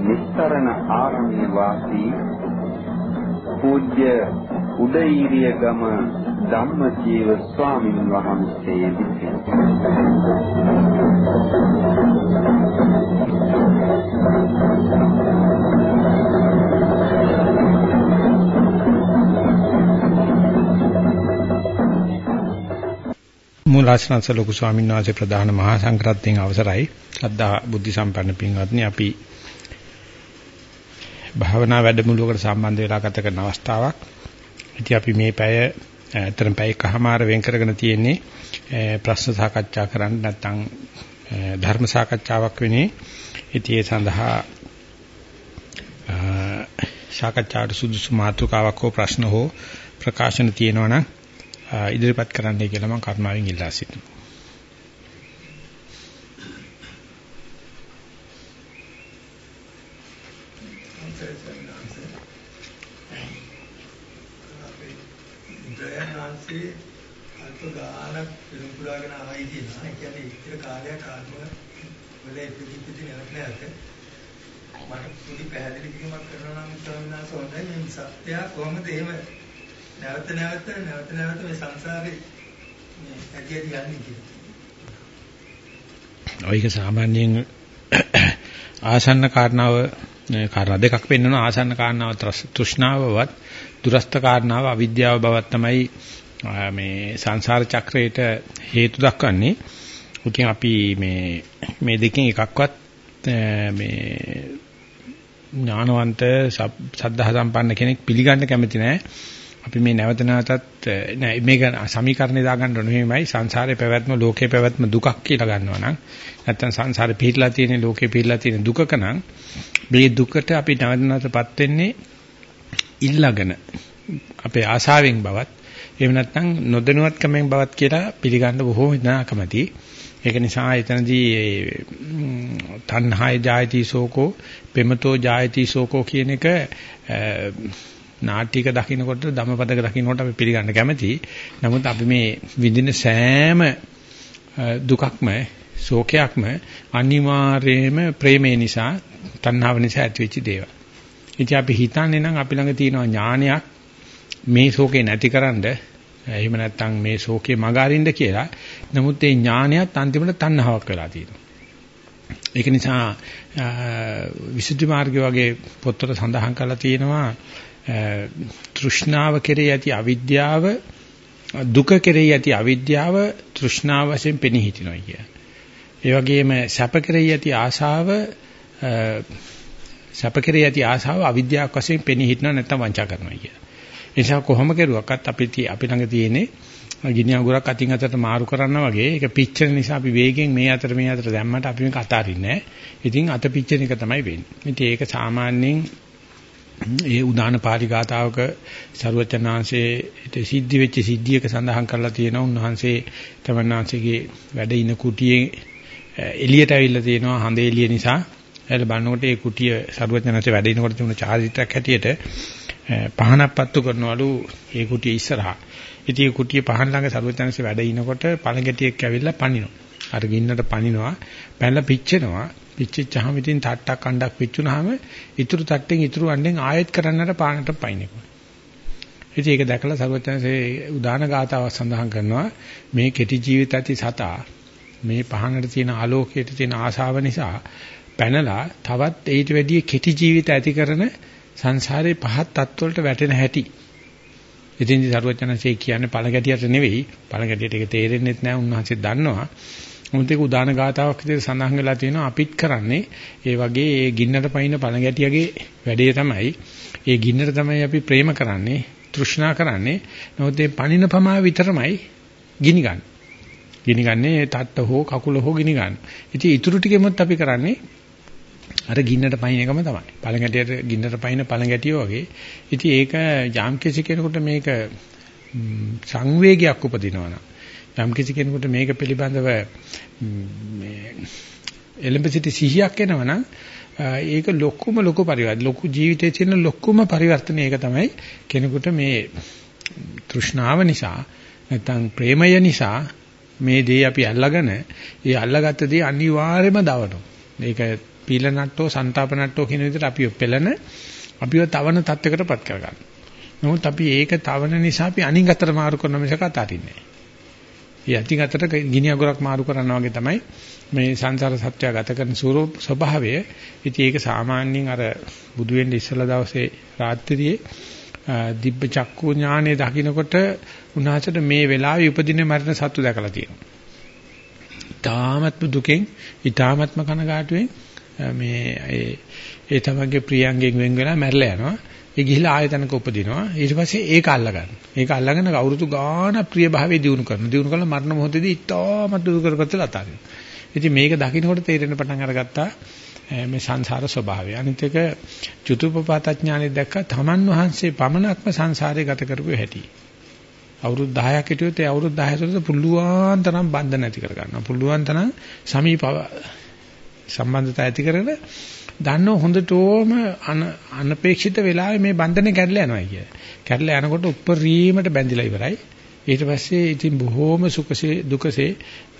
නිස්තරණ ආරණ්‍ය වාසී පූජ්‍ය උදේීරිය ගම ධම්මජීව ස්වාමීන් වහන්සේ විසින්. මූලාශ්‍රංශ ලොකු ස්වාමීන් වහන්සේ ප්‍රධාන මහා සංඝරත්නයේ අවසරයි. ශ්‍රද්ධා බුද්ධ සම්පන්න පින්වත්නි අපි භාවනා වැඩමුළුවකට සම්බන්ධ වෙලා ගත කරන අවස්ථාවක්. ඉතින් අපි මේ පැය ඇත්තටම පැය කමාර වෙන් කරගෙන තියෙන්නේ ප්‍රශ්න සාකච්ඡා කරන්න නැත්නම් ධර්ම සාකච්ඡාවක් වෙන්නේ. ඉතින් ඒ සඳහා සාකච්ඡාට සුදුසු මාතෘකාවක් හෝ ප්‍රශ්න හෝ ප්‍රකාශන තියෙනවා නම් ඉදිරිපත් කරන්නයි කියලා මම කරුණාවෙන් ඉල්ලා සිටිනවා. වහන්සේ අල්ප ගානක් පිළිම් පුරාගෙන ආයි කියනවා. ඒ කියන්නේ ඉතිර කාලයක් ආත්ම වල පිළිපිටි නැවත නැවත මට පුදි පැහැදිලි කිරීමක් කරනවා නම් ස්වාමීන් වහන්සේ හොඳයි මේ සත්‍ය කොහොමද එහෙම නැවත නැවත නැවත නැවත මේ සංසාරේ මේ ඇදියට යන්නේ කියලා. ඔයක සාමාන්‍යයෙන් ආසන්න කාරණාව කාරණා දෙකක් වෙන්නන ආසන්න කාරණාව තෘෂ්ණාවවත් දුරස්ත කාරණාව අවිද්‍යාව බවක් තමයි මේ සංසාර චක්‍රයට හේතු දක්වන්නේ. උකින් අපි මේ මේ දෙකෙන් එකක්වත් මේ ඥානවන්ත සද්ධා සම්පන්න කෙනෙක් පිළිගන්න කැමති නැහැ. අපි මේ නැවත නැවතත් නෑ මේක සමීකරණේ දාගන්න ඕනේ මෙහෙමයි සංසාරේ පැවැත්ම ලෝකේ පැවැත්ම දුකක් කියලා ගන්නවා නම් නැත්තම් සංසාරේ පිළිලා තියෙන ලෝකේ පිළිලා තියෙන දුකක නම් මේ දුකට අපි නැවත නැවතපත් වෙන්නේ ඉල්ලගෙන අපේ ආශාවෙන් බවත් එහෙම නැත්නම් නොදැනුවත්කමෙන් බවත් කියලා පිළිගන්න බොහෝ දෙනා කැමති. ඒක නිසා එතනදී තණ්හාය ජායති සෝකෝ පෙමතෝ ජායති සෝකෝ කියන එක නාට්‍යක දකින්නකොට ධම්මපදක දකින්නකොට අපි පිළිගන්න කැමති. නමුත් අපි මේ විඳින සෑම දුකක්ම ශෝකයක්ම අනිවාර්යයෙන්ම ප්‍රේමේ නිසා තණ්හාව නිසා ඇතිවෙච්ච දේවල්. ඉතින් අපි හිතන්නේ නම් අපි ළඟ තියෙන ඥානයක් මේ ශෝකේ නැතිකරන්න එහෙම නැත්නම් මේ ශෝකේ මග අරින්න කියලා. නමුත් ඒ ඥානයත් අන්තිමට තණ්හාවක් වෙලා තියෙනවා. ඒක නිසා විසුද්ධි මාර්ගය වගේ පොත්වල සඳහන් කරලා තියෙනවා තෘෂ්ණාව කෙරෙහි ඇති අවිද්‍යාව දුක කෙරෙහි ඇති අවිද්‍යාව තෘෂ්ණාව වශයෙන් පෙනී හිටිනවා කිය. ඒ වගේම සැප කෙරෙහි ඇති ආශාව සැප කෙරෙහි ඇති ආශාව අවිද්‍යාවක් වශයෙන් පෙනී හිටිනවා නැත්නම් වංචා කරනවා කිය. ඒ නිසා කොහොම කෙරුවක්වත් අපි අපි ළඟ තියෙන්නේ ගිනි අඟුරක් අතින් අතට මාරු කරනවා වගේ ඒක පිච්චෙන නිසා අපි වේගෙන් මේ අතට මේ අතට දැම්මට අපි මේක අතාරින්නේ නැහැ. ඉතින් අත පිච්චෙන එක තමයි වෙන්නේ. ඉතින් ඒක සාමාන්‍යයෙන් ඒ උදාන පාළි ගාතාවක ਸਰුවචනාංශයේ සිද්ධි වෙච්ච සිද්ධියක සඳහන් කරලා තියෙනවා උන්වහන්සේ තමන්නාංශගේ වැඩ ඉන කුටියේ එළියට ඇවිල්ලා තියෙනවා හඳ එළිය නිසා එතන බලනකොට ඒ කුටිය සරුවචනanse වැඩ ඉනකොට තිබුණ චාරිත්‍රාක් හැටියට පහනක් පත්තු කරනවලු ඒ කුටිය ඉස්සරහා. ඉතින් ඒ කුටිය පහන ළඟ සරුවචනanse වැඩ ඉනකොට පළඟටියෙක් ඇවිල්ලා පනිනවා. අර ගින්නට පනිනවා. පැනලා පිච්චෙනවා. පිච්චිච්චාම ඉතින් තට්ටක් අණ්ඩක් පිච්චුනහම ඉතුරු තට්ටෙන් ඉතුරු අණ්ඩෙන් ආයෙත් කරන්නට පානට පයින්නකො. ඉතින් ඒක දැකලා සරුවචනanse උදාන ගාතාවක් සඳහන් කරනවා මේ කෙටි ජීවිත ඇති සතා මේ පහනට තියෙන ආලෝකයට තියෙන ආශාව නිසා පැනලා තවත් ඊට වැඩිය කෙටි ජීවිත ඇති කරන සංසාරේ පහත් තත්වලට වැටෙන හැටි. ඉතින් සර්වඥන්සේ කියන්නේ පළගැටියට නෙවෙයි පළගැටියට ඒක තේරෙන්නේ නැහැ උන්වහන්සේ දන්නවා. මොකද ඒක උදාන ගාතාවක් විදිහට සඳහන් වෙලා තියෙනවා අපිත් කරන්නේ ඒ වගේ ඒ ගින්නට පයින් පළඟැටියගේ වැඩේ තමයි ඒ ගින්නට තමයි අපි ප්‍රේම කරන්නේ තෘෂ්ණා කරන්නේ නමුත් ඒ පණින පමා විතරමයි ගිනි ගන්න. ගිනි ගන්නේ තට්ට හෝ කකුල හෝ ගිනි ගන්න. ඉතින් ඊටු ටිකෙමත් අපි කරන්නේ අර ගින්නට පයින් එකම තමයි. පළඟැටියට ගින්නට පයින් පළඟැටිය වගේ. ඉතින් ඒක යම් කිසි කෙනෙකුට මේක සංවේගයක් උපදිනවා නම් යම් කිසි කෙනෙකුට මේක පිළිබඳව මේ එලඹ සිටි සිහියක් එනවනම් ඒක ලොකුම ලොකු පරිවර්තන ලොකු ජීවිතයේ තියෙන ලොකුම පරිවර්තනය ඒක තමයි කෙනෙකුට මේ තෘෂ්ණාව නිසා නැත්නම් ප්‍රේමය නිසා මේ දේ අපි අල්ලගෙන ඒ අල්ලගත්ත දේ අනිවාර්යයෙන්ම දවනවා. මේක පීල නට්ටෝ සන්තාප නට්ටෝ කියන විදිහට අපිව පෙළන අපිව තවන තත්යකටපත් කරගන්න. නමුත් අපි ඒක තවන නිසා අපි අනිත් අතට මාරු කරන මිසක අතාරින්නේ නැහැ. ඒ අතින් අතට ගිනි අගුරක් මාරු කරනවා වගේ තමයි මේ සංසාර සත්‍ය ගත කරන ස්වභාවය. ඉතින් ඒක සාමාන්‍යයෙන් අර බුදු වෙන්න ඉස්සලා දවසේ රාත්‍රියේ දිබ්බ චක්කු ඥානෙ දකින්නකොට උන්වහන්සේට මේ වෙලාවේ උපදින මරණ සත්තු දැකලා තියෙනවා. ඊ타මත්ම දුකෙන් ඊ타මත්ම කනගාටුවෙන් මේ ඒ ඒ තමන්ගේ ප්‍රියංගෙන් වෙන් වෙලා මැරලා යනවා. ඒ ගිහිලා ආයතනක උපදිනවා. ඊට පස්සේ ඒක අල්ලගන්න. ඒක අල්ලගෙන අවුරුදු ගාන ප්‍රිය භාවයේ දිනු කරනවා. දිනු කළා මරණ මොහොතේදී ඊටමත් දුක කරපතල අතාරිනවා. ඉතින් මේක දකින්නකොට තේරෙන පටන් අරගත්තා මේ සංසාර ස්වභාවය. අනිත් එක චතුප්පපාත ඥානෙ දැක්ක තමන් වහන්සේ පමණක්ම සංසාරේ ගත කරපු හැටි. අවුරුදු 10ක් හිටියොත් ඒ අවුරුදු 10 තුළ පුළුවන් තරම් බන්ධන ඇති කර ගන්නවා. පුළුවන් තරම් සමීප සම්බන්ධතා ඇති කරගෙන දන්නව හොඳටම අනපේක්ෂිත වෙලාවේ මේ බන්ධනේ කැඩලා යනවා කිය. කැඩලා යනකොට උප්පරීමට බැඳිලා ඉවරයි. ඊට පස්සේ ඉතින් බොහෝම සුඛසේ දුකසේ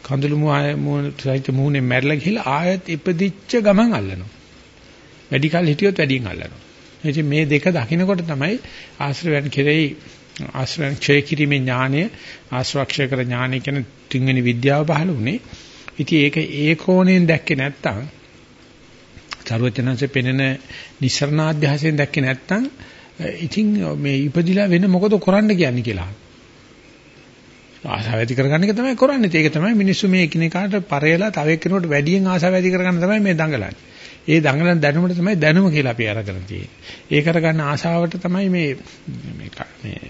කඳුළු මූණ සහිත මූණේ මැරලා ගිහලා ආයෙත් ඉපදිච්ච ගමන් අල්ලනවා. වැඩි කල හිටියොත් වැඩියෙන් අල්ලනවා. ඉතින් මේ දෙක දකිනකොට තමයි ආශ්‍රවයන් කෙරෙහි ආශ්‍රයන් ක්ෂය කිරීමේ ඥානය ආශ්‍රක්ෂය කර ඥානය කියන තුන්වෙනි විද්‍යාව පහළ වුණේ. ඉතින් ඒක ඒකෝණයෙන් දැක්කේ නැත්තම් සර්වඥාන්සේ පෙනෙන නිස්සරණාධ්‍යාසයෙන් දැක්කේ නැත්තම් ඉතින් මේ ඉපදිලා වෙන මොකද කරන්න කියන්නේ කියලා. ආසාව ඇති කරගන්න එක තමයි කරන්නේ. ඒක තමයි මිනිස්සු මේ එකිනෙකාට පරේලා තව එක්කෙනෙකුට වැඩියෙන් ආසාව ඇති කරගන්න තමයි මේ දඟලන්නේ. ඒ දඟලන දැනුමට තමයි දැනුම කියලා අපි අරගෙන තියෙන්නේ. ඒ කරගන්න ආසාවට තමයි මේ මේ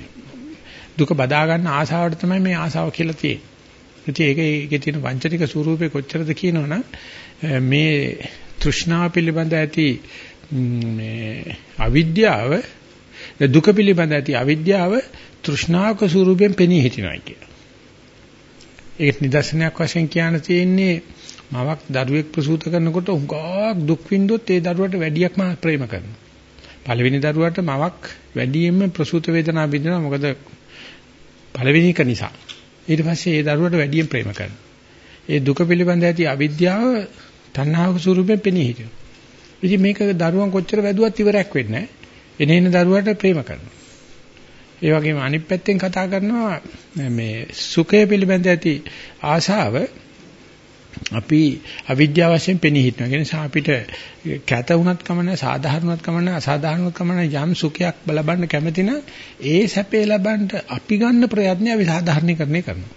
දුක බදා ගන්න ආසාවට තමයි මේ ආසාව කියලා තියෙන්නේ. ඉතින් ඒක ඒකේ තියෙන වංචනික ස්වරූපේ කොච්චරද කියනවනම් මේ තෘෂ්ණාව පිළිබඳ ඇති මේ අවිද්‍යාව දුක පිළිබඳ ඇති අවිද්‍යාව තෘෂ්ණාවක ස්වරූපයෙන් පෙනී හිටිනවා කියන. ඒකට නිදර්ශනයක් වශයෙන් කියන්න තියෙන්නේ මවක් දරුවෙක් ප්‍රසූත කරනකොට උගාක් දුක් විඳොත් ඒ දරුවට වැඩියක්ම ප්‍රේම කරනවා. පළවෙනි දරුවට මවක් වැඩියෙන්ම ප්‍රසූත වේදනාව විඳිනවා මොකද පළවෙනි එක නිසා. ඊට පස්සේ ඒ දරුවට වැඩියෙන් ප්‍රේම කරනවා. ඒ දුක පිළිබඳ ඇති අවිද්‍යාව තණ්හාවක ස්වරූපයෙන් පෙනී හිටිනවා. ඉතින් මේක දරුවන් කොච්චර වැදුවත් ඉවරයක් වෙන්නේ නැහැ. එනේන දරුවට ප්‍රේම කරනවා. ඒ වගේම අනිත් පැත්තෙන් කතා කරනවා මේ සුඛය පිළිබඳ ඇති ආශාව අපි අවිද්‍යාව වශයෙන් පෙනී හිටනවා. ඒ නිසා අපිට කැත වුණත් කමන සාධාරණවත් කමන අසාධාරණවත් කමන යම් සුඛයක් ලබන්න කැමති නම් ඒ සැපේ ලබන්න අපි ගන්න ප්‍රයත්නය අපි සාධාරණීකරණය කරනවා.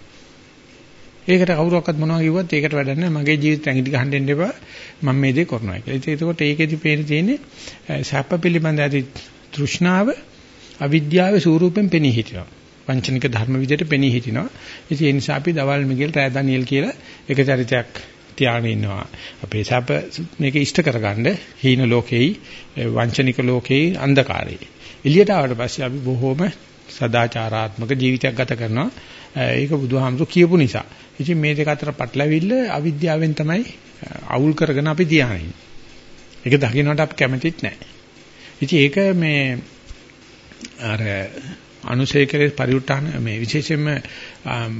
ඒකට කවුරුවක්වත් මොනවා කිව්වත් ඒකට වැඩක් නැහැ. මගේ ජීවිතය ඇඟිලි ගහන්න දෙන්න එපා. මම මේ දේ කරනවා කියලා. ඒකකොට ඒකෙදි පේන තියෙන්නේ සැප පිළිබඳ ඇති තෘෂ්ණාව අවිද්‍යාවේ ස්වරූපෙන් පෙනී හිටිනවා. වංචනික ධර්ම විදිහට පෙනී හිටිනවා. ඉතින් ඒ නිසා අපි දවල් මිගෙල් රෑ ඩැනියෙල් කියලා එක චරිතයක් තියාගෙන ඉන්නවා. අපේ සැප මේක ඉෂ්ට කරගන්න හීන ලෝකෙයි වංචනික ලෝකෙයි අන්ධකාරයේ. එළියට ආවට පස්සේ අපි බොහොම සදාචාරාත්මක ජීවිතයක් ගත කරනවා. ඒක බුදුහාමුදුරු කියපු නිසා. ඉතින් මේ දෙක අතර පටලැවිල්ල අවිද්‍යාවෙන් තමයි අවුල් කරගෙන අපි තියාගෙන ඒක දකින්නට අපි කැමතිත් නැහැ. ඉතින් ඒක මේ අර අනුසය කෙලෙස් පරිඋත්තාන මේ විශේෂයෙන්ම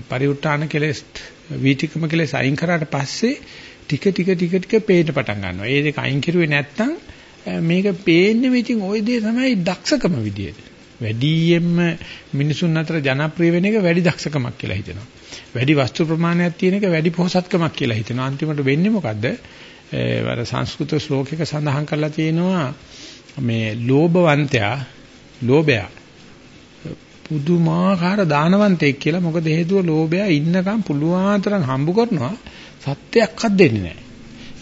පරිඋත්තාන කෙලෙස් වීතිකම කෙලෙස් අයින් කරාට පස්සේ ටික ටික ටික ටික පේන්න පටන් ගන්නවා. ඒ දෙක අයින් කරුවේ නැත්නම් මේක පේන්නේ ඉතින් ওই දේ තමයි දක්ෂකම විදියට. වැඩියෙන්ම මිනිසුන් අතර ජනප්‍රිය වෙන එක වැඩි දක්ෂකමක් කියලා හිතෙනවා. වැඩි වස්තු ප්‍රමාණයක් තියෙන එක වැඩි පොහසත්කමක් කියලා හිතෙනවා. අන්තිමට වෙන්නේ මොකද්ද? අර සංස්කෘත ශ්ලෝකයක සඳහන් කරලා තියෙනවා මේ ලෝභවන්තයා ලෝභයා පුදුමාකාර දානවන්තයෙක් කියලා මොකද හේතුව ලෝභයා ඉන්නකම් පුළුවන් තරම් හම්බ කරනවා සත්‍යයක්වත් දෙන්නේ නැහැ.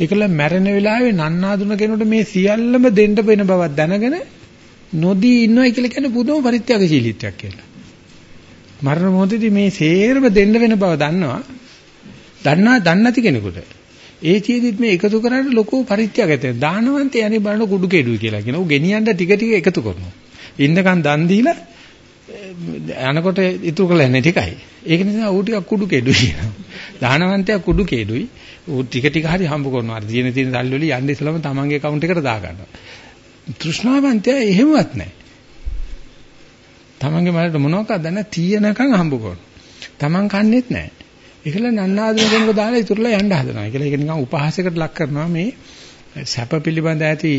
ඒකල මැරෙන වෙලාවේ නන්නාඳුන කෙනෙකුට මේ සියල්ලම දෙන්න වෙන බවක් දැනගෙන නොදී ඉන්නවයි කියලා කියන්නේ පුදුම පරිත්‍යාගශීලීත්වයක් කියලා. මරණ මොහොතේදී මේ සේරම දෙන්න වෙන බව දන්නවා. දන්නා දන්නේ නැති කෙනෙකුට. ඒ තියේදිත් මේ එකතු කරන්න ලොකු පරිත්‍යාගයක් තියෙනවා. දානවන්තය යන්නේ බලන කුඩු කෙඩුයි කියලා කියනවා. ඌ ගෙනියන්න ටික ටික එකතු කරනවා. ඉන්නකන් දන් දීලා යනකොට ඉතුරු කරලා යන්නේ ටිකයි. ඒක නිසා ඌ ටිකක් කුඩු කෙඩුයි කියනවා. දානවන්තයා කුඩු කෙඩුයි. ඌ ටික ටික හරි හම්බ කරනවා. අර තියෙන තියෙන සල්ලි වලින් යන්නේ ඉස්සලම තමන්ගේ account එකට දා ගන්නවා. තෘෂ්ණාවන්තයා එහෙමවත් නැහැ. තමන්ගේ මලට මොනවක්ද දැන තියෙනකන් හම්බ කරනවා. තමන් කන්නේත් නැහැ. ඒකල නන්නාදින කෙනෙක් දාලා ඉතුරුලා යන්න හදනවා. ඒකල ඒක නිකන් උපහාසයකට ලක් කරනවා මේ සැප පිළිබඳ ඇති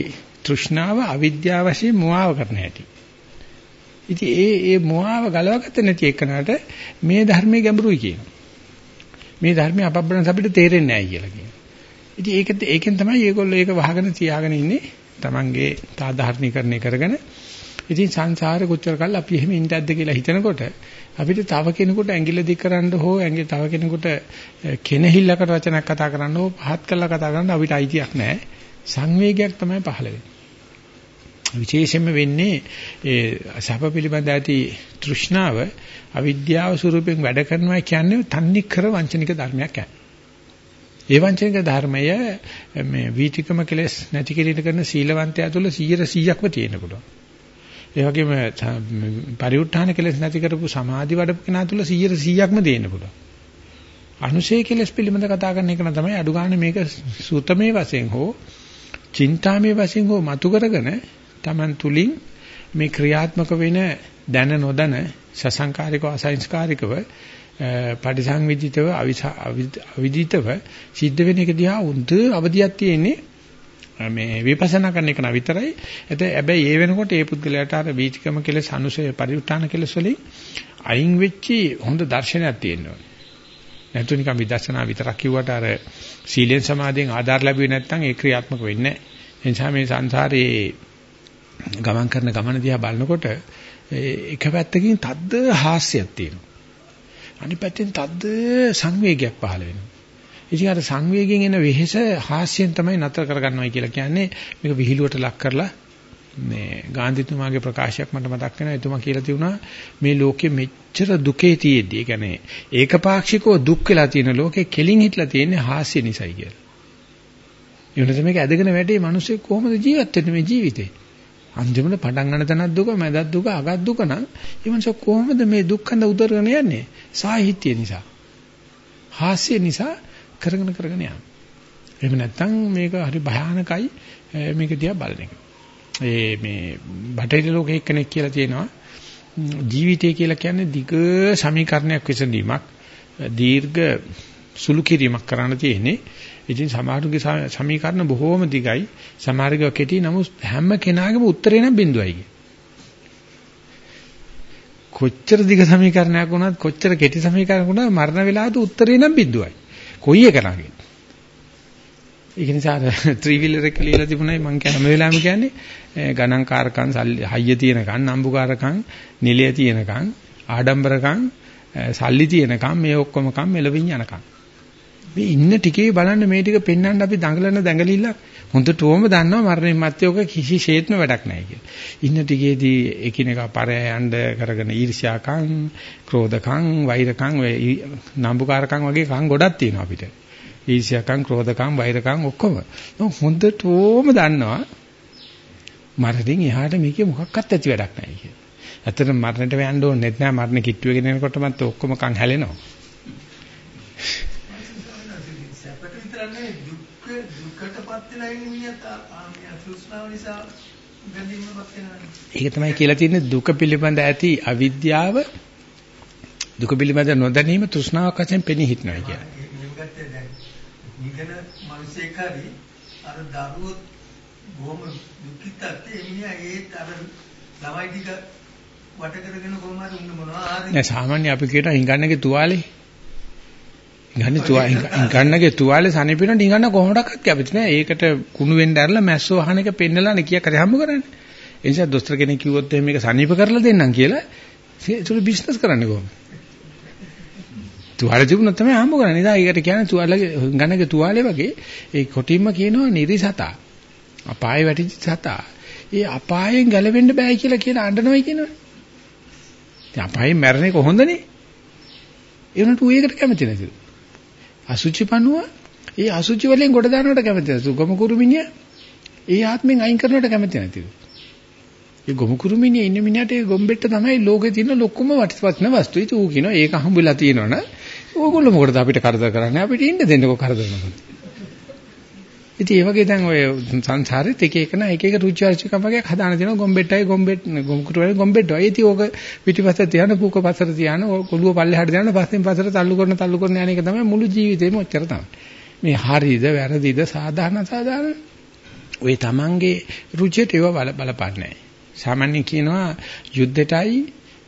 තෘෂ්ණාව අවිද්‍යාව වශයෙන් මුවාව කරන හැටි. ඉතින් ඒ ඒ මොහාව ගලවගත්ත නැති එකනට මේ ධර්මයේ ගැඹුරුයි කියනවා. මේ ධර්මයේ අපබ්‍රණස අපිට තේරෙන්නේ නැහැ කියලා කියනවා. ඉතින් ඒක ඒකෙන් තමයි මේගොල්ලෝ ඒක වහගෙන තියාගෙන ඉන්නේ Tamange සාධාරණීකරණය කරගෙන. ඉතින් සංසාරේ කොච්චර කල් අපි එහෙම ඉඳද්ද කියලා හිතනකොට අපිට තව කෙනෙකුට ඇඟිල්ල දික් කරන්න හෝ ඇඟිල්ල තව කෙනෙකුට කෙනහිල්ලකට වචනයක් කතා කරන්න හෝ පහත් කළා කතා කරන්න අපිට අයිතියක් නැහැ. සංවේගයක් තමයි පහළ වෙන්නේ. විශේෂයෙන්ම වෙන්නේ ඒ සැප පිළිබඳ ඇති තෘෂ්ණාව අවිද්‍යාව ස්වරූපයෙන් වැඩ කරනවා කියන්නේ තන්නේ කර වංචනික ධර්මයක් යන. ඒ වංචනික ධර්මය මේ වීතිකම කෙලස් නැති කිරීම කරන සීලවන්තයා තුළ 100%ක්ම තියෙන පුළුවන්. ඒ වගේම පරිඋත්ථාන කෙලස් නැති කරපු සමාධි වඩපු කෙනා තුළ 100%ක්ම තියෙන පුළුවන්. අනුශේ කෙලස් පිළිබඳ කතා කරන එක තමයි අඩු ගන්න මේක සූතමේ වශයෙන් හෝ චින්තාමේ වශයෙන් හෝ මතු කරගෙන Taman තුලින් මේ ක්‍රියාත්මක වෙන දැන නොදැන සසංකාරිකව අසංස්කාරිකව පටිසංවිදිතව අවිදිතව සිද්ධ වෙන එක දිහා උන්ද අවදියක් තියෙන්නේ මේ විපස්සනා කරන එක න විතරයි. ඒත් හැබැයි ඒ වෙනකොට ඒ පුද්ගලයාට අර වීතිකම කෙලස් අනුසය පරිඋත්ථාන කෙලස් වලින් අයින් වෙච්චි හොඳ දර්ශනයක් තියෙනවා. නැතු නිකන් විදර්ශනා විතරක් කිව්වට අර සීලෙන් සමාධියෙන් ආධාර ලැබුවේ නැත්නම් ඒ ක්‍රියාත්මක වෙන්නේ නැහැ. ඒ නිසා මේ සංසාරේ ගමන් කරන ගමන දිහා බලනකොට එක පැත්තකින් තද්ද හාස්‍යයක් තියෙනවා. අනිත් පැත්තෙන් තද්ද සංවේගයක් පහළ වෙනවා. ඉතින් අර සංවේගයෙන් එන වෙහෙස හාස්‍යයෙන් තමයි නතර කරගන්නවයි කියලා කියන්නේ මේක විහිළුවට ලක් කරලා මේ ගාන්ධිතුමාගේ ප්‍රකාශයක් මට මතක් වෙනවා එතුමා කියලා තියුණා මේ ලෝකෙ මෙච්චර දුකේ තියෙද්දි ඒ කියන්නේ ඒකපාක්ෂිකව දුක් වෙලා තියෙන ලෝකෙ කෙලින් හිටලා තියෙන්නේ හාස්‍ය නිසායි කියලා. ඒ වෙනස මේක ඇදගෙන වැඩේ මිනිස්සු කොහොමද ජීවත් වෙන්නේ මේ ජීවිතේ? අන්තිමට පටන් ගන්න තැනක් දුක, මැදක් දුක, අගක් දුක නම් ඊමණස කොහොමද මේ දුක්ඛඳ උදරගෙන යන්නේ? සාහිත්‍ය නිසා. හාස්‍ය නිසා කරගෙන කරගෙන යනවා. එහෙම නැත්නම් මේක හරි භයානකයි මේක දිහා බලන එක. ඒ මේ බටහිර ලෝකයේ එක්කෙනෙක් කියලා තියෙනවා ජීවිතය කියලා කියන්නේ දිග සමීකරණයක් විසඳීමක් දීර්ඝ සුළු කිරීමක් කරන්න තියෙන්නේ ඉතින් සමහරුගේ සමීකරණ බොහෝම දිගයි. සමහරගේ කෙටි නමුත් හැම කෙනාගේම උත්තරේ නම් බිඳුවයි කිය. කොච්චර දිග සමීකරණයක් වුණත් කොච්චර කෙටි සමීකරණයක් වුණත් මරණ වෙලාවට උත්තරේ නම් බිඳුවයි. කොයි එක නගේ. ඒක නිසා ත්‍රිවිලර් එක ලියලා තිබුණයි මම හැම වෙලාවෙම කියන්නේ ගණන්කාරකම් හයිය තියෙනකම් නම්බුකාරකම් නිලය තියෙනකම් ආඩම්බරකම් සල්ලි තියෙනකම් මේ ඔක්කොම කම් මෙලවින් යනකම් මේ ඉන්න ටිකේ බලන්න මේ ටික පෙන්වන්න අපි දඟලන දඟලිල්ල හොඳටම දන්නවා මරණයන් මැත්තේ ඔක කිසිසේත්ම වැඩක් නැහැ කියලා. ඉන්න ටිකේදී එකිනෙකා පරයයන්ඩ කරගෙන ඊර්ෂ්‍යාකම්, ක්‍රෝධකම්, වෛරකම්, නම්බුකාරකම් වගේ කම් ගොඩක් තියෙනවා අපිට. ඊර්ෂ්‍යාකම්, ක්‍රෝධකම්, වෛරකම් ඔක්කොම. හොඳටම දන්නවා මරණින් එහාට මේකේ මොකක්වත් ඇති වැඩක් නැහැ කියලා. ඇත්තට මරණයට යන්න ඕනේ නැත්නම් මරණ කිට්ටු වෙගෙන එනකොටමත් ඔක්කොම කන් හැලෙනවා. වෙලා ඉන්නේ මිනිහත් තෘෂ්ණාව නිසා බැඳීමපත් වෙනවා. ඒක තමයි කියලා තියෙන්නේ දුක පිළිබඳ ඇති අවිද්‍යාව දුක පිළිබඳ නොදැනීම තෘෂ්ණාවක් වශයෙන් පෙනී හිටනවා කියන්නේ. නිකන මිනිසෙක් හරි අර දරුවෝ බොහොම දුක්ඛිතත් ඒ මිනිහා ඒත් අර ළමයි ටික වට කරගෙන කොහොම හරි උන්න මොනවා ආද නෑ සාමාන්‍ය අපි කියනවා හිඟන්නගේ තුවාලේ ගන්නේ තුවා ගන්නගේ තුවාලේ සනීපිනට ඉංගන්න කොහොමඩක්වත් කැපති නෑ. ඒකට කුණු වෙන්න ඇරලා මැස්සෝ අහන එක පෙන්නලා නේ කියක් හරි හම්බ කරන්නේ. ඒ නිසා දොස්තර කෙනෙක් කිව්වොත් එහෙනම් මේක සනීප කරලා දෙන්නම් කියලා ඒක බිස්නස් කරන්නේ කොහොමද? තුවාලේ තිබුණොත් තමයි හම්බ කරන්නේ. ඉතින් ඒකට කියන්නේ තුවාලේ ගන්නගේ තුවාලේ වගේ ඒ කොටින්ම කියනවා නිරිසතා. අපායේ වැටිච්ච සතා. ඒ අපායෙන් ගැලවෙන්න බෑ කියලා කියලා අඬනවයි කියනවනේ. ඉතින් අපායෙන් මැරෙන එක හොඳනේ. ඒ උනට ඌ ඒකට කැමති නැතිලු. අසුචි පණුව ඒ අසුචි වලින් ගොඩ දානවට කැමති නැහැ. ගොම කුරුමිනිය ඒ ආත්මෙන් අයින් කරනවට කැමති නැතිව. ඒ ගොම කුරුමිනිය ඉන්න මිනිහට ඒ ගොම්බෙට්ට තමයි ලෝකේ තියෙන ලොකුම වටින වස්තු. ඒක ඌ කියනවා ඒක හම්බෙලා තියෙනවනේ. ඕගොල්ලෝ මොකටද අපිට කරදර කරන්නේ? අපිට ඉන්න දෙන්නකෝ කරදර මොකද? ඉතින් ඒ වගේ දැන් ඔය සංසාරෙත් එක එක නා එක එක රුචි අරුචිකම් වගේ හදාන දෙනවා ගොම්බෙට්ටයි ගොම්බෙට් ගොම්කුරු වලින් ගොම්බෙට්ටයි. ඒ ඉතින් ඕක පිටිපස්ස තියන කූක පස්සට තියන කොළුව පල්ලෙහාට දාන පස්සෙන් පස්සට තල්ලු කරන තල්ලු කරන යන එක තමයි මුළු ජීවිතේම ඔච්චර තමයි. මේ හරිද වැරදිද සාධාරණ සාධාරණ ඔය තමන්ගේ රුචියට ඒව බලපන්නේ සාමාන්‍ය කියනවා යුද්ධෙටයි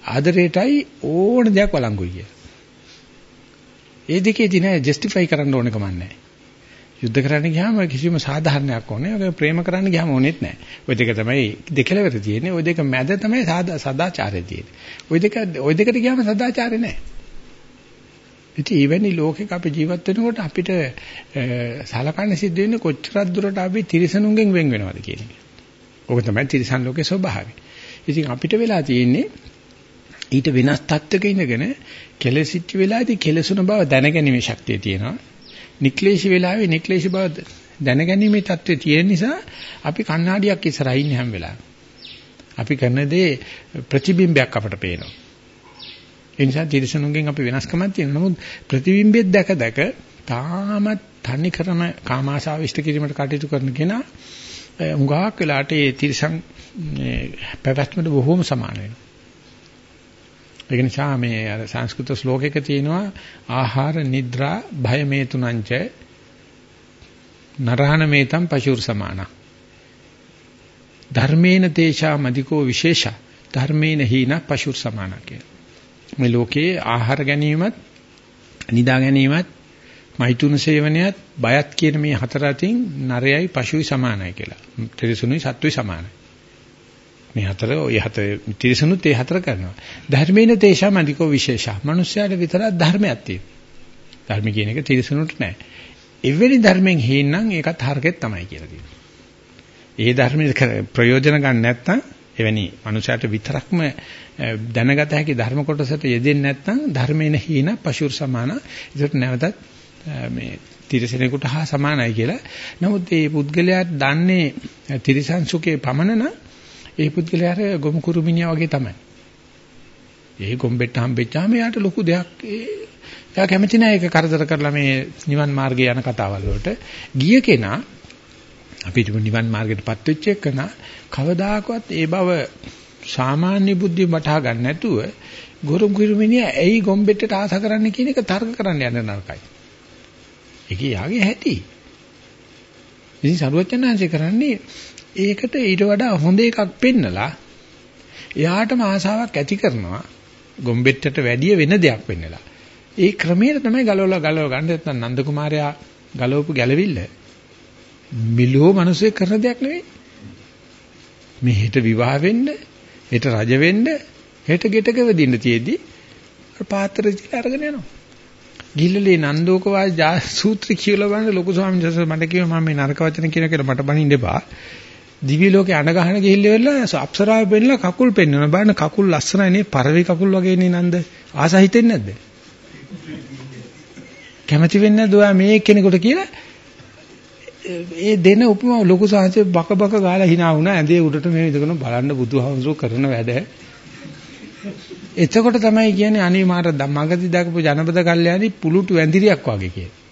ආදරේටයි ඕන දෙයක් වළංගුයි කියලා. ඒ දෙකේදී නෑ ජස්ටිෆයි කරන්න ඕන කමක් නෑ. යුද්ධ කරන්න ගියාම කිසිම සාධාරණයක් ඕනේ. ඔය ප්‍රේම කරන්න ගියාම ඕනෙත් නෑ. ওই දෙක තමයි දෙකලවර තියෙන්නේ. ওই දෙක මැද තමයි සදාචාරය තියෙන්නේ. ওই දෙක ওই දෙකට ගියාම සදාචාරය නෑ. ඉතින් ඊවැනි ලෝකෙක අපි ජීවත් වෙනකොට අපිට සලකන්න සිද්ධ වෙන්නේ කොච්චරක් දුරට අපි තිරිසනුන්ගෙන් වෙන් වෙනවද කියන එක. ඕක තමයි තිරිසන් ලෝකේ ස්වභාවය. ඉතින් අපිට වෙලා තියෙන්නේ ඊට වෙනස් තත්ත්වක ඉඳගෙන කෙලෙසිච්ච වෙලාවේදී කෙලසුන බව දැනගැනීමේ ශක්තිය තියෙනවා. නික්ලේශී වෙලාවේ නික්ලේශී බව දැනගැනීමේ තත්ත්වය තියෙන නිසා අපි කණ්ණාඩියක් ඉස්සරහින් ඉන්නේ හැම වෙලාවෙම. අපි කරන දේ ප්‍රතිබිම්බයක් අපට පේනවා. ඒ නිසා තිරසනුන්ගෙන් අපි වෙනස්කමක් තියෙනවා. නමුත් ප්‍රතිබිම්බෙත් දැක දැක තාමත් තනි කරන කාමාශාව ඉෂ්ට කිරීමට කටයුතු කරන කෙනා උඟාක් වෙලාට ඒ තිරසන් පැවැත්මට බොහෝම සමාන වෙනවා. ඒක නිසා මේ අර සංස්කෘත ශ්ලෝකයක තියෙනවා ආහාර නිද්‍රා භය මේ තුනංච නරහන මේතම් පශුර් සමාන ධර්මේන තේෂා මදිකෝ විශේෂ ධර්මේන හීන පශුර් සමාන කියලා. මේ ලෝකේ ආහාර ගැනීමත් නිදා ගැනීමත් මෛතුන සේවනයත් බයත් කියන මේ හතර අතින් නරයයි පශුයි සමානයි කියලා. ත්‍රිසුනුයි සත්වයි සමානයි. මේ හතර ඔය හතර ත්‍රිසනුත් ඒ හතර කරනවා. ධර්මේන තේෂාම අධිකෝ විශේෂා. මනුස්සයාට විතරක් ධර්මයක් තියෙනවා. ධර්ම කියන එක ත්‍රිසනුට නෑ. එවැනි ධර්මෙන් හේනනම් ඒකත් හරකෙත් තමයි කියලා තියෙනවා. ඒ ධර්මයේ ප්‍රයෝජන ගන්න නැත්නම් එවැනි මනුෂයාට විතරක්ම දැනගත හැකි ධර්ම කොටසට යෙදෙන්නේ නැත්නම් ධර්මේන හීන පශුර් සමාන ඒකට නැවතත් මේ තිරසනෙකුට හා සමානයි කියලා. නමුත් මේ පුද්ගලයා දන්නේ තිරසන් සුඛේ පමණන ඒ පුද්ගලයාට ගොමු කුරුමිනියා වගේ තමයි. ඒ ගොම්බෙට්ට හම්බෙච්චාම එයාට ලොකු දෙයක් එයා කැමති නැහැ ඒක කරදර කරලා මේ නිවන් මාර්ගේ යන කතාවල් වලට ගිය කෙනා අපිට නිවන් මාර්ගයටපත් වෙච්ච එකන කවදාකවත් ඒ බව සාමාන්‍ය බුද්ධිය වටහා ගන්න නැතුව ගොරු ගිරුමිනිය ඇයි ගොම්බෙට්ටට ආස කරන්න කියන එක තර්ක කරන්න යන නරකයි. ඒකේ යාගේ හැටි. ඉතින් සරුවචනාංශය කරන්නේ ඒකට ඊට වඩා හොඳ එකක් පෙන්නලා එයාටම ආසාවක් ඇති කරනවා ගොම්බෙට්ටට වැඩිය වෙන දෙයක් වෙන්නලා. ඒ ක්‍රමයට තමයි ගලවලා ගලව ගන්න නැත්නම් නන්ද කුමාරයා ගලවපු ගැලවිල්ල මිලෝ මිනිස්සේ කරන දෙයක් නෙවෙයි. මේ හෙට විවාහ වෙන්න, හෙට රජ වෙන්න, හෙට ගෙටක වෙදින්න තියේදී පාත්‍ර දිලා අරගෙන යනවා. ගිල්ලලේ නන්දෝක වා සූත්‍රය කියලා බලන්න ලොකු ස්වාමීන් වහන්සේ මට කිව්වා මම මේ නරක වචන කියන කෙනා මට බනින්න එපා. දිවි ලෝකේ අඬ ගහන ගිහිල්ලා අප්සරාව පෙන්නලා කකුල් පෙන්වනවා. බලන්න කකුල් ලස්සනයි නේ, පරවි කකුල් වගේ නේ නන්ද. ආස හිතෙන්නේ නැද්ද? කැමති වෙන්නේ නැද්ද ඔයා මේ කෙනෙකුට කියලා? ඒ දෙන උපමා ලොකු සාංශේ බක බක ගාලා hina වුණා ඇඳේ උඩට මේ විදගෙන බලන්න බුදුහාමුදුරුවෝ කරන වැඩ. එතකොට තමයි කියන්නේ අනේ මාර මගදී දකපු ජනපද කල්යාණි පුලුටු වැඳිරියක් වගේ කියලා.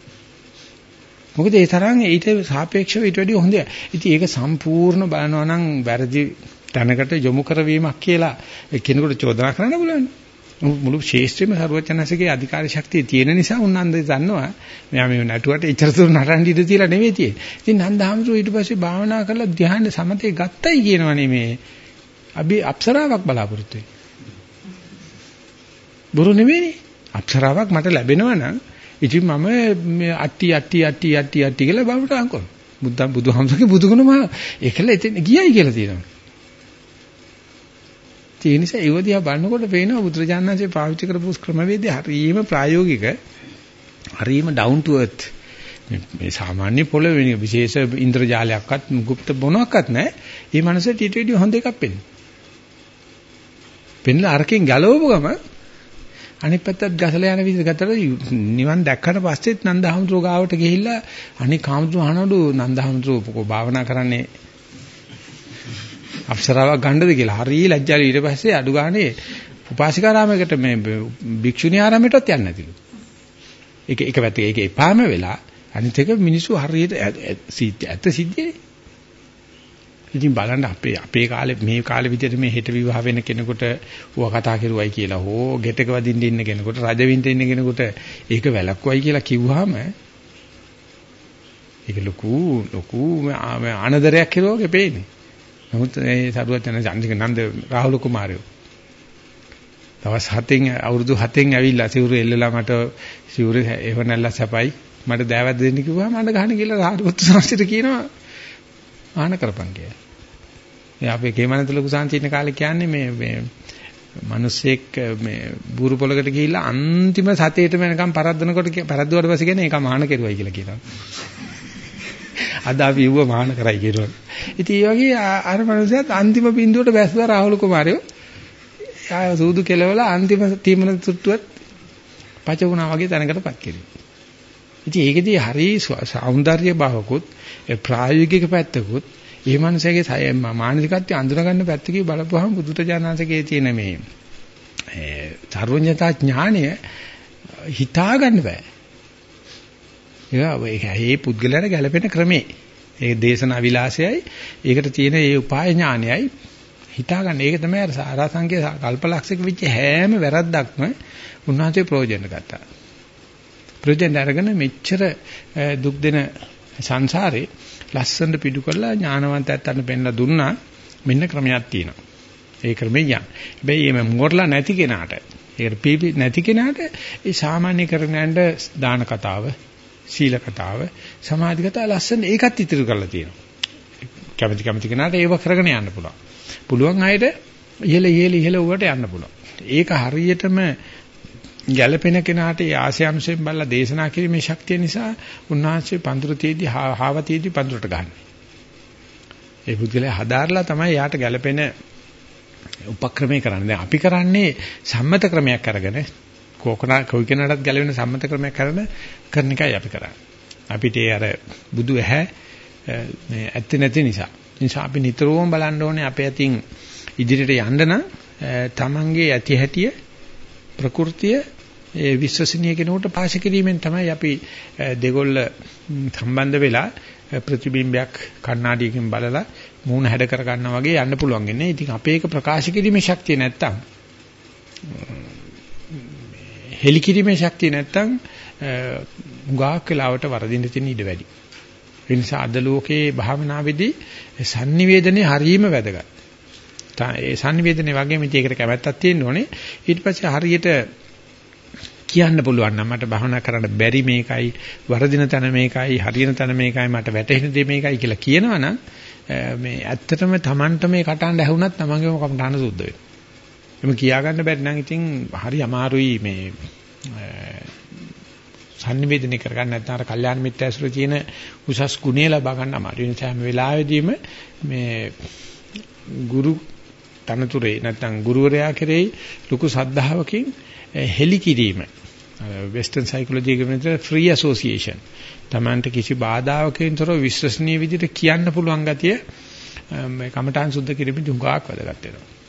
මොකද ඒ තරම් ඊට සාපේක්ෂව ඊට වැඩිය හොඳයි. ඉතින් ඒක සම්පූර්ණ බලනවා නම් වැරදි තැනකට යොමු කරවීමක් කියලා කෙනෙකුට චෝදනා කරන්න බලන්න. මුළු ශේෂ්ත්‍රෙම සරුවචනසගේ අධිකාර ශක්තිය තියෙන නිසා උන්වන්ද දන්නවා මෙයා මේ නටුවට ඉච්ඡර තුරු නටන්න ඉඩ තියලා නෙවෙයි තියෙන්නේ. ඉතින් නන්දහමතුරු ඊට පස්සේ භාවනා කරලා ධ්‍යාන සමතේ ගත්තයි කියනවනේ මේ අපි අප්සරාවක් බලාපොරොත්තු වෙන්නේ. බොරු නෙවෙයිනේ. අප්සරාවක් මට ලැබෙනවා නම් ඉතින් මම මේ අට්ටි අට්ටි අට්ටි අට්ටි අට්ටි කියලා බබට අංකොන. බුද්ධ බුදුහමසගේ බුදුගුණ මම ඒකල එතන ගියයි කියලා තියෙනවා. ඒ නිසා ඒව දිහා බලනකොට පේනවා බුදුරජාණන්සේ පාවිච්චි කරපු ක්‍රමවේදය හරියම ප්‍රායෝගික හරියම down to earth මේ සාමාන්‍ය පොළවේ වෙන විශේෂ ඉන්ද්‍රජාලයක්වත් මුගුප්ත බොනක්වත් නැහැ. මේ මනසට ඊට වඩා හොඳ එකක් වෙන්නේ. පෙන්ලා අරකින් ගලවපු ගමන් අනිත් පැත්තත් ගසලා යන විදිහ ගතට නිවන් දැක්කට පස්සෙත් නන්දහමතුරු ගාවට ගිහිල්ලා අනිත් කාමතුරු අහනවලු නන්දහමතුරු කො භාවනා කරන්නේ අප්සරාවක් ගන්නද කියලා. හරි ලැජ්ජාලු ඊට පස්සේ අඩු ගානේ උපාසිකාරාමයකට මේ භික්ෂුණී ආරාමයටත් යන්නේ නැතිලු. ඒක එක පැත්තක ඒක එපාම වෙලා අනිත් එක මිනිස්සු හරියට ඇත්ත සිද්ධියේ. ඉතින් බලන්න අපේ අපේ කාලේ මේ කාලේ විදිහට මේ හෙට විවාහ වෙන කෙනෙකුට ඌව කතා කරුවයි කියලා හෝ ගෙටක වදින්න ඉන්න කෙනෙකුට රජවින්ට ඉන්න කෙනෙකුට ඒක වැලක්වයි කියලා කිව්වහම ඒක ලොකු ලොකු ආනදරයක් කියලා වගේ පේන්නේ. නමුත් ඒ සරුවත් යන චන්දික නන්ද රාහුල කුමාරයෝ දවස් 7න් අවුරුදු 7න් ඇවිල්ලා සිවුරු එල්ලලා මට සිවුරු ඒව නැල්ලා සැපයි මට දෑවැද්ද දෙන්න කිව්වම මට ගහන කියලා රාහුලපුත්තු සංසිට කියනවා ආහන කරපන් කියලා. මේ අපේ කේමනන්ත ලොකු සාන්ති ඉන්න කාලේ කියන්නේ මේ මේ මිනිස්සෙක් මේ බూరు පොලකට ගිහිල්ලා අන්තිම සතේට වෙනකම් පරද්දනකොට පරද්දුවට පස්සේ කියන්නේ ඒක මහාන කෙරුවයි කියලා කියනවා. අද අපි යුව මහාන කරයි කියනවා. ඉතින් ඒ වගේ අර මනුස්සයත් අන්තිම බිඳුවට බැස්සා රාහුල කුමාරයෝ. ආය සූදු කෙලවලා අන්තිම තීමන තුට්ටුවත් පච වුණා වගේ තැනකටපත් කෙරේ. ඉතින් ඒකෙදී හරි సౌందර්ය භාවකුත් ප්‍රායෝගික පැත්තකුත් ඒ මනුස්සයාගේ මානසිකත්වය අඳුර ගන්න පැත්තකේ බලපුවහම බුදුත ඥානසකේ තියෙන මේ ඒ සර්වඥතා ඥානය හිතා ගන්න බෑ. ඒක ඒ පුද්ගලයාට ගැළපෙන ක්‍රමේ. ඒ දේශනා විලාසයයි ඒකට තියෙන ඒ උපාය ඥානයයි හිතා ගන්න. ඒක තමයි අර සාරාංශකේ කල්පලක්ෂක වෙච්ච හැම වැරද්දක්ම උන්වහන්සේ ප්‍රයෝජන ගත්තා. ප්‍රයෝජන අරගෙන මෙච්චර දුක් දෙන සංසාරේ ලස්සනට පිටු කරලා ඥානවන්ත ඇත්තන්ට පෙන්ලා දුන්නා මෙන්න ක්‍රමයක් තියෙනවා. ඒ ක්‍රමෙන් යන්න. හැබැයි මේ මෝරලා නැති කෙනාට, ඒකට පීපි නැති කෙනාට ඒ සාමාන්‍ය කරගෙන දාන කතාව, සීල කතාව, සමාධි කතාව ලස්සන ඒකත් ඉතිරි කරලා තියෙනවා. කැමති කැමති කෙනාට ඒව කරගෙන යන්න පුළුවන්. පුළුවන් අයට ඉහළ ඉහළ ඉහළ උවට යන්න පුළුවන්. ඒක හරියටම ගැළපෙන කෙනාට ඒ ආශයම්සෙන් බලලා දේශනා කිරීමේ ශක්තිය නිසා උන්වහන්සේ පඳුර තියේදී හාව තියේදී පඳුරට ගන්නවා. ඒ පුද්ගලයා හදාarලා තමයි යාට ගැළපෙන උපක්‍රමයේ කරන්නේ. දැන් අපි කරන්නේ සම්මත ක්‍රමයක් අරගෙන කෝකනා කොයි කෙනාටත් ගැළපෙන සම්මත ක්‍රමයක් කරන කරන එකයි අපි කරන්නේ. අපිට ඒ අර බුදු ඇහැ මේ ඇත්ත නැති නිසා. නිසා අපි නිතරම බලන්න ඕනේ අපේ අතින් ඉදිරියට යන්න නම් තමන්ගේ ඇති හැටිය ප්‍රകൃතිය ඒ විශ්වසනීය කෙනෙකුට පාශ කිරීමෙන් තමයි අපි දෙගොල්ල සම්බන්ධ වෙලා ප්‍රතිබිම්බයක් කණ්ණාඩියකින් බලලා මූණ හැඩ කර ගන්නා වගේ යන්න පුළුවන් ඉන්නේ. ඉතින් අපේ එක ප්‍රකාශ කිරීමේ ශක්තිය නැත්තම් හෙලි කිරීමේ ශක්තිය නැත්තම් උගාක් වෙලාවට වරදින්න තියෙන ඉඩ වැඩි. ඒ නිසා අද ලෝකේ භාවනාවේදී sannivedanaye හරීම වැදගත්. ඒ sannivedanaye වගේම ඉතින් ඒකට කැමැත්තක් තියෙන්න ඕනේ. ඊට පස්සේ හරියට කියන්න පුළුවන් නම් මට භවනා කරන්න බැරි මේකයි වරදින තැන මේකයි හරියන තැන මේකයි මට වැටහෙන දේ මේකයි කියලා කියනවනම් මේ ඇත්තටම Tamanට මේ කටහඬ ඇහුණත් Tamanගේම කමටහන සුද්ධ වෙනවා. එමෙ කියා ගන්න බැරි නම් ඉතින් හරි අමාරුයි මේ sannivedana කරගන්න නැත්නම් අර කල්යාණ මිත්‍ය ඇසුර තියෙන උසස් ගුණය ලබා ගන්න අමාරුයි. ඒ නිසා හැම වෙලාවෙදීම මේ ගුරු තනතුරේ නැත්නම් ගුරුවරයා කෙරෙහි ලොකු සද්ධාවකින් eh, හෙලි කිරීම. වෙස්ටර්න් සයිකොලොජි එකේ විතර ෆ්‍රී ඇසෝසියේෂන් තමන්ට කිසි බාධාවකින් තොරව විශ්වසනීය විදිහට කියන්න පුළුවන් ගතිය eh, මේ කමඨාන් සුද්ධ කිරීමේ දුඟාක් වැදගත් වෙනවා.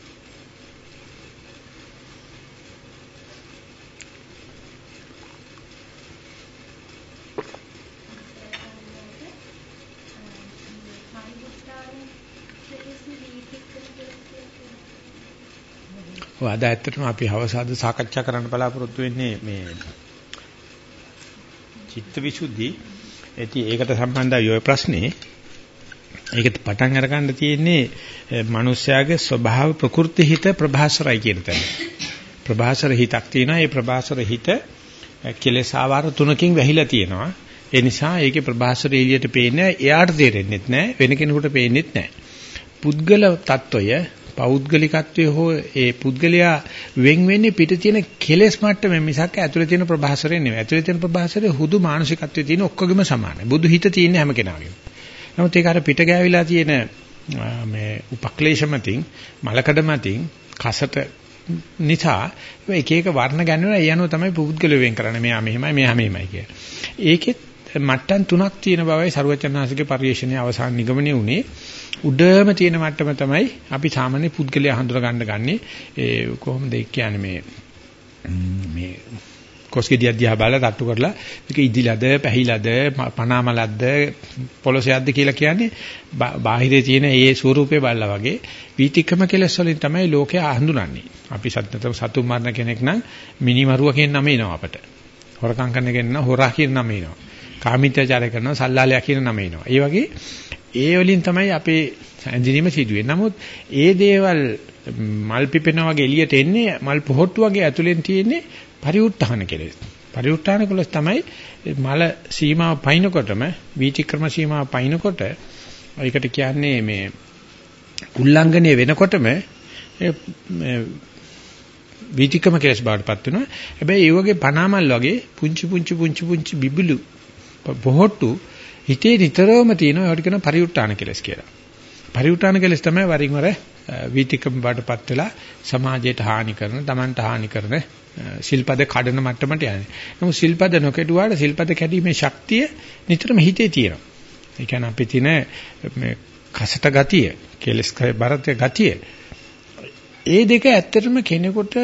ඔය අද ඇත්තටම අපි හවස අද සාකච්ඡා කරන්න බලාපොරොත්තු වෙන්නේ මේ චිත්තවිසුද්ධි. ඒටි ඒකට සම්බන්ධයි ඔය ප්‍රශ්නේ. ඒක පටන් අරගන්න තියෙන්නේ මිනිස්යාගේ ස්වභාව ප්‍රകൃති හිත ප්‍රභාසරයි කියන තැන. ප්‍රභාසර හිතක් තියෙනවා. ඒ ප්‍රභාසර හිත කෙලෙස් ආවර තුනකින් වැහිලා තියෙනවා. ඒ නිසා ඒකේ ප්‍රභාසර එළියට පේන්නේ එයාට තේරෙන්නේ නැහැ. වෙන කෙනෙකුට පේන්නේ නැහැ. පුද්ගල తত্ত্বය පෞද්ගලිකත්වයේ හෝ ඒ පුද්ගලයා වෙන් වෙන්නේ පිට තියෙන කෙලෙස් මට්ටමේ මිසක් ඇතුලේ තියෙන ප්‍රභාසරේ නෙවෙයි. ඇතුලේ තියෙන ප්‍රභාසරේ හුදු මානසිකත්වයේ තියෙන ඔක්කොගෙම සමානයි. බුදු හිත තියෙන හැම කෙනාගේම. නමුත් ඒක අර පිට ගෑවිලා තියෙන මේ උපක්ලේශ මතින් මලකඩ මතින් කසට නිසා එක එක වර්ණ ගන්නවලා ඒ අනුව තමයි පුද්ගල වෙන් කරන්නේ. මෙයා මෙහෙමයි මෙයා මෙහෙමයි කිය. ඒකෙත් මට්ටම් තුනක් තියෙන බවයි ਸਰවචන්නාසිකේ පරිශ්‍රණයේ අවසාන නිගමනයේ උනේ. උඩම තියෙන මට්ටම තමයි අපි සාමාන්‍ය පුද්ගලයා හඳුනා ගන්න ගන්නේ. ඒ කොහොමද ඒ කියන්නේ මේ මේ කොස්ගෙඩියක් දිහා බලලා තට්ටු කරලා මේක ඉදිලාද පැහිලාද පනාමලක්ද පොලොසයක්ද කියලා කියන්නේ බාහිරේ තියෙන ඒ ස්වරූපේ බලලා වගේ වීතික්‍රම කෙලස් වලින් තමයි ලෝකයා හඳුනන්නේ. අපි සත්‍යතම සතු මරණ කෙනෙක් නම් මිනිමරුව කියන නම එනවා අපට. හොරකම් කරන කෙනෙක් නම් හොරා කියන නම එනවා. කාමීත්‍යචාරය කරනවා සල්ලාලයා කියන නම එනවා. ඒ වගේ ඒ වලින් තමයි අපේ ඇඳිනීම සිදුවේ. නමුත් ඒ දේවල් මල් පිපෙනා වගේ එළියට එන්නේ මල් පොහොට්ටු වගේ ඇතුලෙන් තියෙන්නේ පරිඋත්ථාන කෙලෙස්. පරිඋත්ථාන කෙලෙස් තමයි මල සීමාව පයින්නකොටම වීතික්‍රම සීමාව පයින්නකොට ඒකට කියන්නේ මේ උල්ලංඝනය වෙනකොටම වීතික්‍රම කෙලෙස් බාටපත් වෙනවා. හැබැයි ඒ වගේ පනාමල් වගේ පුංචි පුංචි පුංචි පුංචි බිබිලු පොහොට්ටු හිතේ නිතරම තියෙනවා ඒකට කියන පරිඋත්ථාන කෙලෙස් කියලා. පරිඋත්ථාන කෙලෙස් තමයි වරින් වර වීතික්‍රම බාටපත් වෙලා සමාජයට හානි කරන, Tamanට හානි කරන ශිල්පද කඩන මට්ටමට යන්නේ. නමුත් ශිල්පද නොකඩුවාට ශිල්පද කැඩීමේ ශක්තිය නිතරම හිතේ තියෙනවා. ඒ කියන්නේ අපි තියෙන මේ කසට ගතිය, කෙලස් බරත ගතිය. ඒ දෙක ඇත්තටම කෙනෙකුට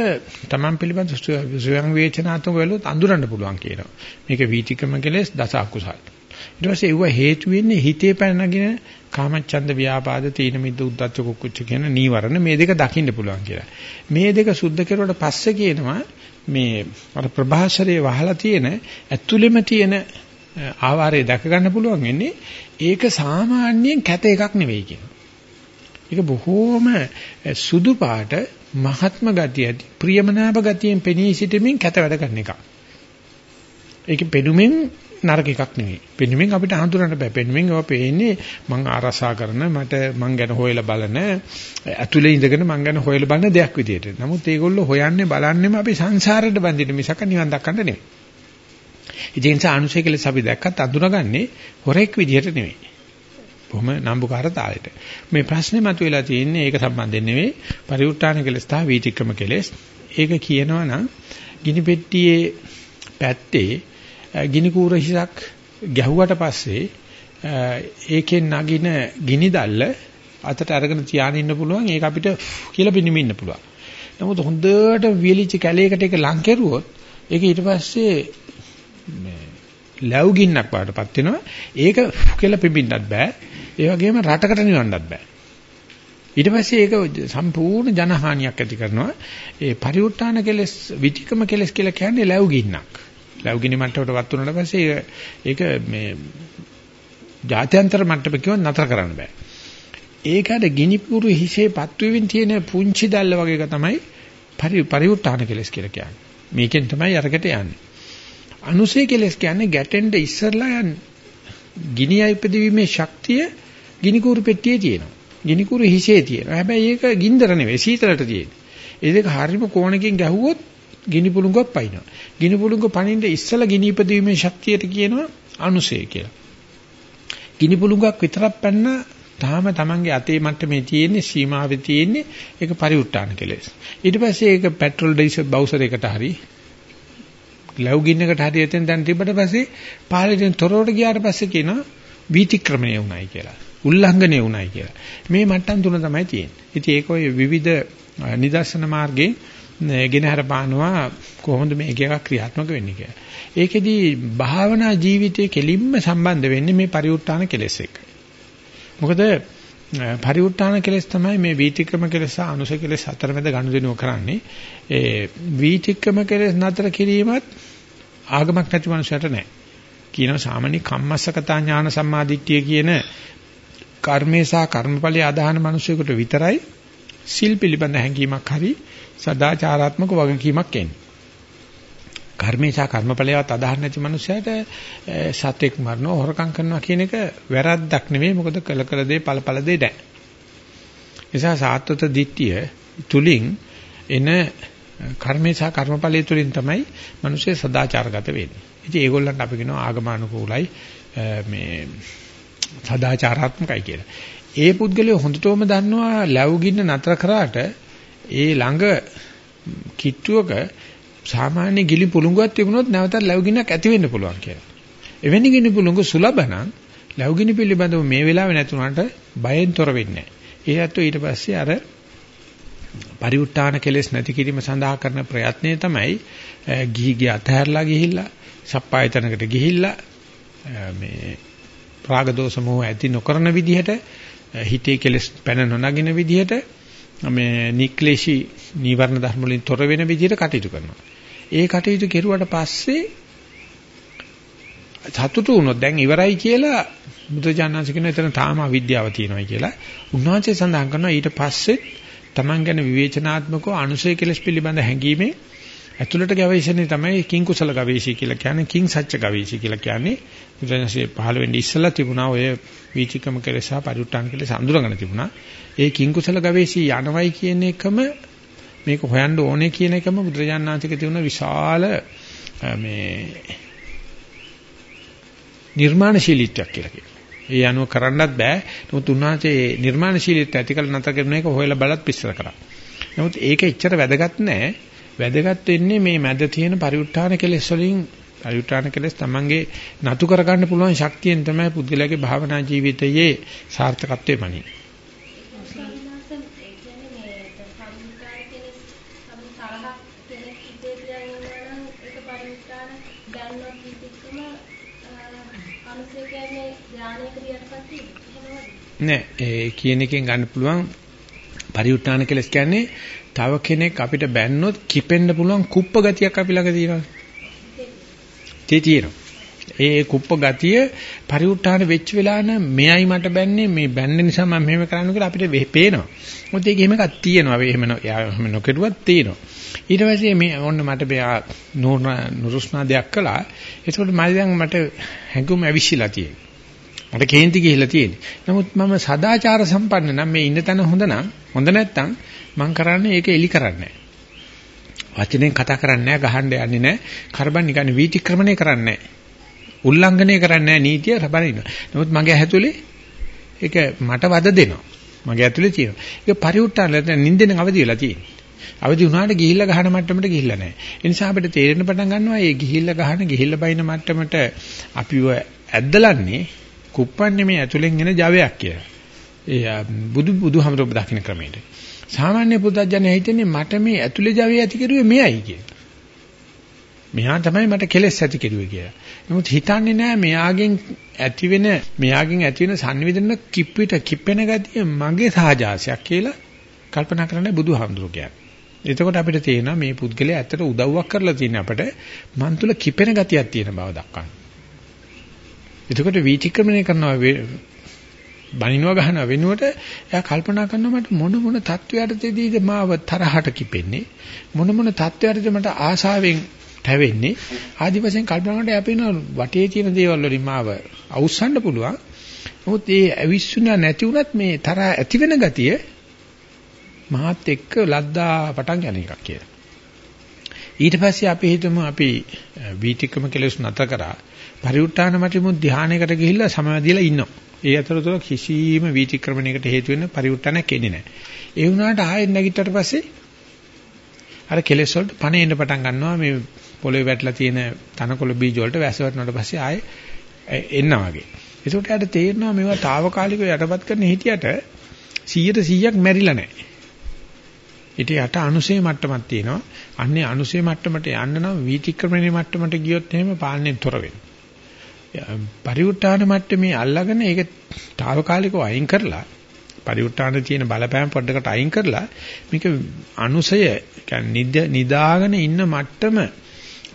Taman පිළිබඳ ස්වයං වේචනාත්මක වෙලොත් අඳුරන්න පුළුවන් කියනවා. මේක වීතිකම කෙලස් දස අකුසල්. ඊට පස්සේ ඒව හේතු වෙන්නේ හිතේ පැනනගෙන කාමච්ඡන්ද ව්‍යාපාද තීන මිද්ද උද්දච්ච කුක්කුච්ච කියන නීවරණ මේ දෙක දකින්න පුළුවන් කියලා. මේ දෙක සුද්ධ කෙරුවට පස්සේ කියනවා මේ අර ප්‍රභාෂරයේ වහලා තියෙන ඇතුළෙම තියෙන ආවාරය දැක ගන්න පුළුවන් වෙන්නේ ඒක සාමාන්‍යයෙන් කැත එකක් නෙවෙයි කියනවා. ඒක බොහෝම සුදු පාට මහත්ම ගතිය ඇති ප්‍රියමනාප ගතියෙන් පෙනී සිටමින් කැත වැඩ කරන එකක්. ඒක පෙනුමින් නරක එකක් නෙවෙයි. පෙනුමින් අපිට හඳුනන්න බෑ. පෙනුමින් ඒවා පේන්නේ මං ආරසා කරන මට මං ගැන හොයලා බලන ඇතුලේ ඉඳගෙන මං ගැන හොයලා බලන දෙයක් විදියට. නමුත් ඒගොල්ලෝ හොයන්නේ බලන්නේම අපි සංසාරයට බැඳින්න මිසක නිවන් දක්කන්න නෙවෙයි. ඒ නිසා අනුසය කියලා අපි දැක්කත් අඳුනගන්නේ හොරෙක් විදියට නෙවෙයි. බොහොම නම්බුකාර තාලෙට. මේ ප්‍රශ්නේ මතුවලා තියෙන්නේ ඒක සම්බන්ධයෙන් නෙවෙයි. පරිඋත් ทาน කෙලස් තා වීතික්‍රම කෙලස්. ඒක කියනවා නම් ගිනි පෙට්ටියේ පැත්තේ ගිනි කූර හිසක් ගැහුවට පස්සේ ඒකෙන් නගින ගිනි දැල්ල අතට අරගෙන තියාගෙන ඉන්න පුළුවන් ඒක අපිට කියලා පිනිමින් ඉන්න පුළුවන්. නමුත් හොඳට වියලිච්ච කැලයකට ඒක ලං කෙරුවොත් ඒක ඊට පස්සේ ලැබු ගින්නක් වඩටපත් වෙනවා. ඒක කියලා පිඹින්නත් බෑ. ඒ වගේම රටකට නිවන්නත් බෑ. ඊට පස්සේ ඒක සම්පූර්ණ ජනහානියක් ඇති කරනවා. ඒ පරිඋත්තාන කෙලස් විතිකම කෙලස් කියලා කියන්නේ ලැබු ගින්නක්. ලැබුගිනි මට්ටමට වත් වුණාට පස්සේ ඒක මේ ජාත්‍යන්තර මට්ටම කිව්වොත් නතර කරන්න බෑ. ඒකට ගිනිපුරු හිසේ පත්වෙමින් තියෙන පුංචි දැල්ල වගේ එක තමයි පරි පරිඋත්තාන කෙලස් කියලා කියන්නේ. මේකෙන් තමයි අරකට යන්නේ. අනුසය කෙලස් කියන්නේ ගැටෙන්න ඉස්සරලා යන්නේ. ගිනි අයිපදීමේ ශක්තිය ගිනිකුරු පෙට්ටියේ තියෙනවා. ගිනිකුරු හිසේ තියෙනවා. හැබැයි ඒක ගින්දර නෙවෙයි සීතලට තියෙන්නේ. ඒ දෙක හරිම කෝණකින් ගැහුවොත් ගිනි පුළඟක් පයින්නවා. ගිනි පුළඟ පනින්න ඉස්සලා ගිනි ඉපදීමේ ශක්තියට කියනවා අනුසය කියලා. ගිනි පුළඟක් විතරක් පැන්න තාම තමන්ගේ අතේ මට්ටමේ තියෙන්නේ සීමාවේ තියෙන්නේ ඒක පරිඋත් ทาน කෙලෙස්. ඊට පස්සේ ඒක පෙට්‍රල් ඩීසල් බවුසර් එකට හරි ලව් ගින්නකට හරි එතෙන් දැන් තිබ්බට පස්සේ පාලෙන් තොරවට ගියාට පස්සේ කියනවා වීතික්‍රමණය වුණයි කියලා. උල්ලංඝනය වුණයි කියලා. මේ මට්ටම් තුන තමයි තියෙන්නේ. ඉතින් ඒක ඔය විවිධ නිදර්ශන මාර්ගයේ ගෙනහැර පානවා කොහොමද මේ එක එකක් ක්‍රියාත්මක වෙන්නේ කියලා. ඒකෙදි භාවනා ජීවිතයේ කෙලින්ම සම්බන්ධ වෙන්නේ මේ පරිඋත් ทาน කෙලෙස් එක්ක. මොකද පරිඋත් ทาน කෙලෙස් තමයි මේ වීතික්‍රම කෙලෙස් සහ අනුස කෙලෙස් අතරමැද ගනුදෙනුව කරන්නේ. ඒ වීතික්‍රම කෙලෙස් නතර කිරීමත් ආගමක් නැති මනුස්සයට නැහැ. කියනවා සාමාන්‍ය කම්මස්සකතා ඥාන සම්මාදිට්ඨිය කියන කර්මේ සහ කර්මඵලයේ අදහන මිනිසෙකුට විතරයි සිල් පිළිබඳ හැඟීමක් හරි සදාචාරාත්මක වගකීමක් එන්නේ. කර්මේ සහ කර්මඵලයවත් අදහන්න නැති මනුස්සයට සත්‍යක් මරනවා හොරකම් කරනවා කියන එක වැරද්දක් නෙවෙයි මොකද කළ කළ දේ ඵල ඵල දේ නැහැ. නිසා සාත්වත දිට්ඨිය තුලින් එන කර්මේ සහ කර්මඵලයේ තුලින් තමයි මිනිස්සේ සදාචාරගත වෙන්නේ. ඉතින් ඒගොල්ලන්ට අපි කියනවා ආගමානුකූලයි මේ සදාචාරාත්මකයි කියලා. ඒ පුද්ගලයා හොඳටම දන්නවා ලැබුගින්න නතර කරාට ඒ ළඟ කිට්ටුවක සාමාන්‍ය ගිලි පුළඟක් තිබුණොත් නැවතත් ලැබුගින්නක් ඇති වෙන්න පුළුවන් කියලා. එවැනි ගිනි පුළඟ සුලබ නම් ලැබුගිනි පිළිබඳව මේ වෙලාවේ නැතුණාට බයෙන් තොර වෙන්නේ නැහැ. ඒ අතෝ ඊට පස්සේ අර පරිඋත් ทาน කෙලෙස් නැති කිරීම සඳහා කරන ප්‍රයත්නය තමයි ගිහි ගිය අතහැරලා ගිහිල්ලා සප්පායතනකට ගිහිල්ලා මේ රාග දෝෂ මොහ ඇති නොකරන විදිහට හිතේ කෙලෙස් පැන නොනගින විදිහට මේ නික්ලේශී නීවරණ ධර්ම වලින් තොර වෙන විදිහට කටයුතු කරනවා. ඒ කටයුතු කෙරුවට පස්සේ සතුටු වුණොත් දැන් ඉවරයි කියලා බුදුජානනාංශ කියන එතන තාම අවිද්‍යාව තියෙනවා කියලා. උන්වහන්සේ සඳහන් කරනවා ඊට පස්සේ Taman ගැන විවේචනාත්මකව අනුසය කෙලස් පිළිබඳ හැඟීමේ ඇතුළට ගවේෂණය තමයි කිං කුසල ගවේෂී කියලා කියන්නේ කිං සත්‍ය ගවේෂී කියලා කියන්නේ බුදුන්සේ 15 වෙනි ඉස්සලා තිබුණා ඔය වීචිකම කෙලෙසා පරිඋට්ටාන කෙලෙස අඳුරගෙන තිබුණා ඒ කිං කුසල ගවේෂී යනවයි කියන එකම මේක හොයන්න ඕනේ කියන එකම බුදුරජාණන්තික තිබුණ විශාල මේ නිර්මාණශීලීත්වයක් කියලා කියනවා ඒ අනුව කරන්නත් බෑ. නමුත් උන්වහන්සේ නිර්මාණශීලීත්වය ඇතිකල නැතර කරන එක හොයලා බලත් පිස්සර කරා. නමුත් ඒක එච්චර වැදගත් නෑ. වැදගත් වෙන්නේ මේ මැද තියෙන පරිඋත්ථාන කෙලෙස් වලින්. පරිඋත්ථාන කෙලෙස් තමන්ගේ නතු කරගන්න පුළුවන් ශක්තියෙන් තමයි පුද්ගලයාගේ භාවනා ජීවිතයේ සාර්ථකත්වය පණින්නේ. නෑ ඒ කියන එකෙන් ගන්න පුළුවන් පරිඋත් ทาน කෙලස් කියන්නේ තව කෙනෙක් අපිට බැන්නොත් කිපෙන්න පුළුවන් කුප්ප ගතියක් අපි ළඟ තියෙනවා. තේ තියෙනවා. ඒ කුප්ප ගතිය පරිඋත් ทาน වෙච්ච වෙලාවන මෙයයි මට බැන්නේ මේ බැන්න නිසා මම මෙහෙම කරන්න කියලා අපිට පේනවා. මොකද ඒක එහෙම එකක් තියෙනවා. එහෙම එහෙම නොකරුවත් තියෙනවා. ඊට පස්සේ මේ ඔන්න මට මෙයා නුරුස්නා දෙයක් කළා. ඒකෝට මම දැන් මට හැඟුම් ඇවිස්සලා තියෙනවා. මට කේන්ති ගිහිලා තියෙන්නේ. නමුත් මම සදාචාර සම්පන්න නම් මේ ඉන්න තැන හොඳ නම් හොඳ නැත්තම් මම කරන්නේ ඒක එලි කරන්නේ වචනෙන් කතා කරන්නේ නැහැ, ගහන්න යන්නේ නැහැ, කරබන් නිකන් වීතික්‍රමණය කරන්නේ නැහැ. උල්ලංඝනය කරන්නේ නැහැ නීතිය රබන ඉන්නවා. නමුත් මගේ ඇතුලේ ඒක මට වද දෙනවා. මගේ ඇතුලේ තියෙනවා. ඒක පරිඋත්තරන නැත්නම් නිින්දෙන් අවදි වෙලා තියෙන්නේ. අවදි වුණාට ගිහිල්ලා ගහන මට්ටමට ගිහිල්ලා නැහැ. ඒ නිසා අපිට තේරෙන්න පටන් ගන්නවා මේ ගිහිල්ලා ගහන ගිහිල්ලා බයින මට්ටමට අපිව ඇද්දලන්නේ කුප්පන්නේ මේ ඇතුලෙන් එන ජවයක් කියලා. ඒ බුදු බුදුහමරොබ දකින්න ක්‍රමයට. සාමාන්‍ය පුදජනය හිතන්නේ මට මේ ඇතුලේ ජවය ඇති කරුවේ මෙයයි කියලා. මෙහා තමයි මට කෙලෙස් ඇති කෙරුවේ කියලා. නමුත් හිතන්නේ නෑ මෙයාගෙන් ඇති වෙන මෙයාගෙන් ඇති වෙන සංවිධන කිප්පිට කිප්පෙන ගතිය මගේ සහජාසයක් කියලා කල්පනා කරන්නේ බුදුහාමුදුරු කියන්නේ. එතකොට අපිට තේරෙනවා මේ පුද්ගලයා ඇත්තට උදව්වක් කරලා තියෙන අපට මන් තුල කිපෙන ගතියක් තියෙන බව දක්වන්න. එතකොට වීතික්‍රමණය කරනවා බනිනවා ගහනවා වෙනුවට එයා කල්පනා කරනවා මට මොන මොන தත්වයටදීද මාව තරහට කිපෙන්නේ? මොන මොන தත්වයටද මට ආසාවෙන් තැවෙන්නේ? ආදි වශයෙන් කල්පනා කරනකොට එයා පේනවා වටේ තියෙන දේවල් වලින් මාව අවුස්සන්න පුළුවන්. නමුත් ඒ අවිස්සුනා නැති වුණත් මේ තරහ ඇති වෙන ගතිය මහත් එක්ක ලද්දා පටන් යන එකක් කියලා. ඊට පස්සේ අපි හිතමු අපි වීතික්‍රම කෙලෙස් නැතර කරා. පරිඋත්තාන මටිමු ධානයකට ගිහිල්ලා සමාධියලා ඉන්නවා. ඒ අතරතුර කිසිම වීතික්‍රමණයකට හේතු වෙන පරිඋත්තානයක් එන්නේ නැහැ. ඒ වුණාට ආයෙත් නැගිට්ටට පස්සේ අර කෙලෙස් වලට පණ එන්න පටන් ගන්නවා මේ පොළවේ වැටලා තියෙන තනකොළ බීජ වලට වැස වටනට පස්සේ ආයෙ එන්නා වගේ. ඒකට යාට තේරෙනවා මේවා తాවකාලිකව යටපත් කරන හිටියට 100ට 100ක් මැරිලා නැහැ. ඊට යට අනුසේ මට්ටමක් තියෙනවා. අන්නේ අනුසේ මට්ටමට යන්න නම් වීතික්‍රමණයේ මට්ටමට ගියොත් එහෙම පාලනයෙන් තොර වෙනවා. පරිඋත්තාන මට්ටමේ අල්ලගෙන ඒක తాවකාලිකව අයින් කරලා පරිඋත්තාන තියෙන බලපෑම පොඩ්ඩකට අයින් කරලා මේක අනුසය කියන්නේ නිදාගෙන ඉන්න මට්ටම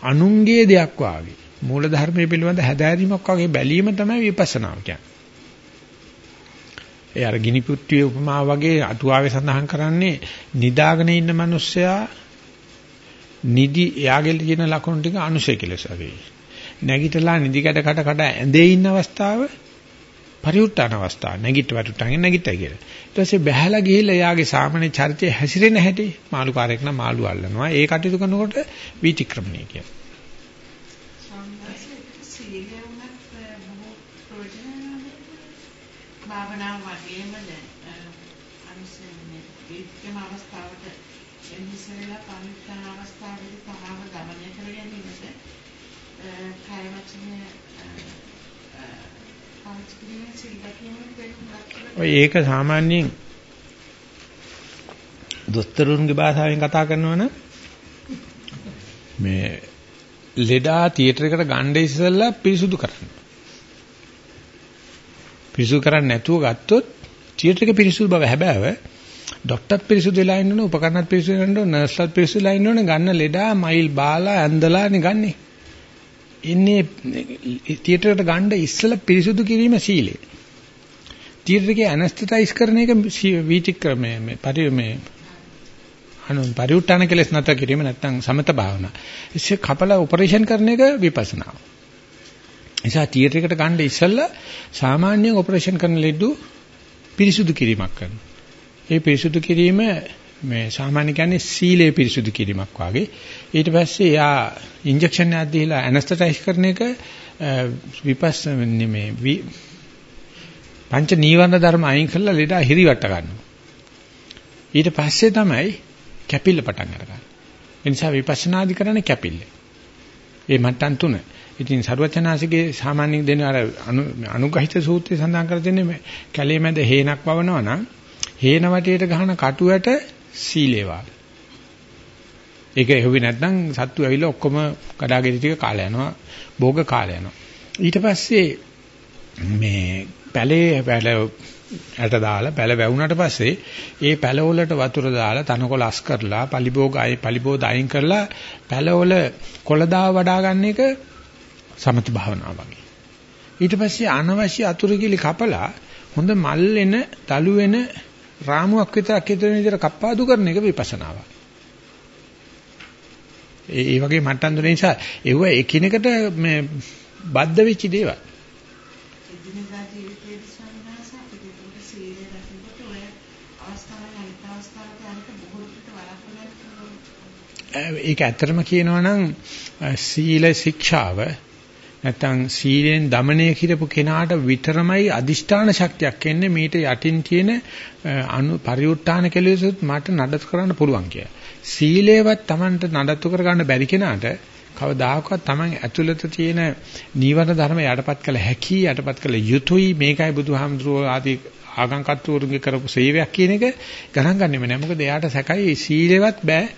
අනුන්ගේ දෙයක් වාගේ මූල ධර්මයේ පිළිබඳ හැදෑරීමක් වගේ බැලීම තමයි විපස්සනාව කියන්නේ. ඒ අර ගිනි පුට්ටියේ උපමාව වගේ අටුවාවේ සඳහන් කරන්නේ නිදාගෙන ඉන්න මිනිස්සයා නිදි එයාගේ තියෙන ලක්ෂණ ටික අනුසය කෙලස වගේ. නැගිටලා නිදිකට කට කට ඇඳේ ඉන්න අවස්ථාව පරිඋත්තාන අවස්ථාව. නැගිට වටුටාගෙන නැගිටයි කියලා. ඊට පස්සේ බැහැලා ගිහිල්ලා යාගේ සාමාන්‍ය චරිතය හැසිරෙන හැටි මාළුකාරයෙක් නම් මාළු අල්ලනවා. ඒ කටයුතු කරනකොට වීතික්‍රමණය කියනවා. භාවනාව වගේම දැන් අනුසෙන්නේ වික්‍රම අවස්ථාවට එනිසෙලා පරිත්‍යාග අවස්ථාවේදී තරහව දමනය කර ගැනීමට කය වචනය පාවිච්චි කිරීමෙන් සිල් රැකීමෙන් වෙන්නේ ඔය ඒක සාමාන්‍යයෙන් දොස්තරුන්ගේ භාෂාවෙන් කතා කරනවා නම් මේ ලෙඩා තියටර් එකට ගන්න ඉස්සෙල්ලා පිරිසුදු කරන්න. පිරිසුදු කරන්නේ නැතුව ගත්තොත් තියටර් එක පිරිසුදු බව හැබෑව ડોක්ටර්ත් පිරිසුදු වෙලා ඉන්න ඕන උපකරණත් පිරිසුදු වෙන්න ඕන නර්ස්ලත් පිරිසුදු වෙලා ඉන්න ඕන ගන්න ලෙඩා මයිල් බාලා ඇඳලානේ ගන්නෙ. ඉන්නේ තියටර් එකට ගන්න ඉස්සෙල්ලා පිරිසුදු කිරීම සීලය. තීරණකේ ඇනස්තටයිස් කරන එක වීතික්‍රමය මේ පරි මේ අනු පරිඋත්තාන කෙලස් නැත කිරීම නැත්නම් සමත භාවනා. ඉස්සේ කපල ඔපරේෂන් කරන එක විපස්සනා. නිසා තියටර් එකට ගන්න ඉස්සෙල්ලා සාමාන්‍යයෙන් ඔපරේෂන් කරන ලෙඩු පිරිසුදු කිරීමක් කරනවා. ඒ පිරිසුදු කිරීම මේ සාමාන්‍ය කියන්නේ සීලය පිරිසුදු කිරීමක් වාගේ. ඊට පස්සේ යා ඉන්ජෙක්ෂන් එකක් දීලා ඇනස්තටයිස් කරන එක විපස්සනා මේ පංච නීවරණ ධර්ම අයින් කරලා ලෙඩ හිරිවට ගන්නවා. ඊට පස්සේ තමයි කැපිල්ල පටන් අරගන්නේ. ඒ නිසා විපස්සනාදි කරන්නේ කැපිල්ල. ඒ මට්ටම් තුන. ඉතින් ਸਰවචනාසිකේ සාමාන්‍යයෙන් දෙන අර අනුගහිත සූත්‍රය සඳහන් කර දෙන්නේ කැලේ මැද හේනක් වවනවා නම් හේන වටේට ගහන කටුවට සීලේ වාගේ. ඒක එහෙවි නැත්නම් සත්තු ඇවිල්ලා ඔක්කොම කඩාගෙන ටික කාලය යනවා. භෝග කාලය යනවා. ඊට පස්සේ මේ පැලේ පැල ඇට දාලා පැල වැවුනට පස්සේ ඒ පැලවලට වතුර දාලා තනකොළ අස් කරලා පලිබෝග අය පලිබෝද අයින් කරලා පැලවල කොළදාව වඩා ගන්න එක සමති භාවනාව වගේ. ඊට පස්සේ අනවශ්‍ය අතුරුකිලි කපලා හොඳ මල් එන, තලු වෙන රාමුවක් විතරක් හිතෙන විදිහට කප්පාදු කරන එක විපස්සනාව. ඒ ඒ වගේ මට්ටම් තුන නිසා ඒව එකිනෙකට මේ බද්ධ වෙච්ච දේවල්. එදිනෙදා ජීවිතයේදී ස්වාමීනාස අපිට ඒක සීලය රැකෙනකොට ඔය අවස්ථාවෙන් අනිත් අවස්ථාවට අනිත් බොහෝ දුරට වළක්වන්න ඒක ඇත්තටම කියනවා නම් සීල ශික්ෂාව නැත්නම් සීලෙන් দমনය කිරපු කෙනාට විතරමයි අදිෂ්ඨාන ශක්තියක් එන්නේ මීට යටින් තියෙන අනු පරිඋත්ථාන කෙලෙසුත් මට නඩත් කරන්න පුළුවන් කියලා. සීලේවත් Tamanට නඩත්තු කරගන්න බැරි කෙනාට කවදාකවත් Taman ඇතුළත තියෙන නීවරණ ධර්ම යටපත් කළ හැකි යටපත් කළ යුතුයි මේකයි බුදුහාමුදුරුවෝ ආදී ආගම් කර්තෘවරුන්ගේ කරපු සේවයක් කියන එක ගණන් ගන්නෙම නෑ මොකද එයාට සැකයි සීලෙවත් බෑ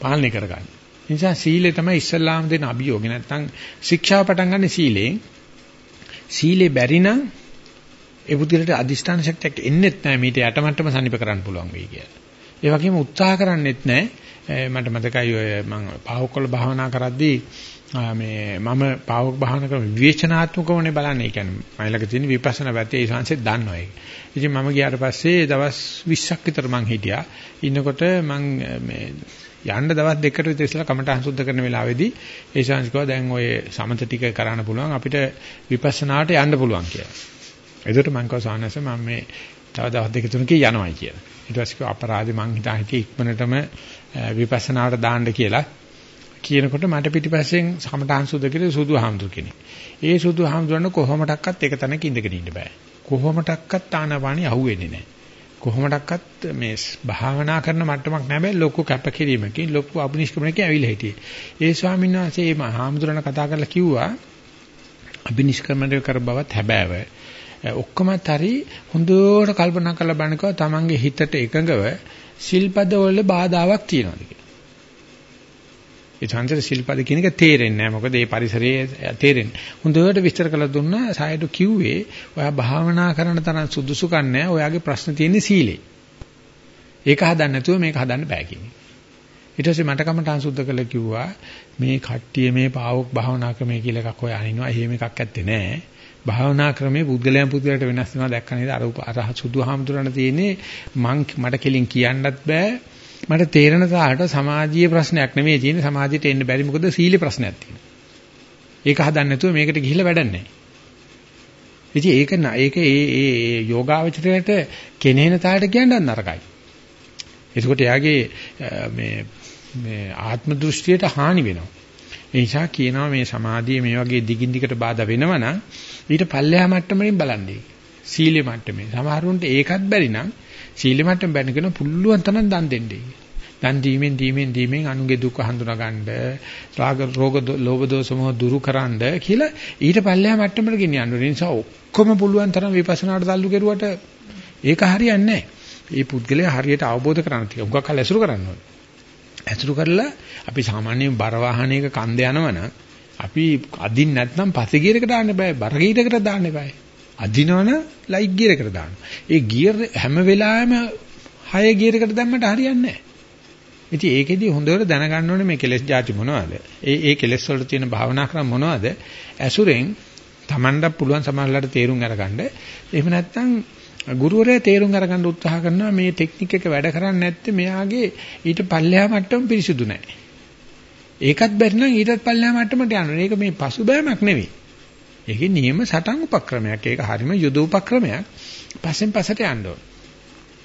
පාලනය කරගන්න. ඒ නිසා සීලය තමයි ඉස්සල්ලාම දෙන අභියෝගය නැත්නම් ශික්ෂාව පටන් ගන්න සීලෙන්. සීලේ බැරි නම් ඒ බුද්ධිලට අදිෂ්ඨාන ශක්තියක් එන්නෙත් නෑ මීට යටමට්ටම සනීප කරන්න පුළුවන් වෙයි කියලා. ඒ වගේම උත්සාහ කරන්නෙත් නෑ මට මතකයි ඔය මම පාවොක්කල භාවනා කරද්දී මේ මම පාවොක් භාවනා කරන විවේචනාත්මකවනේ බලන්නේ. ඒ කියන්නේ මයිලක තියෙන විපස්සනා පැත්තේ ඒ සංසෙත් දන්නවා ඒක. ඉතින් මම ගියාට පස්සේ දවස් 20ක් විතර මං හිටියා. ඉන්නකොට මං මේ යන්න දවස් දෙකකට විතර ඉස්සලා කමටහන් සුද්ධ කරන වෙලාවේදී ඒ ශාන්සිකව දැන් ඔය සමත ටික කරන්න පුළුවන් අපිට විපස්සනාට යන්න පුළුවන් කියලා. ඒකට මං කව සානස මම මේ තව දවස් දෙක තුනක යනවායි කියලා. ඊට පස්සේ අපරාධේ මං හිතා හිටියේ ඉක්මනටම විපස්සනාවට දාන්න කියලා කියනකොට මට පිටිපස්සෙන් සමටහන් සුද්ධ කියලා සුදු හාමුදුර කෙනෙක්. ඒ සුදු හාමුදුරන කොහොමඩක්වත් එක තැනක ඉඳගෙන ඉන්න බෑ. කොහොමඩක්වත් ආනපානිය අහුවෙන්නේ නැහැ. කොහොමඩක්වත් මේ භාවනා කරන මට්ටමක් නැබැයි ලොකු කැපකිරීමකින් ලොකු අභිනිෂ්ක්‍මණයකින් ඇවිල්ලා හිටියේ. ඒ ස්වාමීන් වහන්සේ මේ හාමුදුරන කතා කරලා කිව්වා අභිනිෂ්ක්‍මණය කර බවත් හැබෑව. ඔක්කොමත් හරි හොඳට කල්පනා කරලා බලනකොට තමන්ගේ හිතට එකඟව සිල්පද වල බාධාවක් තියෙනවද කියලා. ඒ සංසාර සිල්පද කියන එක තේරෙන්නේ නැහැ. මොකද ඒ පරිසරයේ තේරෙන්නේ. හොඳට විස්තර කරලා දුන්නා සායඩු කිව්වේ ඔයා භාවනා කරන තරම් සුදුසුකම් නැහැ. ඔයාගේ ප්‍රශ්න තියෙන්නේ සීලේ. ඒක හදන්න නැතුව මේක හදන්න බෑ කියන්නේ. ඊට පස්සේ මට කමටහන් සුද්ධ කළා කිව්වා මේ කට්ටිය මේ පාවොක් භාවනා ක්‍රමය කියලා එකක් හොයන ඉනවා. එහෙම එකක් ඇත්තේ නැහැ. භාවනා ක්‍රමයේ පුද්ගලයන් පුද්ගලයට වෙනස් වෙනවා දැක්ක නේද අර අර සුදුහාමුදුරණ තියෙන්නේ මං මට කෙලින් කියන්නත් බෑ මට තේරෙන තාලට සමාජීය ප්‍රශ්නයක් නෙමෙයි තියෙන්නේ සමාජයට එන්න බැරි මොකද සීල ප්‍රශ්නයක් තියෙනවා ඒක හදන්න නැතුව මේකට ගිහිල්ලා වැඩක් නැහැ ඉතින් ඒක ඒක ඒ ඒ යෝගාවචරයට කෙනේන තාලට කියන්නත් නරකයි එතකොට එයාගේ මේ මේ ආත්ම දෘෂ්ටියට හානි වෙනවා ඒ නිසා කියනවා මේ සමාධිය මේ වගේ දිගින් දිගට බාධා වෙනවනම් ඊට පල්ලෙහා මට්ටමෙන් බලන්නේ. සීලෙ මට්ටමේ. සමහරුන්ට ඒකත් බැරි නම් සීලෙ මට්ටම බැරි කෙනා පුළුවන් තරම් දන් දෙන්නේ. දන් දීමෙන් දීමෙන් දීමෙන් අනුගේ දුක හඳුනා ගන්න, රාග රෝග ලෝභ දෝෂ මොහ දුරු කරන්න කියලා ඊට පල්ලෙහා මට්ටමට ගෙනියන්න ඕනේ. ඒ නිසා ඔක්කොම පුළුවන් තරම් විපස්සනාට තල්ලු කෙරුවට ඒක හරියන්නේ නැහැ. මේ පුද්ගලයා හරියට අවබෝධ කරගන්න තියෙනවා. උගක් කල් ඇසුරු කරන්න ඕනේ. ඇසුරු කරලා අපි සාමාන්‍යයෙන් බර වාහනයක කන්ද යනවනම් අපි අදින් නැත්නම් පස්සේ ගියරකට දාන්න බෑ බර ගියරකට දාන්න බෑ අදිනවනම් ලයිට් ගියරකට දාන්න ඒ ගියර් හැම වෙලාවෙම හය ගියරකට දැම්මට හරියන්නේ නැහැ ඉතින් ඒකෙදි හොඳට දැනගන්න ඕනේ මේ කෙලෙස් જાති මොනවද ඒ ඒ කෙලෙස් වලට තියෙන භාවනා ක්‍රම මොනවද ඇසුරෙන් Tamanda පුළුවන් සමානලට තේරුම් අරගන්න එහෙම නැත්නම් ගුරුවරයා තේරුම් අරගන්න උත්සාහ කරනවා මේ ටෙක්නික් එක වැඩ කරන්නේ නැත්te මෙයාගේ ඊට පල්ලෙහා මට්ටම පිරිසුදු නැහැ. ඒකත් බැරි නම් ඊටත් පල්ලෙහා මට්ටමට යනවා. ඒක මේ පසුබෑමක් නෙවෙයි. ඒකේ නියම සටන් උපක්‍රමයක්. ඒක හරීම යුද උපක්‍රමයක්. පස්සෙන් පස්සට යන්න ඕන.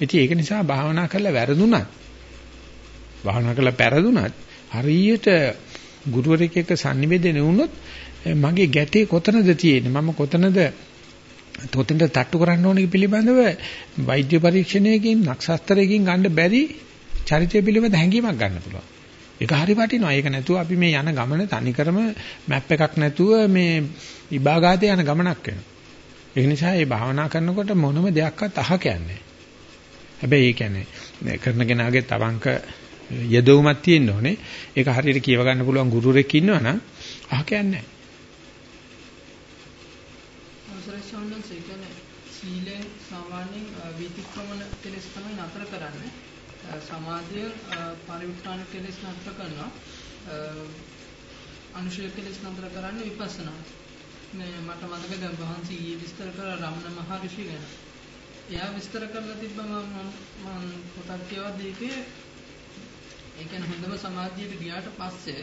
ඉතින් ඒක නිසා භාවනා කරලා වැරදුනත් භාවනා කරලා පෙරදුනත් හරියට ගුරුවරයෙක් එක්ක sannivedana වුණොත් මගේ ගැටේ කොතනද තියෙන්නේ මම කොතනද තොතෙන්ට තට්ටු කරන්න ඕනේ පිළිබඳව වෛද්‍ය පරීක්ෂණයකින් නක්ෂත්‍රයකින් ගන්න බැරි චරිතය පිළිබඳ හැඟීමක් ගන්න පුළුවන්. ඒක හරි වටිනවා. ඒක නැතුව අපි මේ යන ගමන තනිකරම මැප් එකක් නැතුව මේ විභාගාතේ යන ගමනක් වෙනවා. ඒ නිසා මේ භාවනා කරනකොට මොනම දෙයක්වත් අහ කියන්නේ. හැබැයි ඒ කියන්නේ කරන කෙනාගේ තවංක යදවුමක් තියෙන්න ඕනේ. ඒක හරියට කියව ගන්න පුළුවන් ගුරුවරෙක් ඉන්නවනම් අහ කියන්නේ නැහැ. සමාධිය පරිවිත්‍රාණ කෙලෙස් නතර කරනවා අනුශය කෙලෙස් නතර කරන්න විපස්සනා මේ මට මතක දැන් වහන්සේ ඊයේ විස්තර කර රමණ මහරිෂි ගැන එයා විස්තර කරලා තිබ්බ මම මම පොතක් කියවද්දි ඒකේ ඒ කියන්නේ හොඳම සමාධියට ගියාට පස්සේ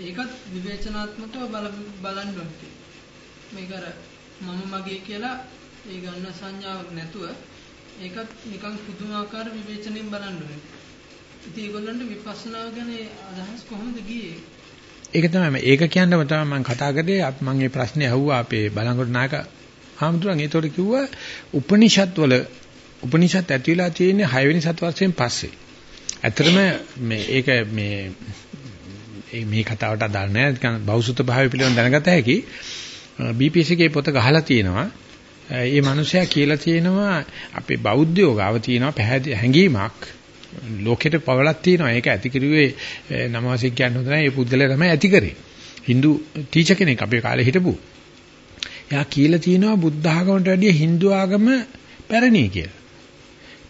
ඒකත් විවේචනාත්මකව බල බලන්න ඕනේ මේක අර මම මගේ කියලා ඒ ගන්න සංඥාවක් නැතුව ඒකත් නිකන් පුදුමාකාර විවේචනයෙන් බලන්න ඕනේ. ඉතින් ඒගොල්ලන්ට විපස්සනා ගැන අදහස් කොහොමද ගියේ? ඒක තමයි ඒක කියන්නම තමයි මම කතා කරේ මම මේ ප්‍රශ්නේ අහුවා අපේ බලංගොඩ නායක හාමුදුරන් ඒතකොට කිව්වා උපනිෂත් වල උපනිෂත් ඇති වෙලා තියෙන්නේ 6 වෙනි සත්වර්ෂයෙන් පස්සේ. ඇත්තටම මේ ඒක මේ මේ කතාවට අදාළ නැහැ. බෞසුත භාවය පිළිබඳව දැනගත හැකි. BPSC එකේ පොත ගහලා තියෙනවා. ඒ මනුස්සයා කියලා තියෙනවා අපේ බෞද්ධයෝ ගාව තියෙනවා පැහැදිලි හැඟීමක් ලෝකෙට පවලක් තියෙනවා ඒක ඇති කිරුවේ නමවාසික කියන්න හොඳ නැහැ ඒ පුද්ගලයා තමයි ඇති කරේ Hindu ටීචර් කෙනෙක් අපේ කාලේ හිටපු එයා කියලා තියෙනවා බුද්ධ ආගමට වැඩිය Hindu ආගම පැරණි කියලා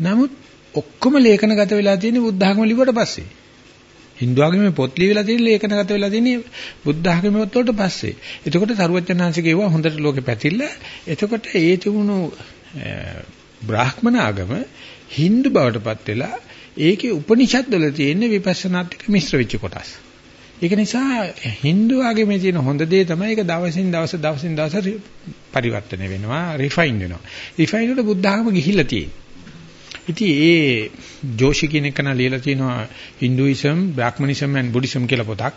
නමුත් ඔක්කොම ලේඛනගත වෙලා තියෙන්නේ බුද්ධ ආගම ලිව්වට පස්සේ Hindu ආගමේ පොත් ලියවිලා තියෙන ලේඛනගත වෙලා තියෙන්නේ බුද්ධ ආගමේ පොත් වලට පස්සේ. එතකොට සරුවචනාංශ කියුවා හොඳට ලෝකෙ පැතිල්ල. එතකොට ඒ තිබුණු බ්‍රාහ්මණ ආගම Hindu බවටපත් වෙලා ඒකේ උපනිෂද් වල තියෙන විපස්සනාත් එක්ක මිශ්‍ර වෙච්ච කොටස්. ඒක නිසා Hindu ආගමේ තියෙන හොඳ දේ තමයි ඒක දවසින් දවස දවසින් දවස පරිවර්තනය වෙනවා, රිෆයින් වෙනවා. රිෆයින් වල බුද්ධ ආගම ගිහිල්ලා තියෙන්නේ. ඉතින් ඒ ජෝෂි කියන එක නා ලියලා තියෙනවා Hinduism, Brahmanism and Buddhism කියලා පොතක්.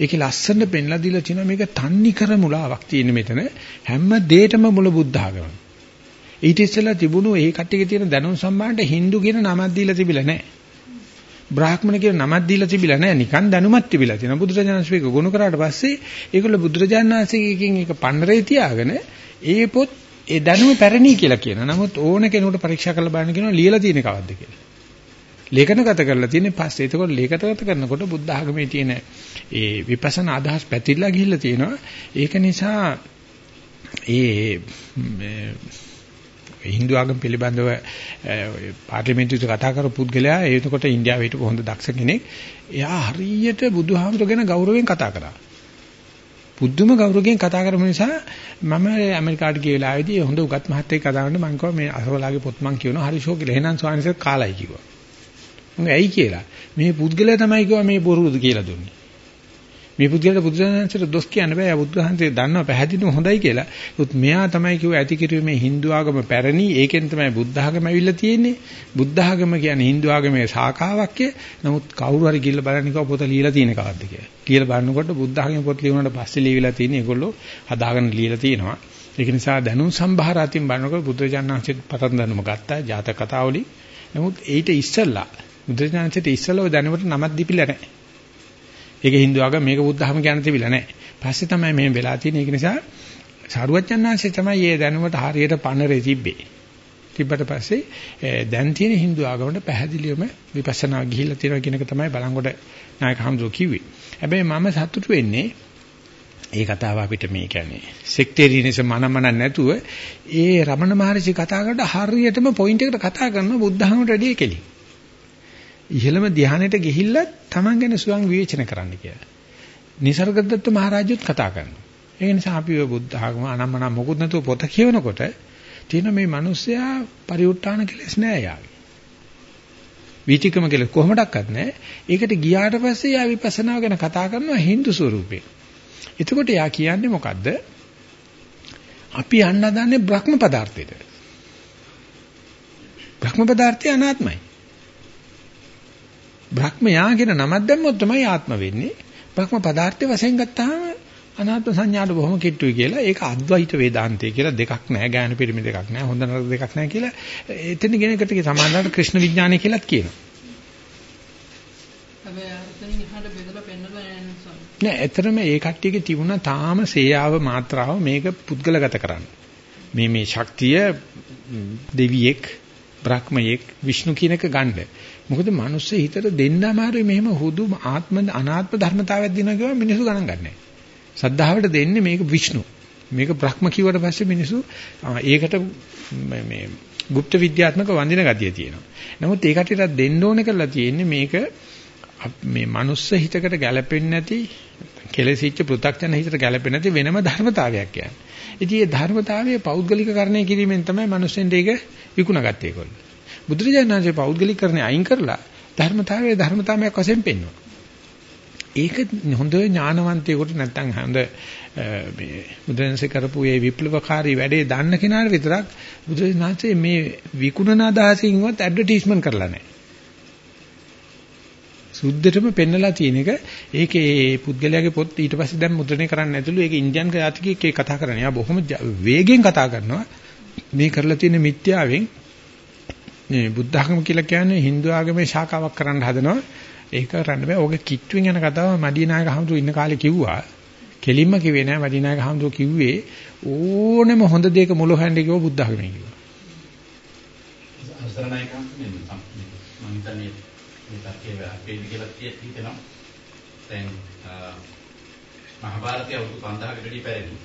ඒකේ ලස්සන පෙන්ලා දීලා තියෙනවා මේක තන්නි කර මුලාවක් තියෙන මෙතන. හැම දෙයකම මුල බුද්ධ ආගම. ඊට ඉස්සෙල්ලා තිබුණු ඒ කට්ටියගේ තියෙන දැනුම් සම්මානට Hindu කියන නමක් දීලා තිබිලා නැහැ. බ්‍රාහ්මණ කියන නමක් දීලා තිබිලා නැහැ. නිකන් දැනුමක් තිබිලා තියෙනවා. බුදුරජාණන් වහන්සේ ඒක ගොනු කරාට පස්සේ ඒගොල්ලෝ බුදුරජාණන් වහන්සේගෙන් ඒක පන්නරේ තියාගෙන ඒ පොත් ඒ දැනුම පැරණි කියලා කියනවා. නමුත් ඕන කෙනෙකුට පරීක්ෂා කරලා බලන්න කියනවා ලියලා තියෙන කවද්ද කියලා. ලේඛනගත කරලා තියෙන්නේ පස්සේ. ඒකෝට ලේඛනගත කරනකොට බුද්ධ ආගමේ තියෙන ඒ විපස්සනා අදහස් පැතිරලා ගිහිල්ලා තියෙනවා. ඒක නිසා ඒ හින්දු ආගම පිළිබඳව පාර්ලිමේන්තුවේ කතා කරපු පුද්ගලයා එතකොට ඉන්දියාවේ හිටපු හොඳ දක්ෂ කෙනෙක්. එයා හරියට බුදුහාමුදුර ගැන ගෞරවයෙන් කතා කරා. පුදුම ගෞරවයෙන් කතා කරපු නිසා මම ඇමරිකාට ගිය වෙලාවේදී හොඳ උගත් මහත්තයෙක් කතා කරනකොට මම කිව්වා මේ අසවලාගේ පොත් මං කියනවා හරි ෂෝ කියලා. එහෙනම් ස්වාමීන් කාලයි කිව්වා. මම ඇයි කියලා. මේ පුද්ගලයා තමයි කිව්වා මේ බොරුද කියලා දුන්නේ. මේ පුද්ගලයාට බුදුසසුනට දොස් කියන්න බෑ. බුදුහන්සේ දන්නවා පැහැදිලිව හොඳයි කියලා. ඒත් මෙයා තමයි කිව්ව ඇති කිරුවේ මේ Hindu ආගම පැරණි. ඒකෙන් තමයි බුද්ධ ආගම ඇවිල්ලා තියෙන්නේ. බුද්ධ ආගම කියන්නේ Hindu ආගමේ ශාඛාවක්. නමුත් කවුරු හරි ගිහිල්ලා බලන්න කිව්ව පොත ලියලා තියෙන කවද්ද කියලා. කියලා බලනකොට බුද්ධ ආගමේ පොත් ලියුණාට පස්සේ ලියවිලා තියෙන්නේ ඒගොල්ලෝ හදාගෙන ලියලා තියෙනවා. ඒක නිසා දැනුම් සම්භාර අතින් බලනකොට බුදුජානනාංශෙත් පතන් දැනුම ගත්තා ජාතක කතාවලින්. නමුත් ඊට ඉස්සෙල්ලා බුදුරජාණන්සේට ඉස්සලව දැනුමට නමක් දීපිලා නැහැ. ඒක Hindu ආගම මේක බුද්ධ ධර්ම කියන තිබිලා නැහැ. පස්සේ තමයි මෙහෙම වෙලා තියෙන්නේ. ඒක නිසා සාරුවච්චන්හන්සේ තමයි මේ දැනුමට හරියට පනරේ තිබ්බේ. තිබ්බට පස්සේ දැන් තියෙන Hindu ආගමට පැහැදිලිවම විපස්සනා ගිහිල්ලා තියෙනවා කියන එක තමයි බලංගොඩ නායක හම්සෝ කිව්වේ. හැබැයි මම සතුටු වෙන්නේ ඒ කතාව අපිට මේ කියන්නේ සෙක්ටේරියනිසම් මනමන නැතුව ඒ රමණ මහරිෂි කතා කරලා හරියටම පොයින්ට් එකට කතා කරන බුද්ධහමට වැඩි කෙලි. ඉහළම ධානයට ගිහිල්ලා Taman ගැන සුවන් විවේචන කරන්න කියලා. නිසර්ගදත්ත මහරජුත් කතා කරනවා. ඒ නිසා අපි ඔය බුද්ධ ආගම අනම්මන මොකුත් නැතුව පොත කියවනකොට තියෙන මේ මිනිස්සයා පරිඋත් ทาน කෙලස් නෑ යාගේ. වීතිකම කෙලස් කොහොමඩක්වත් නෑ. ඒකට ගියාට පස්සේ යා විපස්සනා ගැන කතා කරනවා Hindu ස්වරූපේ. එතකොට යා කියන්නේ මොකද්ද? අපි යන්න හදන්නේ බ්‍රහ්ම පදාර්ථයට. බ්‍රහ්ම පදාර්ථය අනාත්මයි. බ්‍රහ්මයා කියන නමක් දැම්මොත් තමයි ආත්ම වෙන්නේ. බ්‍රහ්ම පදාර්ථය වශයෙන් ගත්තාම අනාත්ම සංඥාට බොහොම කිට්ටුයි කියලා ඒක අද්වෛත වේදාන්තය කියලා දෙකක් නැහැ ගාන පිරිමි දෙකක් නැහැ හොඳ නරක දෙකක් නැහැ කියලා එතන ගෙන එකට සමානවට ක්‍රිෂ්ණ විඥානය කියලාත් කියනවා. නෑ ඇත්තටම ඒ කට්ටියගේ තිබුණා තාම සේයාව මාත්‍රාව මේක පුද්ගලගත කරන්න. මේ මේ ශක්තිය දෙවියෙක් බ්‍රහ්මයෙක් විෂ්ණු කියන එක ගන්න. මොකද මිනිස්සු හිතට දෙන්න අමාරුයි මෙහෙම හුදු ආත්ම අනාත්ම ධර්මතාවයක් දිනවා කියවම මිනිස්සු ගණන් ගන්නෑ. සද්ධාවට දෙන්නේ මේක විෂ්ණු. මේක බ්‍රහ්ම කිව්වට පස්සේ මිනිස්සු ඒකට මේ গুপ্ত විද්‍යාත්මක වඳින ගතිය තියෙනවා. නමුත් ඒ කටියට දෙන්න ඕනේ කරලා තියෙන්නේ මේක මේ මනුස්ස හිතකට ගැළපෙන්නේ නැති කෙලෙසිච්ච පෘථග්ජන හිතට ගැළපෙන්නේ නැති වෙනම ධර්මතාවයක් කියන්නේ. ඉතින් මේ ධර්මතාවයේ පෞද්ගලිකකරණය කිරීමෙන් තමයි මනුස්සෙන්ට ඒක විකුණගත්තේ ඒගොල්ලෝ. බුදුරජාණන් වහන්සේ පෞද්ගලිකකරණය අයින් කරලා ධර්මතාවයේ ධර්මතාවයක් වශයෙන් පෙන්වනවා. ඒක හොඳ ඥානවන්තයෙකුට නැත්තම් හොඳ මේ බුදුන්සේ කරපු මේ විප්ලවකාරී වැඩේ දන්න කෙනාට විතරක් බුදුරජාණන්සේ මේ විකුණන අදහසින්වත් ඇඩ්වර්ටයිස්මන්ට් කරලා නැහැ. සුද්ධටම පෙන්නලා තියෙන එක ඒකේ පුද්ගලයාගේ පොත් ඊට පස්සේ දැන් මුද්‍රණය කරන්න ඇතුළු ඒක ඉන්දියන් ජාතිකයෙක් ඒ කතා කරන්නේ. යා බොහොම වේගෙන් කතා කරනවා. මේ කරලා තියෙන මිත්‍යාවෙන් මේ බුද්ධ ආගම කියලා කියන්නේ Hindu ආගමේ ශාඛාවක් කරන්න හදනවා. ඒක කරන්න බෑ. ඕක කිට්ටුවෙන් යන කතාව මදීනායක හමුදු ඉන්න කාලේ කිව්වා. කෙලින්ම කිව්වේ නෑ මදීනායක හමුදු කිව්වේ ඕනෙම හොඳ දෙයක මුල හොයන්න කිව්ව බුද්ධ ආගමේ කිව්වා. අසරණයිකම් මම හිතන්නේ මේ තර්කයේ අපේ කියලා හිතෙනවා. දැන් මහාභාරතය අවුරුදු 5000කට වැඩි පැරණි.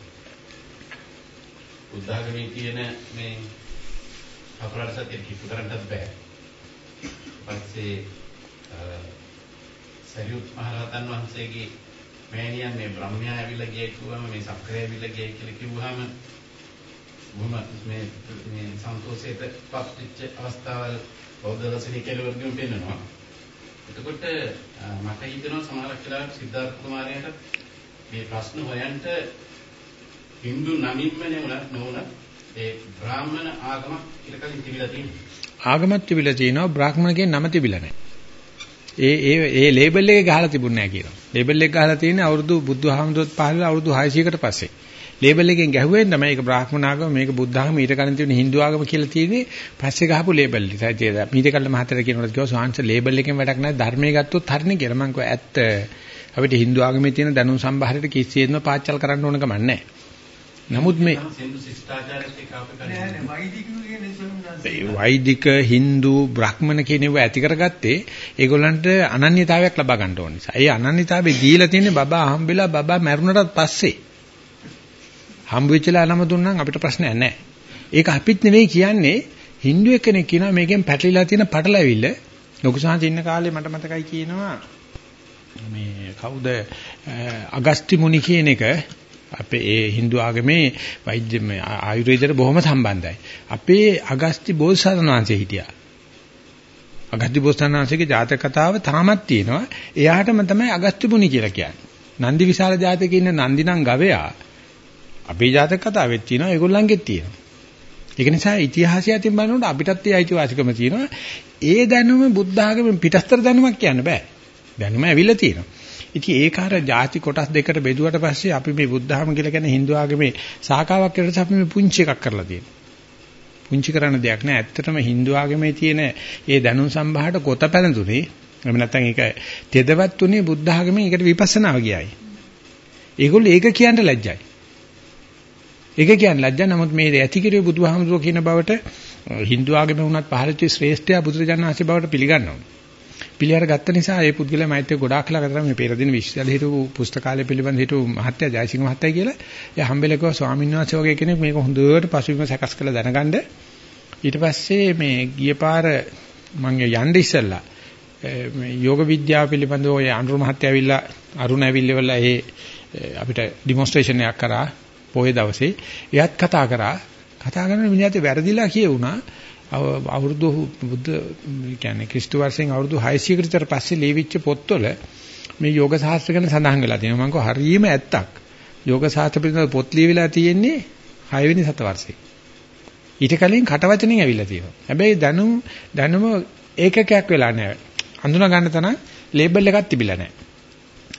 බුද්ධ ආගමේ තියෙන මේ අපරාධ සත්‍ය කිප්පු කරන්නත් බෑ. පස්සේ සරියුත් මහරහතන් වහන්සේගේ මෑණියන් මේ බ්‍රහ්මයා ඇවිල්ලා ගියේ කිව්වම මේ සක්‍රය ඇවිල්ලා ගියේ කියලා කිව්වහම බොහොම මේ මේ සන්තෝෂයට පත්වෙච්ච අවස්ථාවල් බෞද්ධ දර්ශනයේ කෙලවරකින් පෙන්වනවා. එතකොට මට හිතෙනවා සමහරක් වෙලාවට සිද්ධාර්ථ කුමාරයාට මේ ප්‍රශ්න හොයන්න Hindu නමින්ම නෙවුණත් නොවුණත් ඒ බ්‍රාහ්මණ ආගමක් කියලා කලින් තිබිලා තියෙනවා. ආගමක් තිබිලා තියෙනවා බ්‍රාහ්මණගේ නම තිබිලා නැහැ. ඒ ඒ ඒ ලේබල් එක ගහලා තිබුණ නැහැ කියනවා. ලේබල් එක ගහලා තියෙන්නේ අවුරුදු බුදුහාමුදුරුවෝ පහළ අවුරුදු 600කට පස්සේ. ලේබල් එකෙන් ගැහුවෙන් තමයි මේක බ්‍රාහ්මණ ආගම මේක බුද්ධ ආගම ඊට කලින් තිබුණ හින්දු ආගම කියලා තියෙන්නේ පස්සේ ගහපු ලේබල් එක. ඊට කලින් මහතර කියනකොට කිව්වා සෝහන්ස ලේබල් එකෙන් වැඩක් නැහැ ධර්මයේ ගත්තොත් හරිනේ කියලා මං කිව්වා ඇත්ත. අපිට හින්දු ආගමේ තියෙන දැනුම් සම්භාරයට කිසියෙත්ම පාච්චල් කරන්න ඕන කම නැහැ. නමුත් මේ වෛදික හින්දු බ්‍රාහ්මණ කියනව ඇති කරගත්තේ ඒගොල්ලන්ට අනන්‍යතාවයක් ලබා ගන්න ඕන නිසා. ඒ අනන්‍යතාවය දීලා තියෙන්නේ බබා හම්බෙලා බබා මැරුණටත් පස්සේ. හම්බ වෙච්චලා නම දුන්නම් අපිට ප්‍රශ්නයක් නැහැ. ඒක අපිත් නෙවෙයි කියන්නේ හින්දු කෙනෙක් කියනවා මේකෙන් පැටලිලා තියෙන පටලැවිල්ල ලොකු සාන්ති ඉන්න කාලේ මට මතකයි කියනවා මේ කවුද අගස්ති මුනි කියන එක අපේ ඒ Hindu ආගමේ වෛද්‍ය ආයුර්වේදයට බොහොම සම්බන්ධයි. අපේ අගස්ති බෝසතාණන් වහන්සේ හිටියා. අගස්ති බෝසතාණන් වහන්සේගේ ජාතක කතාව තාමත් තියෙනවා. එයාටම තමයි අගස්ති මුනි කියලා කියන්නේ. නන්දි විශාල ජාතකයේ ඉන්න නන්දිනම් ගවයා අපේ ජාතක කතාවෙත් තියෙනවා ඒගොල්ලන්ගෙත් තියෙනවා. ඒක නිසා ඉතිහාසය අතින් බලනකොට අපිටත් ඒ අයිතිවාසිකම තියෙනවා. ඒ දැනුම බුද්ධ ආගමෙන් පිටස්තර දැනුමක් කියන්න බෑ. දැනුම ඇවිල්ලා තියෙනවා. ඉතින් ඒක අර ಜಾති කොටස් දෙකට බෙදුවට පස්සේ අපි මේ බුද්ධ ධර්ම කියලා කියන Hindu ආගමේ සාකාවක් කියලා අපි මේ පුංචි එකක් කරලා තියෙනවා. පුංචි කරන දෙයක් නෑ. ඇත්තටම Hindu ආගමේ තියෙන ඒ දැනුම් සම්භාහට කොත පැලඳුනේ එහෙම නැත්නම් ඒක තෙදවත් උනේ බුද්ධ ආගමෙන් ඒකට විපස්සනාව ගියයි. ඒගොල්ලෝ ඒක කියන්න ලැජ්ජයි. ඒක කියන්න ලැජ්ජා නමුත් මේ ඇති කිරුවේ බුදුහාමුදුරුවෝ කියන බවට Hindu ආගමේ වුණත් පහළට ශ්‍රේෂ්ඨයා බුදුරජාණන් වහන්සේ බවට පිළිගන්නවා. පිළිඅර ගත්ත නිසා ඒ පුද්ගලයා මෛත්‍රිය ගොඩාක් කළා. කරා මේ පෙරදින විශ්වවිද්‍යාලේ හිටපු පුස්තකාලය පිළිබඳ හිටපු මහත්තයා ජයසිංහ මහත්තයා කියලා. එයා හම්බෙලකව ස්වාමීන් වහන්සේ වගේ කෙනෙක් මේක හොඳට පසුබිම සකස් කරලා දැනගන්න. ඊට පස්සේ මේ ගිය පාර මම යන්න ඉස්සෙල්ලා මේ යෝග විද්‍යාව පිළිබඳව ඔය අනුරු මහත්තයා ඇවිල්ලා අරුණ ඇවිල්ලා ඒ අපිට ඩෙමොන්ස්ට්‍රේෂන් එකක් කරා පොයේ දවසේ. එයාත් කතා කරා. කතා කරන මිනිහට වැරදිලා කියුණා. අවුරුදු බුද්ධ කියන්නේ ක්‍රිස්තු වර්ෂයෙන් අවුරුදු 600 කට විතර පස්සේ ලියවිච්ච පොත්වල මේ යෝග ශාස්ත්‍ර ගැන සඳහන් වෙලා තියෙනවා. මම කිව්වා හරියම ඇත්තක්. යෝග ශාස්ත්‍ර පිළිබඳ පොත් ලියවිලා තියෙන්නේ 6 වෙනි සතවර්ෂයේ. ඊට කලින් කටවචනෙන් ඇවිල්ලා තියෙනවා. හැබැයි දැනුම දැනුම ඒකකයක් වෙලා නැහැ. හඳුනා ගන්න තරම් ලේබල් එකක් තිබිලා නැහැ.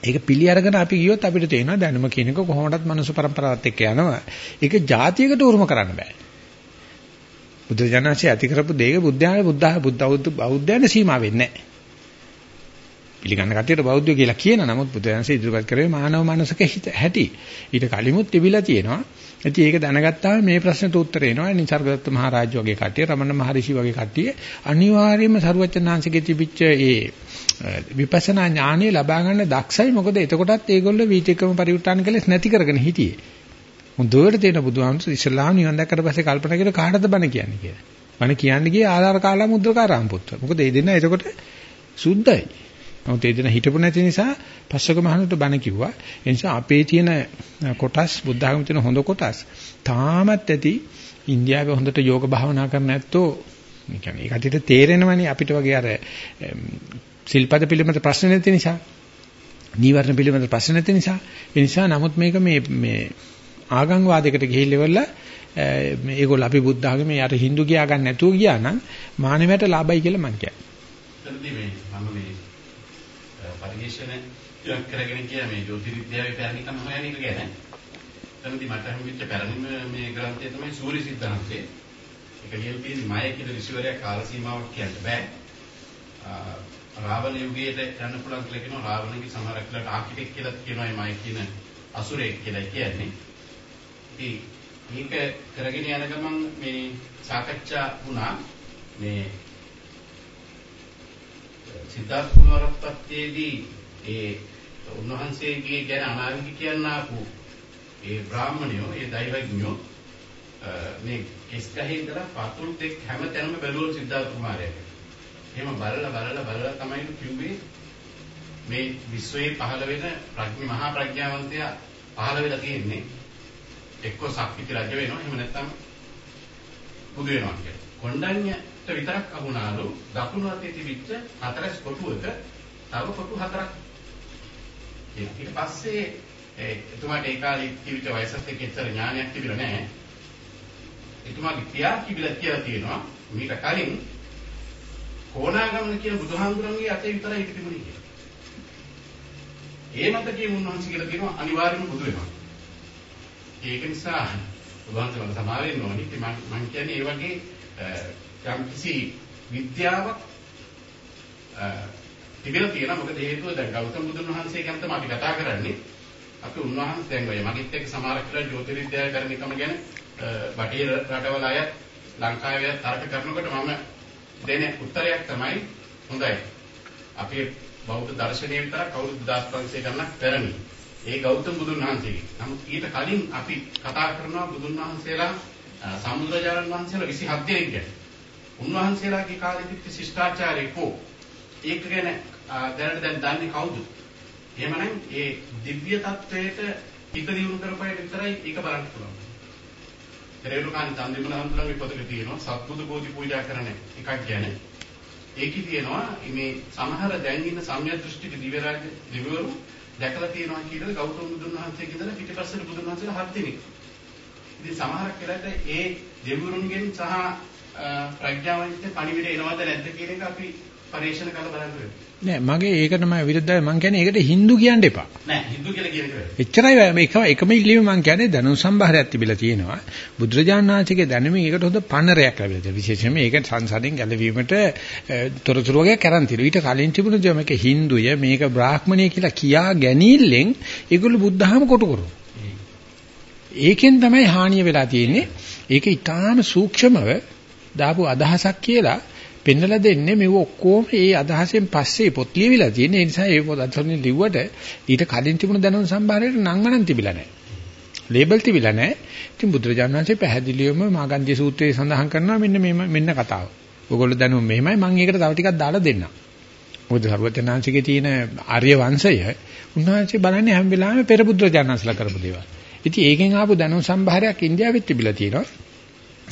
ඒක පිළි අරගෙන අපි ගියොත් අපිට තේනවා දැනුම කියන එක කොහොමදත් මනුස්ස પરම්පරාවත් එක්ක යනවා. ඒක જાතියකට උරුම කරන්න බෑ. බුද්ධ ජනනාංශය ඇති කරපු දෙයක බුද්ධයාගේ බුද්ධ බුද්ධ බෞද්ධයන්ට සීමා වෙන්නේ නැහැ. පිළිගන්න කටියට බෞද්ධය කියලා කියන නමුත් බුද්ධ ජනනාංශය ඉදිරිපත් කරේ මානව මනසක හිත හැටි. ඊට කලිමුත් තිබිලා තියෙනවා. ඉතින් ඒක දැනගත්තාම මේ ප්‍රශ්නට උත්තර එනවා. නිසර්ගදත්ත මහ රාජ්‍ය වගේ කට්ටිය, රමණ මහරිෂි වගේ කට්ටිය අනිවාර්යයෙන්ම සරුවචනාංශගේ තිබිච්ච ඒ විපස්සනා ඥානෙ ලබා ගන්න දක්ෂයි. මොකද එතකොටත් ඒගොල්ලෝ වීතිකම පරිඋත්තාන කළේ නැති කරගෙන හිටියේ. හොඳට තේන බුදුහාමුදුරු ඉස්ලාම් නිවන් දැක්කට පස්සේ කල්පනා කළා කාටද බණ කියන්නේ කියලා. බණ කියන්නේ ගියේ ආලාර කාලා මුද්‍රකාරාම පුත්‍ර. මොකද ඒ දෙන්න එතකොට සුද්ධයි. නමුත් ඒ දෙන්න හිටපු නැති නිසා පස්සක මහණුට බණ කිව්වා. ඒ නිසා අපේ තියෙන කොටස් බුද්ධ ආගමේ තියෙන හොඳ කොටස් තාමත් ඇති ඉන්දියාවේ හොඳට යෝග භාවනා කරන ඇත්තෝ ඒ කියන්නේ ඒ කටියට තේරෙනවනේ අපිට වගේ අර සිල්පද පිළිබඳ ප්‍රශ්න නැති නිසා නීවරණ පිළිබඳ ප්‍රශ්න නැති නිසා ඒ නිසා නමුත් මේක මේ මේ ආගම් වාදයකට ගිහිල්ලා මේගොල්ලෝ අපි බුද්ධ ආගමේ යට Hindu ගියා ගන්න නැතුව ගියා නම් මානවයට ලාභයි කියලා මං කියන්නේ. එතනදී මේ මම මේ පරිශන ඉලක්ක කරගෙන කියන මේ ජ්‍යොතිර්විද්‍යාවේ පැරණිකම හොයන එක ගැන. එතනදී මට හම්බෙච්ච පැරණිම මේ ග්‍රන්ථය තමයි සූර්ය සිද්ධාන්තය. ඒක ලියලා තියෙන මය කියලා ඍෂිවරයා කාල සීමාවක් කියන්න බෑ. රාවණ යුගයේ යන්න පුළුවන් කියලා කියනවා රාවණගේ සමහරක් වෙලාවට ආකිටෙක් කියලා කියනවා මේ මය කියන අසුරෙක් කියලා කියන්නේ. ඉතින් මේක කරගෙන යන ගමන් මේ සාකච්ඡා වුණා මේ සිද්ධාර්ථ කුමාරපත්තේදී ඒ උන්වහන්සේගේ ගැන අනාවික කියන්න ආපු ඒ බ්‍රාහ්මණයෝ ඒ දෛවඥයෝ මේ කෙස් ගහේ ඉඳලා පතුල් දෙක හැමතැනම බැලුවලු සිද්ධාර්ථ කුමාරයාට. එහෙම බලලා බලලා බලලා තමයි කිව්වේ මේ විශ්වයේ පහළ වෙන ප්‍රඥා මහා ප්‍රඥාවන්තයා පහළ වෙලා තියෙන්නේ එක්ක සක්විති රජ වෙනවා එහෙම නැත්නම් බුදු වෙනවා කියලා. කොණ්ඩඤ්ඤට විතරක් අහුණාලු දකුණු අතේ තිබිච්ච හතරස් කොටුවක තව කොටු හතරක්. ඊට පස්සේ එතුමාට ඒ කාලේ තිබිච්ච වයසත් එක්ක ඉතර ඥානයක් තිබිලා නැහැ. එතුමාගේ පියා කිවිලා කියලා තියෙනවා මීට කලින් කොණාගමන කියන බුදුහාමුදුරන්ගේ අතේ විතරයි ඒක තිබුණේ කියලා. ඒ මතකයේ උන්වහන්සේ කියලා කියනවා අනිවාර්යයෙන්ම බුදු වෙනවා. ඒක නිසා උදාහරණයක් මම සමා වෙන්න ඕනි. ඉතින් මම මම කියන්නේ ඒ වගේ යම් කිසි විද්‍යාවක් තිබෙලා තියෙනවා. මොකද හේතුව දැන් ගෞතම බුදුන් වහන්සේ ගැන තමයි අපි කතා කරන්නේ. අපි උන්වහන්සේ දැන් ඔය මගෙත් එක්ක සමහර කියලා ජ්‍යොතිර්විද්‍යාව කරන එකම ගැන බටහිර රටවල අය ලංකාවේ තර්ක කරනකොට මම දෙන උත්තරයක් තමයි හොඳයි. අපේ බෞද්ධ දර්ශනය විතර කවුරුත් 2500 ගණනක් පැරණි. ඒ ගෞතම බුදුන් වහන්සේගේ. නමුත් ඊට කලින් අපි කතා කරනවා බුදුන් වහන්සේලා සම්බුදුරජාණන් වහන්සේලා 27 දෙනෙක් ගැන. උන්වහන්සේලාගේ කාලේ තිබ්බ ශිෂ්ටාචාරය කෝ ඒක ගැන දැනට දැන් දන්නේ කවුද? එහෙමනම් ඒ දිව්‍ය තත්වයට හිත දියුණු කරපය විතරයි ඒක බලන්න පුළුවන්. රේරුකාන් චන්දිමල හඳුනගේ පොතක තියෙනවා සත්බුදු බෝධි පූජා කරන එකක් ගැන. ඒකේ තියෙනවා මේ සමහර දැන් ඉන්න සම්‍යක් දෘෂ්ටික දිව්‍ය රාජ දිව්‍යවරු දැකලා තියෙනවා කියලා ගෞතම බුදුන් වහන්සේ ඉඳලා පිටිපස්සට බුදුන් වහන්සේලා හත් දෙනෙක්. ඉතින් සමහරක් වෙලාවට ඒ දෙවිවරුන්ගෙන් සහ ප්‍රඥාවන්ත පණිවිඩ එනවද නැද්ද කියන එක අපි පරීක්ෂණ කරලා බලන්න නෑ මගේ ඒක තමයි විරුද්ධයි මං කියන්නේ ඒකට Hindu කියන්න එපා. නෑ Hindu කියලා කියන එක. එච්චරයි මේක එකම ඉල්ලීම මං කියන්නේ දැනුම් සම්භාරයක් තිබිලා තියෙනවා. බුදුරජාණන් වහන්සේගේ දැනුම ඒකට හොඳ පන්නරයක් ලැබිලා තියෙනවා. විශේෂයෙන්ම මේක සංසාරයෙන් ගැලවීමට තොරතුරු වගේ කරන් තියෙනවා. ඊට කලින් තිබුණ දේ මේක Hinduය මේක බ්‍රාහ්මණය කියලා කියා ගැනීමෙන් ඒගොල්ලෝ බුද්ධහම කොටු කරනවා. ඒකෙන් තමයි හානිය වෙලා තියෙන්නේ. ඒක ඊටාම සූක්ෂමව දාපු අදහසක් කියලා පෙන්නලා දෙන්නේ මෙව ඔක්කොම ඒ අදහසෙන් පස්සේ පොත් ලියවිලා තියෙන ඒ නිසා ඒ පොත් අතරින් ලිව්වට ඊට කලින් තිබුණ දැනුම් සම්භාරයට නම් මනන් තිබිලා නැහැ. ලේබල් තිබිලා නැහැ. ඉතින් බුදුරජාණන් වහන්සේ පැහැදිලිවම මාගන්ධ්‍ය සූත්‍රයේ සඳහන් කරනවා මෙන්න මේ මෙන්න කතාව. ඔයගොල්ලෝ දැනුම මෙහෙමයි මම ඒකට තව ටිකක් දාලා දෙන්නම්. මොකද සර්වඥාන්සේගේ තියෙන ආර්ය වංශය උන්වහන්සේ බලන්නේ හැම වෙලාවෙම පෙර බුදුරජාණන්සලා කරපු දේවල්. ඉතින් ඒකෙන් ආපු දැනුම් සම්භාරයක් ඉන්දියාවෙත් තිබිලා තියෙනවා.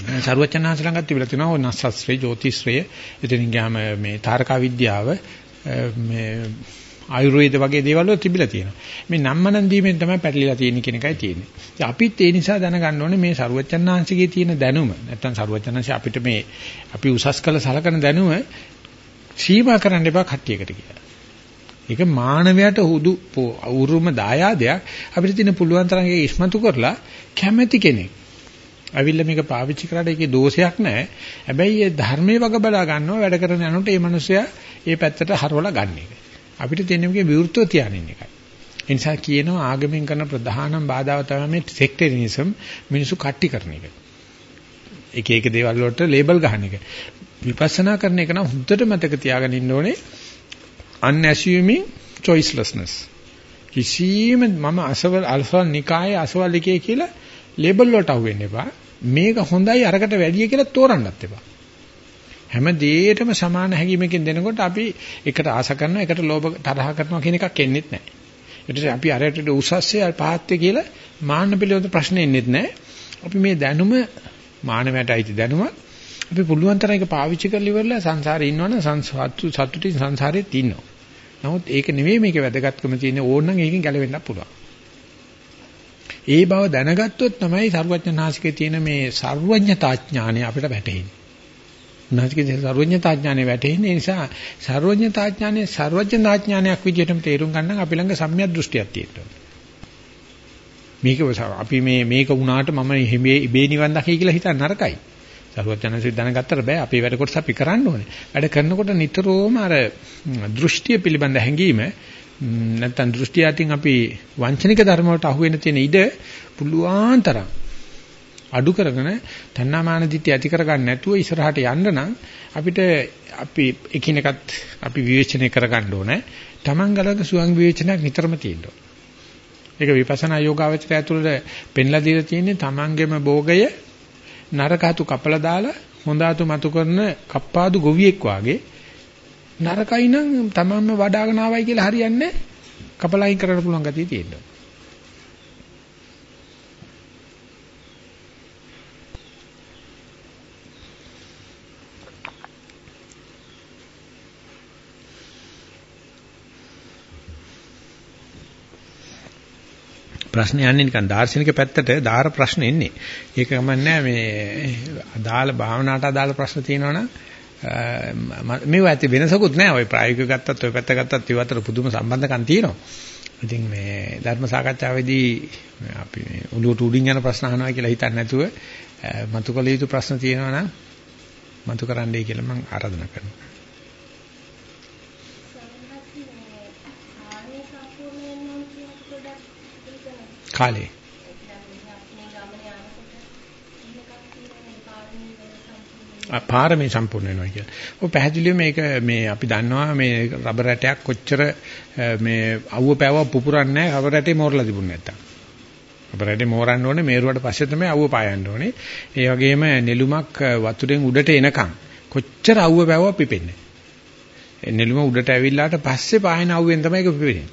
සරුවචනාංශ ළඟත් තිබිලා තියෙනවා ඔය නස්සස්ත්‍රේ ජ්‍යොතිෂ්ත්‍රය එතනින් ගියාම මේ තාරකා විද්‍යාව මේ ආයුර්වේද වගේ දේවල් වල තිබිලා තියෙනවා. මේ නම්මනන් දීමෙන් තමයි පැටලිලා තියෙන්නේ කියන එකයි තියෙන්නේ. ඉතින් අපිත් ඒ නිසා දැනගන්න ඕනේ මේ සරුවචනාංශිකේ තියෙන දැනුම නැත්තම් සරුවචනාංශ අපිට මේ අපි උසස් කළ සලකන දැනුම සීමා කරන්න එපා කට්ටියකට කියලා. ඒක මානවයාට හුදු උරුම දායාදයක් අපිට තියෙන පුළුවන් තරම් ඒක ඉස්මතු කරලා කැමැති කෙනෙක් ඇවිල්ලා මේක පාවිච්චි කරාට ඒකේ දෝෂයක් නැහැ. හැබැයි ඒ ධර්මයේ වග බලා ගන්නවා වැඩ කරන යනකොට මේ මිනිස්සයා ඒ පැත්තට හරවලා ගන්න එක. අපිට තියෙන මේකේ විවෘතව තියානින්න එකයි. ඒ නිසා කියනවා ආගමෙන් කරන ප්‍රධානම බාධාව තමයි මේ සෙක්ටරිනිසම් මිනිසු කට්ටි කරන එක. එක එක දේවල් වලට ලේබල් ගහන එක. විපස්සනා කරන එක නම් හුද්දට මතක තියාගෙන ඉන්න ඕනේ unassuming choicelessness. කිසිම මම අසවල් අල්ෆා නිකායේ අසවල් එකේ කියලා ලේබල් වලට අහු වෙන්න එපා. මේක හොඳයි අරකට වැඩිය කියලා තෝරන්නත් එපා. හැම දෙයකටම සමාන හැඟීමකින් දෙනකොට අපි එකට ආස කරනවා එකට ලෝභ තරහ කරනවා කියන එකක් එන්නේ නැහැ. ඊට අපි අරයට උසස්සේ පහත්ය කියලා මාන්න පිළිවෙත ප්‍රශ්න එන්නේ නැහැ. අපි මේ දැනුම මානවයට අයිති දැනුම අපි පුළුවන් තරම් ඒක පාවිච්චි කරලා ඉවරලා සංසාරේ ඉන්නවනම් සංසතු සතුටින් සංසාරේ ඉන්නවා. නමුත් ඒක නෙවෙයි මේකේ වැදගත්කම තියෙන්නේ ඕනනම් ඒකෙන් ගැලවෙන්න පුළුවන්. ඒ බව දැනගත්තොත් තමයි සර්වඥාන්සිකේ තියෙන මේ සර්වඥතා ඥානය අපිට වැටහෙන්නේ. උන්වහන්සේගේ සර්වඥතා ඥානය වැටහෙන්නේ ඒ නිසා සර්වඥතා ඥානය සර්වඥතා ඥානයක් විදිහටම තේරුම් ගන්න අපි ළඟ සම්‍යක් දෘෂ්ටියක් තියෙනවා. මේක අපි මේ මේක වුණාට මම හිමේ ඉබේ නිවන් දකි කියලා හිතන්න නරකයි. සර්වඥාන්සේ දැනගත්තට බෑ අපේ වැඩ කොටස අපි කරන්න ඕනේ. වැඩ කරනකොට නිතරම අර දෘෂ්ටිය පිළිබඳ හැඟීම නැත්තම් දෘෂ්ටි අතින් අපි වංචනික ධර්ම වලට අහු වෙන තියෙන ඉඩ පුළුවන් තරම් අඩු කරගෙන තණ්හාමාන දිට්ඨිය ඇති කරගන්න නැතුව ඉස්සරහට යන්න නම් අපිට අපි එකිනෙකත් අපි විවේචනය කරගන්න ඕනේ. Taman ගලක සුවං විවේචනයක් නිතරම තියෙන්න ඕනේ. ඒක විපස්සනා යෝගාවචරය ඇතුළත පෙන්ලා දීලා තියෙන්නේ Tamanගෙම භෝගය නරකatu කපලා දාලා හොඳatu මතු කරන කප්පාදු ගොවියෙක් වාගේ නරකයි නම් තමන්ම වඩාගෙන ආවයි කියලා හරියන්නේ කපලයින් කරන්න පුළුවන් ගතිය තියෙනවා. ප්‍රශ්න යන්නේ නිකන් දාර්ශනික පැත්තට දාර ප්‍රශ්න එන්නේ. ඒක ගමන්නේ මේ අදාළ භාවනාවට අදාළ ප්‍රශ්න තියෙනවනම් මේව ඇති වෙනසකුත් නැහැ. ওই ප්‍රායෝගික ගත්තත් ওই පැත්ත ගත්තත් ඒ අතර පුදුම සම්බන්ධකම් තියෙනවා. ඉතින් මේ ධර්ම සාකච්ඡාවේදී අපි මේ ඔළුවට උඩින් යන ප්‍රශ්න අහනවා කියලා හිතන්නේ නැතුව මතුකල යුතු ප්‍රශ්න තියෙනවා නම් මතු කරන්නයි කියලා මම ආරාධනා කරනවා. කාලේ පාරමී සම්පූර්ණ වෙනවා කියලා. ඔය පැහැදිලිව මේක මේ අපි දන්නවා මේ රබර් රැටයක් කොච්චර මේ අවුව පැවව පුපුරන්නේ නැහැ රබර් රැටේ මෝරලා තිබුණ නැත්තම්. රබර් රැටේ මෝරන්න ඕනේ මේරුවට පස්සේ තමයි අවුව පායන්න ඕනේ. ඒ වගේම නෙළුමක් වතුරෙන් උඩට එනකන් කොච්චර අවුව පැවව පිපෙන්නේ. නෙළුම උඩට ඇවිල්ලාට පස්සේ පායන අවුවෙන් තමයි ඒක පිපෙන්නේ.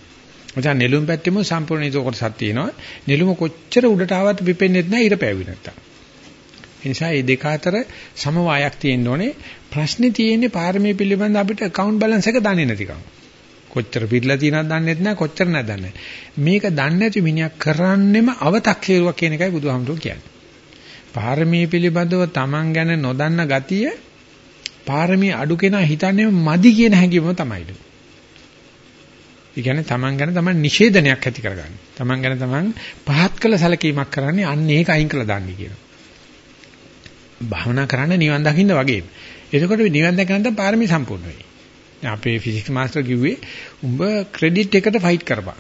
මචං නෙළුම් පැත්තෙම සම්පූර්ණ ඒක කොටසක් තියෙනවා. නෙළුම කොච්චර උඩට ආවත් පිපෙන්නේ නැහැ ඉර පැවි නැත්තම්. ඒ නිසා මේ දෙක අතර සමவாயක් තියෙන්න ඕනේ. ප්‍රශ්නේ තියෙන්නේ පාරමී පිළිබඳ අපිට account balance එක දන්නේ නැතිකම. කොච්චර පිටලා තියෙනවද දන්නේත් නැහැ කොච්චර නැද දන්නේ. මේක දන්නේ නැති මිනිහා කරන්නෙම අවතක්සේරුවක් කියන එකයි බුදුහාමුදුරුවෝ කියන්නේ. පාරමී පිළිබඳව Taman ගැන නොදන්න ගතිය පාරමී අඩු කෙනා හිතන්නේ මදි කියන හැඟීම තමයිලු. ඒ කියන්නේ Taman ගැන Taman නිෂේධනයක් ඇති කරගන්නේ. Taman ගැන Taman පහත් කළ සැලකීමක් කරන්නේ අන්න ඒක අයින් කළා දාන්නේ කියනවා. භාවනා කරන්න නිවන් දකින්න වගේ. එතකොට නිවන් දැකනද පාරමී සම්පූර්ණ වෙයි. අපේ ෆිසික්ස් මාස්ටර් කිව්වේ උඹ ක්‍රෙඩිට් එකට ෆයිට් කරපන්.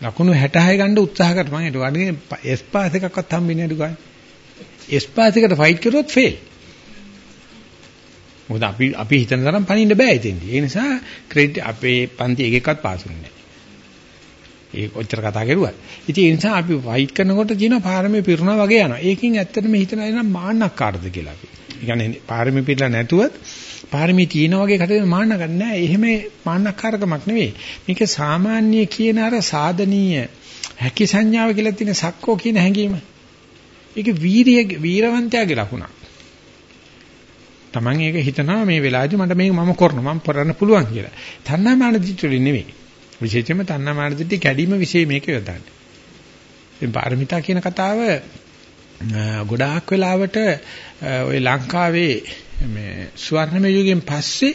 ලකුණු 66 ගන්න උත්සාහ කරපන්. ඒක වගේ එස් පාස් එකක්වත් හම්බෙන්නේ නේද ගානේ. එස් පාස් එකට ෆයිට් කරුවොත් ෆේල්. මොකද අපි අපි හිතන තරම් පණින්න බෑ ඉතින්දී. ඒ නිසා ක්‍රෙඩිට් අපේ පන්ති එකෙක්වත් පාස් වෙන්නේ නැහැ. ඒක ඔච්චර කතා කරුවා. ඉතින් ඒ නිසා අපි ෆයිට් කරනකොට කියන පාරමී පිරුණා වගේ යනවා. ඒකෙන් ඇත්තටම හිතන එනම් මාන්නක්කාරද කියලා අපි. ඒ කියන්නේ පාරමී පිරලා නැතුවත් පාරමී තියෙන වගේ කටේ මාන්න ගන්න නෑ. එහෙම මාන්නක්කාරකමක් නෙවෙයි. මේක සාමාන්‍ය කියන අර සාධනීය හැකි සංඥාව කියලා තියෙන සක්කෝ කියන හැඟීම. ඒක වීරිය වීරවන්තයාගේ ලකුණක්. Taman ඒක හිතනවා මේ වෙලාවේදී මට මේක මම කරනවා මම කරන්න පුළුවන් කියලා. තණ්හාමාන දිට්ඨිය නෙවෙයි. විශේෂයෙන්ම තණ්හාමාන දිට්ඨිය කැඩීම વિશે මේක යොදන්නේ. ඉතින් පාරමිතා කියන කතාව ගොඩාක් වෙලාවට ওই ලංකාවේ මේ ස්වර්ණමය යුගයෙන් පස්සේ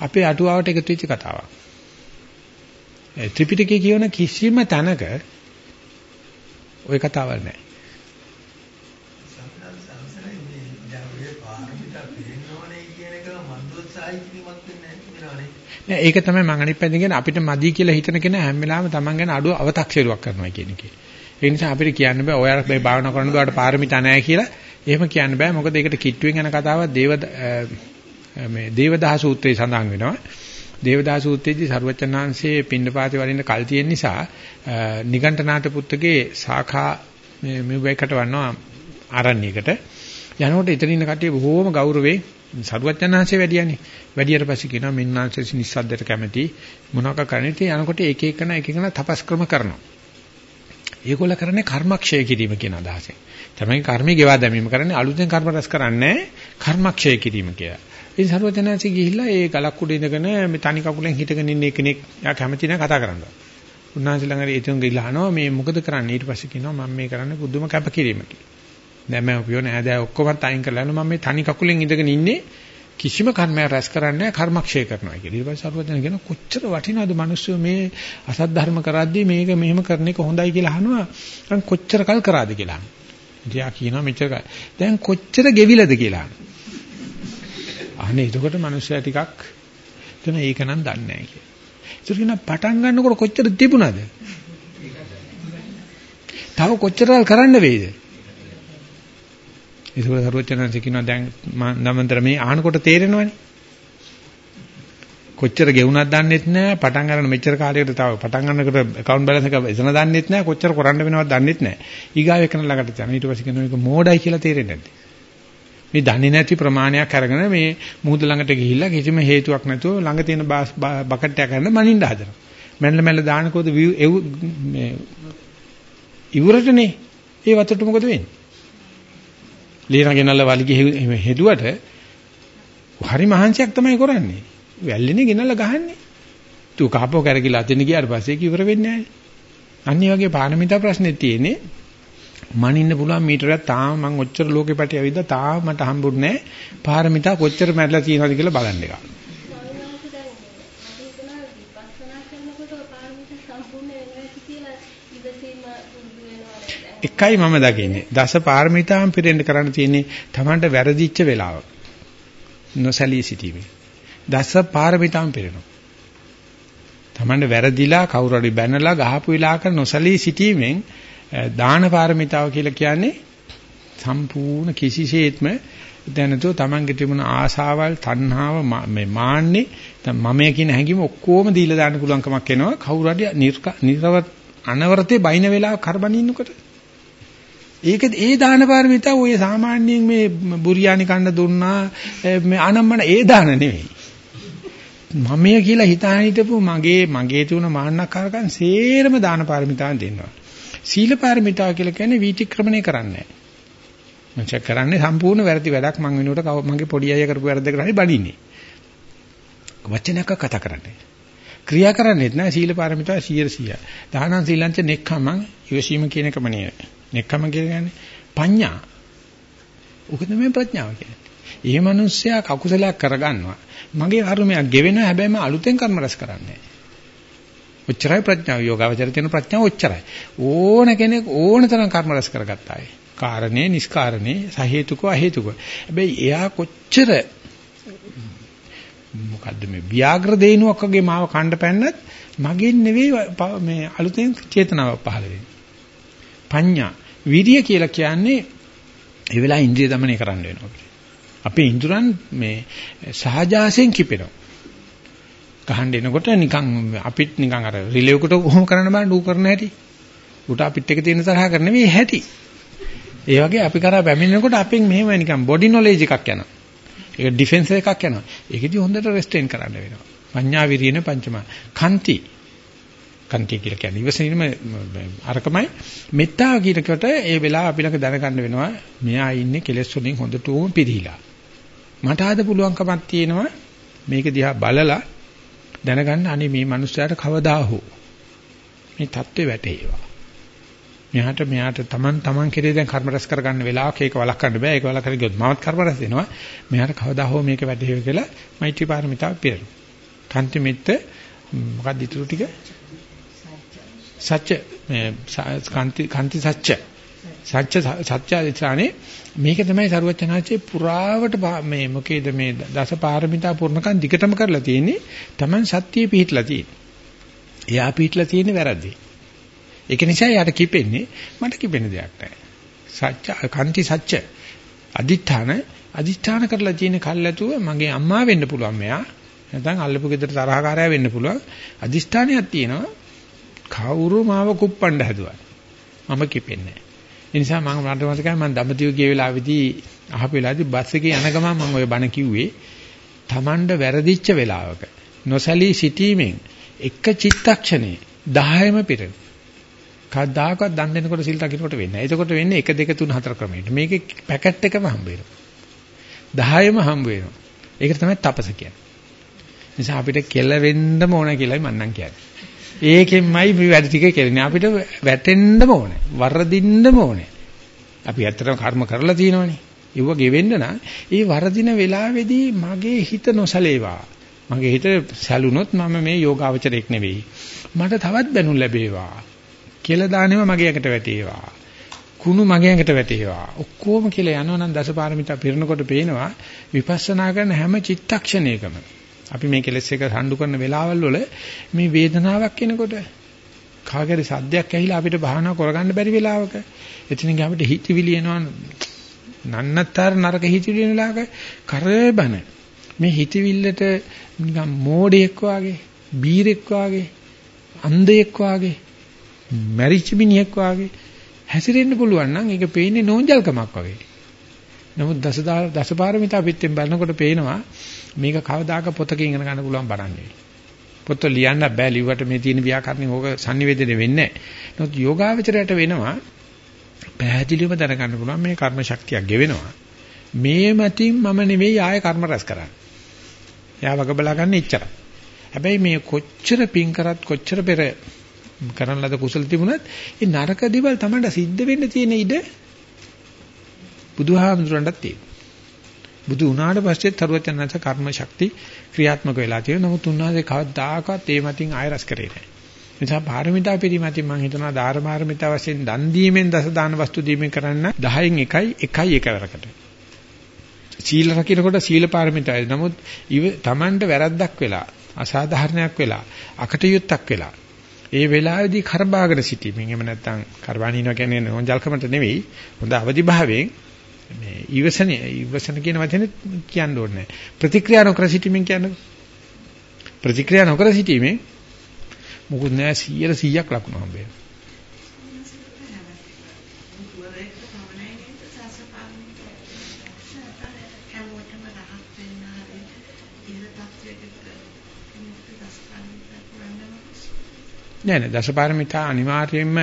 අපේ අටුවාවට එකතු වෙච්ච කතාවක්. ත්‍රිපිටකයේ කියවන කිසිම තැනක ওই කතාවක් නැහැ. නෑ ඒක තමයි මම අනිත් පැත්තෙන් කියන්නේ අපිට මදි කියලා හිතන කෙනා හැම වෙලාවෙම Taman ගැන අඩුව අව탁සිරුවක් කරනවා කියන එක. ඒ නිසා අපිට කියන්න බෑ ඔයාලා මේ භාවනා කරන බවට පාරමිතා නැහැ කියලා. එහෙම කියන්න බෑ මොකද ඒකට කිට්ටුවෙන් යන කතාවක් දේව මේ දේවදාහ සූත්‍රයේ සඳහන් වෙනවා. දේවදාහ සූත්‍රයේදී සරුවචනාංශයේ පින්නපාතේ වරින්න කල් තියෙන නිසා නිගණ්ඨනාත පුත්‍රගේ ශාඛා මේ මෙව්වයිකට වන්නවා ආරණ්‍යයකට. යනකොට එතන ඉන්න කට්ටිය බොහෝම ගෞරවයෙන් සරුවචනාංශේ වැඩියනේ. වැඩියට පස්සේ කියනවා මින්නාංශේ නිස්සද්දට කැමති මොනවාක කරන්නේ යනකොට එක එකන එක එකන තපස් ක්‍රම කරනවා. ඒගොල්ල කරන්නේ කර්මක්ෂය කිරීම කියන අදහසෙන්. තමයි කර්මයේ ගෙවා දැමීම කරන්නේ අලුතෙන් කර්ම රැස් කරන්නේ කර්මක්ෂය කිරීම කියලා. ඉතින් සරුවචනාංශේ ගිහිල්ලා ඒ ගලක් උඩ ඉඳගෙන මේ තනි කකුලෙන් හිටගෙන ඉන්න කෙනෙක් යා කැමති නැහැ කතා කරන්න. උන්වහන්සේ ළඟට එතුන් ගිහිල්ලා අහනවා මේ මොකද කරන්නේ ඊට පස්සේ කියනවා මම මේ කරන්නේ බුදුම කැපකිරීම කියලා. දැන් මම කියෝ නෑ දැන් ඔක්කොම අයින් කරලා යනවා මම මේ තනි කකුලෙන් ඉඳගෙන ඉන්නේ කිසිම කර්මයක් රැස් කරන්නේ කර්මක්ෂය කරනවා කියලා. ඊට පස්සේ සරුවචන කියන කොච්චර වටිනවද මිනිස්සු මේ අසත් ධර්ම කරද්දී මේක මෙහෙම කරන එක හොඳයි කියලා අහනවා. දැන් කොච්චර කල් කරාද කියලා. ඉතියා කියනවා මෙච්චර දැන් කොච්චර ගෙවිලද කියලා. අනේ එතකොට මිනිස්සයා ටිකක් එතන ඒක නම් දන්නේ නැහැ කියලා. ඒක කියන පටන් ගන්නකොට කොච්චර තිබුණාද? තව කොච්චරල් කරන්න වෙයිද? ඒකවල සරුවචනන්සේ කියනවා දැන් නමන්තර මේ අහනකොට තේරෙනවනේ. කොච්චර ගෙවුනක් දන්නෙත් නැහැ පටන් ගන්න මෙච්චර කාලයකට තව පටන් ගන්නකොට account balance එක එතන දන්නෙත් නැහැ කොච්චර කරන්න වෙනවද දන්නෙත් නැහැ ඊගාව එකන ළඟට යන ඊට පස්සේ කියනවා මේක මෝඩයි කියලා තේරෙන්නේ නැද්ද? මේ දන්නේ නැති ප්‍රමාණයක් අරගෙන මේ මුහුද ළඟට ගිහිල්ලා කිසිම හේතුවක් නැතුව ළඟ තියෙන බකට් එක ගන්න මනින්න හදනවා. මැල්ල මැල්ල දානකොද මේ ඉවරටනේ. ඒ වතුරට මොකද වෙන්නේ? ලීන ගෙනල්ලා වලිගේ හෙදුවට හරි මහන්සියක් තමයි කරන්නේ. වැල්ලෙනේ ගෙනල්ලා ගහන්නේ. තු කහපෝ කරගිලා අතෙන් ගියාට පස්සේ ඒක ඉවර වෙන්නේ නැහැ. අනිත් වගේ පාරමිතා ප්‍රශ්නේ තියෙන්නේ මනින්න පුළුවන් මීටරයක් තාම මම ඔච්චර ලෝකෙ පැටි ඇවිද්දා තාම මට හම්බුන්නේ නැහැ. පාරමිතා කොච්චර මැරලා තියෙනවද කියලා බලන්න එක. එකයි මම දකින්නේ. දස පාරමිතාම් පිරෙන්න කරන්න තියෙන්නේ Tamanට වැරදිච්ච වෙලාව. නොසලී සිටීමේ. දස පාරමිතාම් පිරෙනවා. Tamanට වැරදිලා කවුරු හරි බැනලා ගහපු වෙලාවක නොසලී සිටීමෙන් දාන පාරමිතාව කියලා කියන්නේ සම්පූර්ණ කිසිසේත්ම දැනතෝ Tamanගේ තිබුණ ආශාවල් තණ්හාව මේ මාන්නේ මමයේ කියන හැඟීම ඔක්කොම දීලා දාන්න පුළුවන් කමක් එනවා කවුරු හරි නිර්ව අනවරතේ බයින වෙලාව කරබනින්නකොට ඒක ඒ දාන පාරමිතාව ඔය සාමාන්‍යයෙන් මේ බුරියානි කන්න දුන්නා මේ අනම්මන ඒ දාන නෙවෙයි. මමය කියලා හිතාන හිටපු මගේ මගේ තුන මාන්නකාරකම් සේරම දාන පාරමිතාවෙන් දෙන්නවා. සීල පාරමිතාව කියලා කියන්නේ වීතික්‍රමණය කරන්නේ නැහැ. මම කරන්නේ සම්පූර්ණ වැරදි වැඩක් මං වෙනුවට මගේ පොඩි අය කරපු වැරද්ද කරන්නේ බඩින්නේ. වචනයක් කතා කරන්නේ. ක්‍රියා කරන්නේත් නැහැ සීල පාරමිතාව 100 100. දානං සීලංච නෙක්ඛමං ඉවසීම කියන එකම නේ. නෙක්ඛම කියන්නේ පඤ්ඤා. උක තමයි ප්‍රඥාව කියන්නේ. ඒ මිනිස්සයා කකුසලයක් කරගන්නවා. මගේ කර්මයක් ගෙවෙනවා හැබැයි මම අලුතෙන් කර්ම රැස් කරන්නේ ඔච්චරයි ප්‍රඥාව යෝගාවචර තියෙන ප්‍රඥාව ඔච්චරයි. ඕන කෙනෙක් ඕන තරම් කර්ම රැස් කරගත්තා ඒ. කාරණේ නිස්කාරණේ සහේතුක අහේතුක. හැබැයි එයා කොච්චර මොකද්ද මේ ව්‍යාග්‍ර දේනුවක් වගේ මාව කණ්ඩ පැන්නත් මගෙන් නෙවෙයි මේ අලුතෙන් චේතනාවක් පහළ වෙන්නේ. පඤ්ඤා විරිය කියලා කියන්නේ ඒ වෙලාවේ ඉන්ද්‍රිය দমনය කරන්න වෙනවා අපිට. අපේ ඉන්ද්‍රයන් මේ සහජාසයෙන් කිපෙනවා. ගහන්න එනකොට නිකන් අපිත් නිකන් අර රිලෙවකට කොහොම කරන්න බෑ ඩූ කරන හැටි. උට අපිත් එක තියෙන තරහ කරන මේ හැටි. ඒ වගේ අපි කරා බැමිනනකොට අපෙන් මෙහෙම නිකන් බොඩි නොලෙජ් එකක් යනවා. ඒක ඩිෆෙන්ස් එකක් යනවා. ඒකෙදි හොඳට රෙස්ට්‍රේන් කරන්න වෙනවා. පඤ්ඤා විරියන පංචම. කන්ති කන්ති කියලා කියන්නේ ඉවසීම අරකමයි මෙත්තාව කියනකොට ඒ වෙලාව අපි ළඟ දැනගන්න වෙනවා මෙයා ඉන්නේ කෙලෙස් වලින් හොඳටම පිරීලා. මට ආද පුළුවන්කමක් තියෙනවා මේක දිහා බලලා දැනගන්න අනේ මේ මිනිස්යාට කවදා හෝ මේ தත්ත්වේ වැටේවා. මෙහාට මෙහාට Taman Taman කෙරේ දැන් කර්ම රැස් කරගන්න වෙලාවක ඒක වළක්වන්න බෑ. ඒක වළක්වන්න ගියොත් මමත් කර්ම රැස් වෙනවා. මෙහාට කවදා හෝ මේක වැටේවා කියලා මෛත්‍රී පාරමිතාව පිරෙනවා. කාන්ති මිත්ත මොකක්ද ඊටු ටික? සත්‍ය මේ කාන්ති කාන්ති සත්‍ය. සත්‍ය සත්‍ය අධිෂ්ඨානේ මේක තමයි සරුවචනාංශේ පුරාවට මේ මොකේද මේ දස පාරමිතා පුරණකන් දිගටම කරලා තියෙන්නේ Taman සත්‍යයේ පිහිටලා තියෙන්නේ. එයා පිහිටලා තියෙන්නේ වැරදි. ඒක නිසා යාට කිපෙන්නේ මට කිපෙන දෙයක් නැහැ. සත්‍ය කන්ති සත්‍ය අදිඨාන අදිඨාන කරලා තියෙන කල්ැතුව මගේ අම්මා වෙන්න පුළුවන් මෙයා. නැත්නම් අල්ලපු ගෙදර තරහකාරයා වෙන්න පුළුවන්. අදිෂ්ඨානයක් තියෙනවා. කවුරු මාව කුප්පණ්ඩ හැදුවා. මම කිපෙන්නේ නැහැ. ඒ නිසා මම මට මතකයි මම දඹදිව ගිය වෙලාවේදී අහපු වෙලාවේදී බස් එකේ යන ගමන් මම ওই බණ කිව්වේ Tamanda වැරදිච්ච වෙලාවක නොසලී සිටීමෙන් එක චිත්තක්ෂණේ 10ම පිරෙන. කවදාකවත් දන් දෙනකොට සිල් රකින්නකොට වෙන්නේ නැහැ. එතකොට වෙන්නේ 1 2 3 4 ක්‍රමයට. මේකේ පැකට් එකම හම්බ වෙනවා. 10ම හම්බ වෙනවා. ඒක තමයි තපස කියන්නේ. නිසා අපිට කෙල වෙන්නම ඕන කියලායි මන්නම් කියන්නේ. ඒකෙන්මයි මේ වැඩ ටික කෙරෙන්නේ. අපිට වැටෙන්නම ඕනේ. වරදින්නම ඕනේ. අපි ඇත්තටම කර්ම කරලා තියෙනවනේ. ඒව ගෙවෙන්න නම් ඒ වරදින වෙලාවේදී මගේ හිත නොසලේවා. මගේ හිත සැලුනොත් මම මේ යෝගාවචරයක් නෙවෙයි. මට තවත් බැනුම් ලැබේවා. කියලා දානෙම මගේ ඇඟට වැටේවා. කුණු මගේ ඇඟට වැටේවා. ඔක්කොම කියලා යනවා නම් දසපාරමිතා පිරනකොට පේනවා විපස්සනා කරන හැම චිත්තක්ෂණයකම අපි මේ කෙලස් එක හඳු කරන වෙලාවල් වල මේ වේදනාවක් එනකොට කාගරි සද්දයක් ඇහිලා අපිට භාවනා කරගන්න බැරි වෙලාවක එතනින් අපිට හිතවිලි එනවා නන්නතර නරක හිතවිලි එන වෙලාවක කරබන මේ හිතවිල්ලට නිකන් මෝඩෙක් වාගේ බීරෙක් වාගේ අන්ධයෙක් වාගේ මැරිච්ච මිනිහෙක් වාගේ හැසිරෙන්න පුළුවන් නම් ඒක පේන්නේ නෝන්ජල්කමක් වගේ. නමුත් දස දසපාරමිතා පිටෙන් බලනකොට පේනවා මේක කවදාක පොතක ඉගෙන ගන්න පුළුවන් බණක් නෙවෙයි. පොත ලියන්න බෑ ලිව්වට මේ තියෙන ව්‍යාකරණේ ඕක sannivedana වෙන්නේ නැහැ. නමුත් යෝගාවචරයට වෙනවා පැහැදිලිවම දැනගන්න පුළුවන් මේ කර්ම ශක්තියක් ගෙවෙනවා. මේ මතින් මම නෙවෙයි ආයෙ කර්ම රැස් කරන්නේ. එයා වග බලා ගන්න ඉච්චරයි. හැබැයි මේ කොච්චර පින් කරත් කොච්චර පෙර කරන ලද කුසල තිබුණත් ඒ නරක දේවල් තමයි සිද්ධ වෙන්න තියෙන ඉඩ බුදුහාමුදුරන්ටත් තියෙනවා. බුදු වුණාට පස්සේ තරුවචනන්ස කර්ම ශක්ති ක්‍රියාත්මක වෙලා තියෙනවා. නමුත් උන්වහන්සේ කවදාකවත් ඒ මතින් ආයරස් කරේ නැහැ. නිසා පාරමිතා පිළිමතින් මම හිතනවා ධාර පාරමිතා වශයෙන් දන් දීමෙන් දස දාන වස්තු දීමෙන් කරන්න 10න් එකයි එකයි එකවරකට. සීල රකින්නකොට සීල පාරමිතාවයි. නමුත් ඉව Tamanට වැරද්දක් වෙලා අසාධාරණයක් වෙලා අකටයුත්තක් වෙලා ඒ වෙලාවේදී කරබාගෙන සිටීමෙන් එහෙම නැත්නම් කරබානිනවා කියන්නේ නොජල්කමට නෙවෙයි හොඳ අවදි භාවයෙන් මේ ඊවසන ඊවසන කියන වචනේ කියන්න ඕනේ ප්‍රතික්‍රියා නොකර සිටීමෙන් කියන්නේ? ප්‍රතික්‍රියා නොකර සිටීමෙන් මොකුත් නෑ 100 100ක් ලකුණු හම්බ වෙනවා. නෑ නෑ. දසපාරමිතා අනිවාර්යයෙන්ම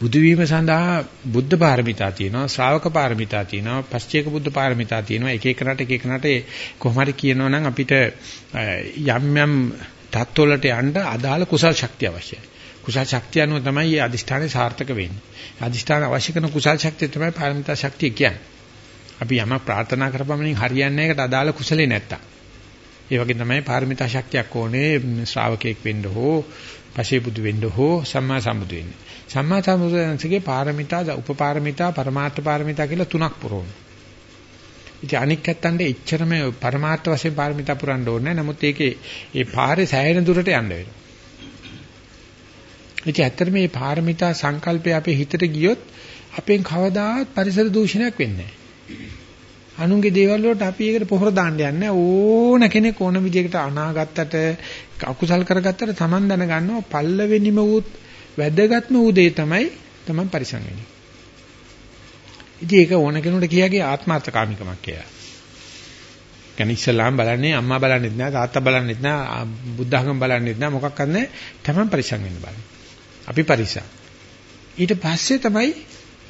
බුදු වීම සඳහා බුද්ධ පාරමිතා තියෙනවා ශ්‍රාවක පාරමිතා තියෙනවා පස්චේක බුද්ධ පාරමිතා තියෙනවා. එක එකනට එක එකනට කොහොම හරි කියනවා නම් අපිට යම් යම් தත්වලට යන්න අදාළ කුසල් ශක්තිය අවශ්‍යයි. කුසල් ශක්තිය අනුව තමයි මේ අදිෂ්ඨානේ සාර්ථක වෙන්නේ. අදිෂ්ඨාන අවශ්‍ය කරන කුසල් ශක්තිය තමයි පාරමිතා ශක්තිය කියන්නේ. අපි යමක් ප්‍රාර්ථනා කරපමණින් හරියන්නේ නැහැ ඒකට අදාළ කුසලේ නැත්තම්. ඒ වගේ තමයි පාරමිතා ශක්තියක් ඕනේ ශ්‍රාවකෙක් වෙන්න හෝ පශේබුදු වෙන්න හෝ සම්මා සම්බුදු වෙන්න. සම්මා සම්බුදුන්සේගේ පාරමිතා උපපාරමිතා පරමාර්ථ පාරමිතා කියලා තුනක් පුරවන. ඉතින් අනික් ඇත්තන්ට එච්චරම පරමාර්ථ වශයෙන් පාරමිතා පුරන්න ඕනේ නැහැ. නමුත් ඒකේ ඒ පාරේ සෑහෙන දුරට යන්න වෙනවා. ඉතින් ඇත්තට මේ පාරමිතා සංකල්පය අපේ හිතට ගියොත් අපෙන් කවදාවත් පරිසර දූෂණයක් වෙන්නේ නැහැ. අනුන්ගේ දේවල් වලට අපි ඒකට පොහොර දාන්න යන්නේ ඕන කෙනෙක් ඕන විදිහකට අනාගතට අකුසල් කරගත්තට Taman දැනගන්නවා පල්ලවෙනිම වූත් වැදගත්ම උදේ තමයි Taman පරිසං වෙන්නේ. ඉතින් ඒක ඕන කෙනෙකුට කියාගේ ආත්මార్థකාමිකමක් කියලා. කියන්නේ ඉස්සලාම් බලන්නේ අම්මා බලන්නෙත් නෑ තාත්තා බලන්නෙත් නෑ බුද්ධ ධර්ම බලන්නෙත් නෑ මොකක්වත් නෑ Taman පරිසං වෙන්න බලන්න. අපි පරිසං. ඊට පස්සේ තමයි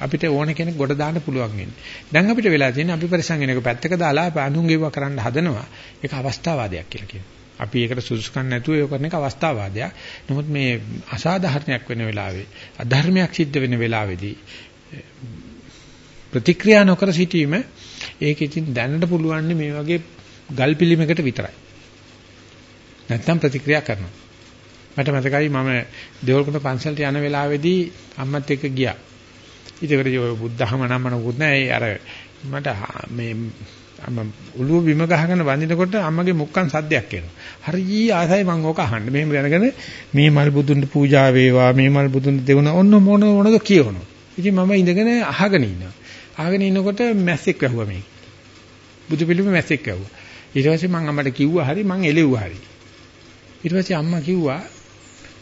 අපිට ඕන කෙනෙක් ගොඩ දාන්න පුළුවන් වෙන්නේ. දැන් අපිට වෙලා තියෙන්නේ අපි පරිසං වෙන එක පැත්තක දාලා අනුන්ගේව කරන්න හදනවා. ඒක අවස්ථාවාදයක් කියලා කියනවා. අපි ඒකට සුදුසුකම් නැතුව ඒක කරන එක අවස්ථාවාදයක්. නමුත් මේ අසාධාරණයක් වෙන වෙලාවේ අධර්මයක් සිද්ධ වෙන වෙලාවේදී ප්‍රතික්‍රියා නොකර සිටීම ඒක ඉතින් දැනට පුළුවන් මේ වගේ ගල් පිළිමයකට විතරයි. නැත්තම් ප්‍රතික්‍රියා කරනවා. මට මතකයි මම දෙවල්කුණ පන්සලට යන වෙලාවේදී අම්මත් එක්ක ගියා. ඊට ඔය බුද්ධහම නම් මනකුත් නැහැ. අර මට මේ අම්ම ඔළුව බිම ගහගෙන වඳිනකොට අම්මගේ මුක්කන් සද්දයක් එනවා. හරි ආසයි මම ඕක අහන්න. මෙහෙම දැනගෙන මේ මල් බුදුන්ට පූජා වේවා, මේ මල් බුදුන්ට දෙවන ඔන්න මොන මොනද කියවනවා. ඉතින් මම ඉඳගෙන අහගෙන ඉන්නවා. අහගෙන ඉන්නකොට මැස්සෙක් වැහුවා මේක. බුදු පිළිම මැස්සෙක් වැහුවා. ඊට පස්සේ මම අම්මට කිව්වා හරි මං එලෙව්වා හරි. ඊට පස්සේ අම්මා කිව්වා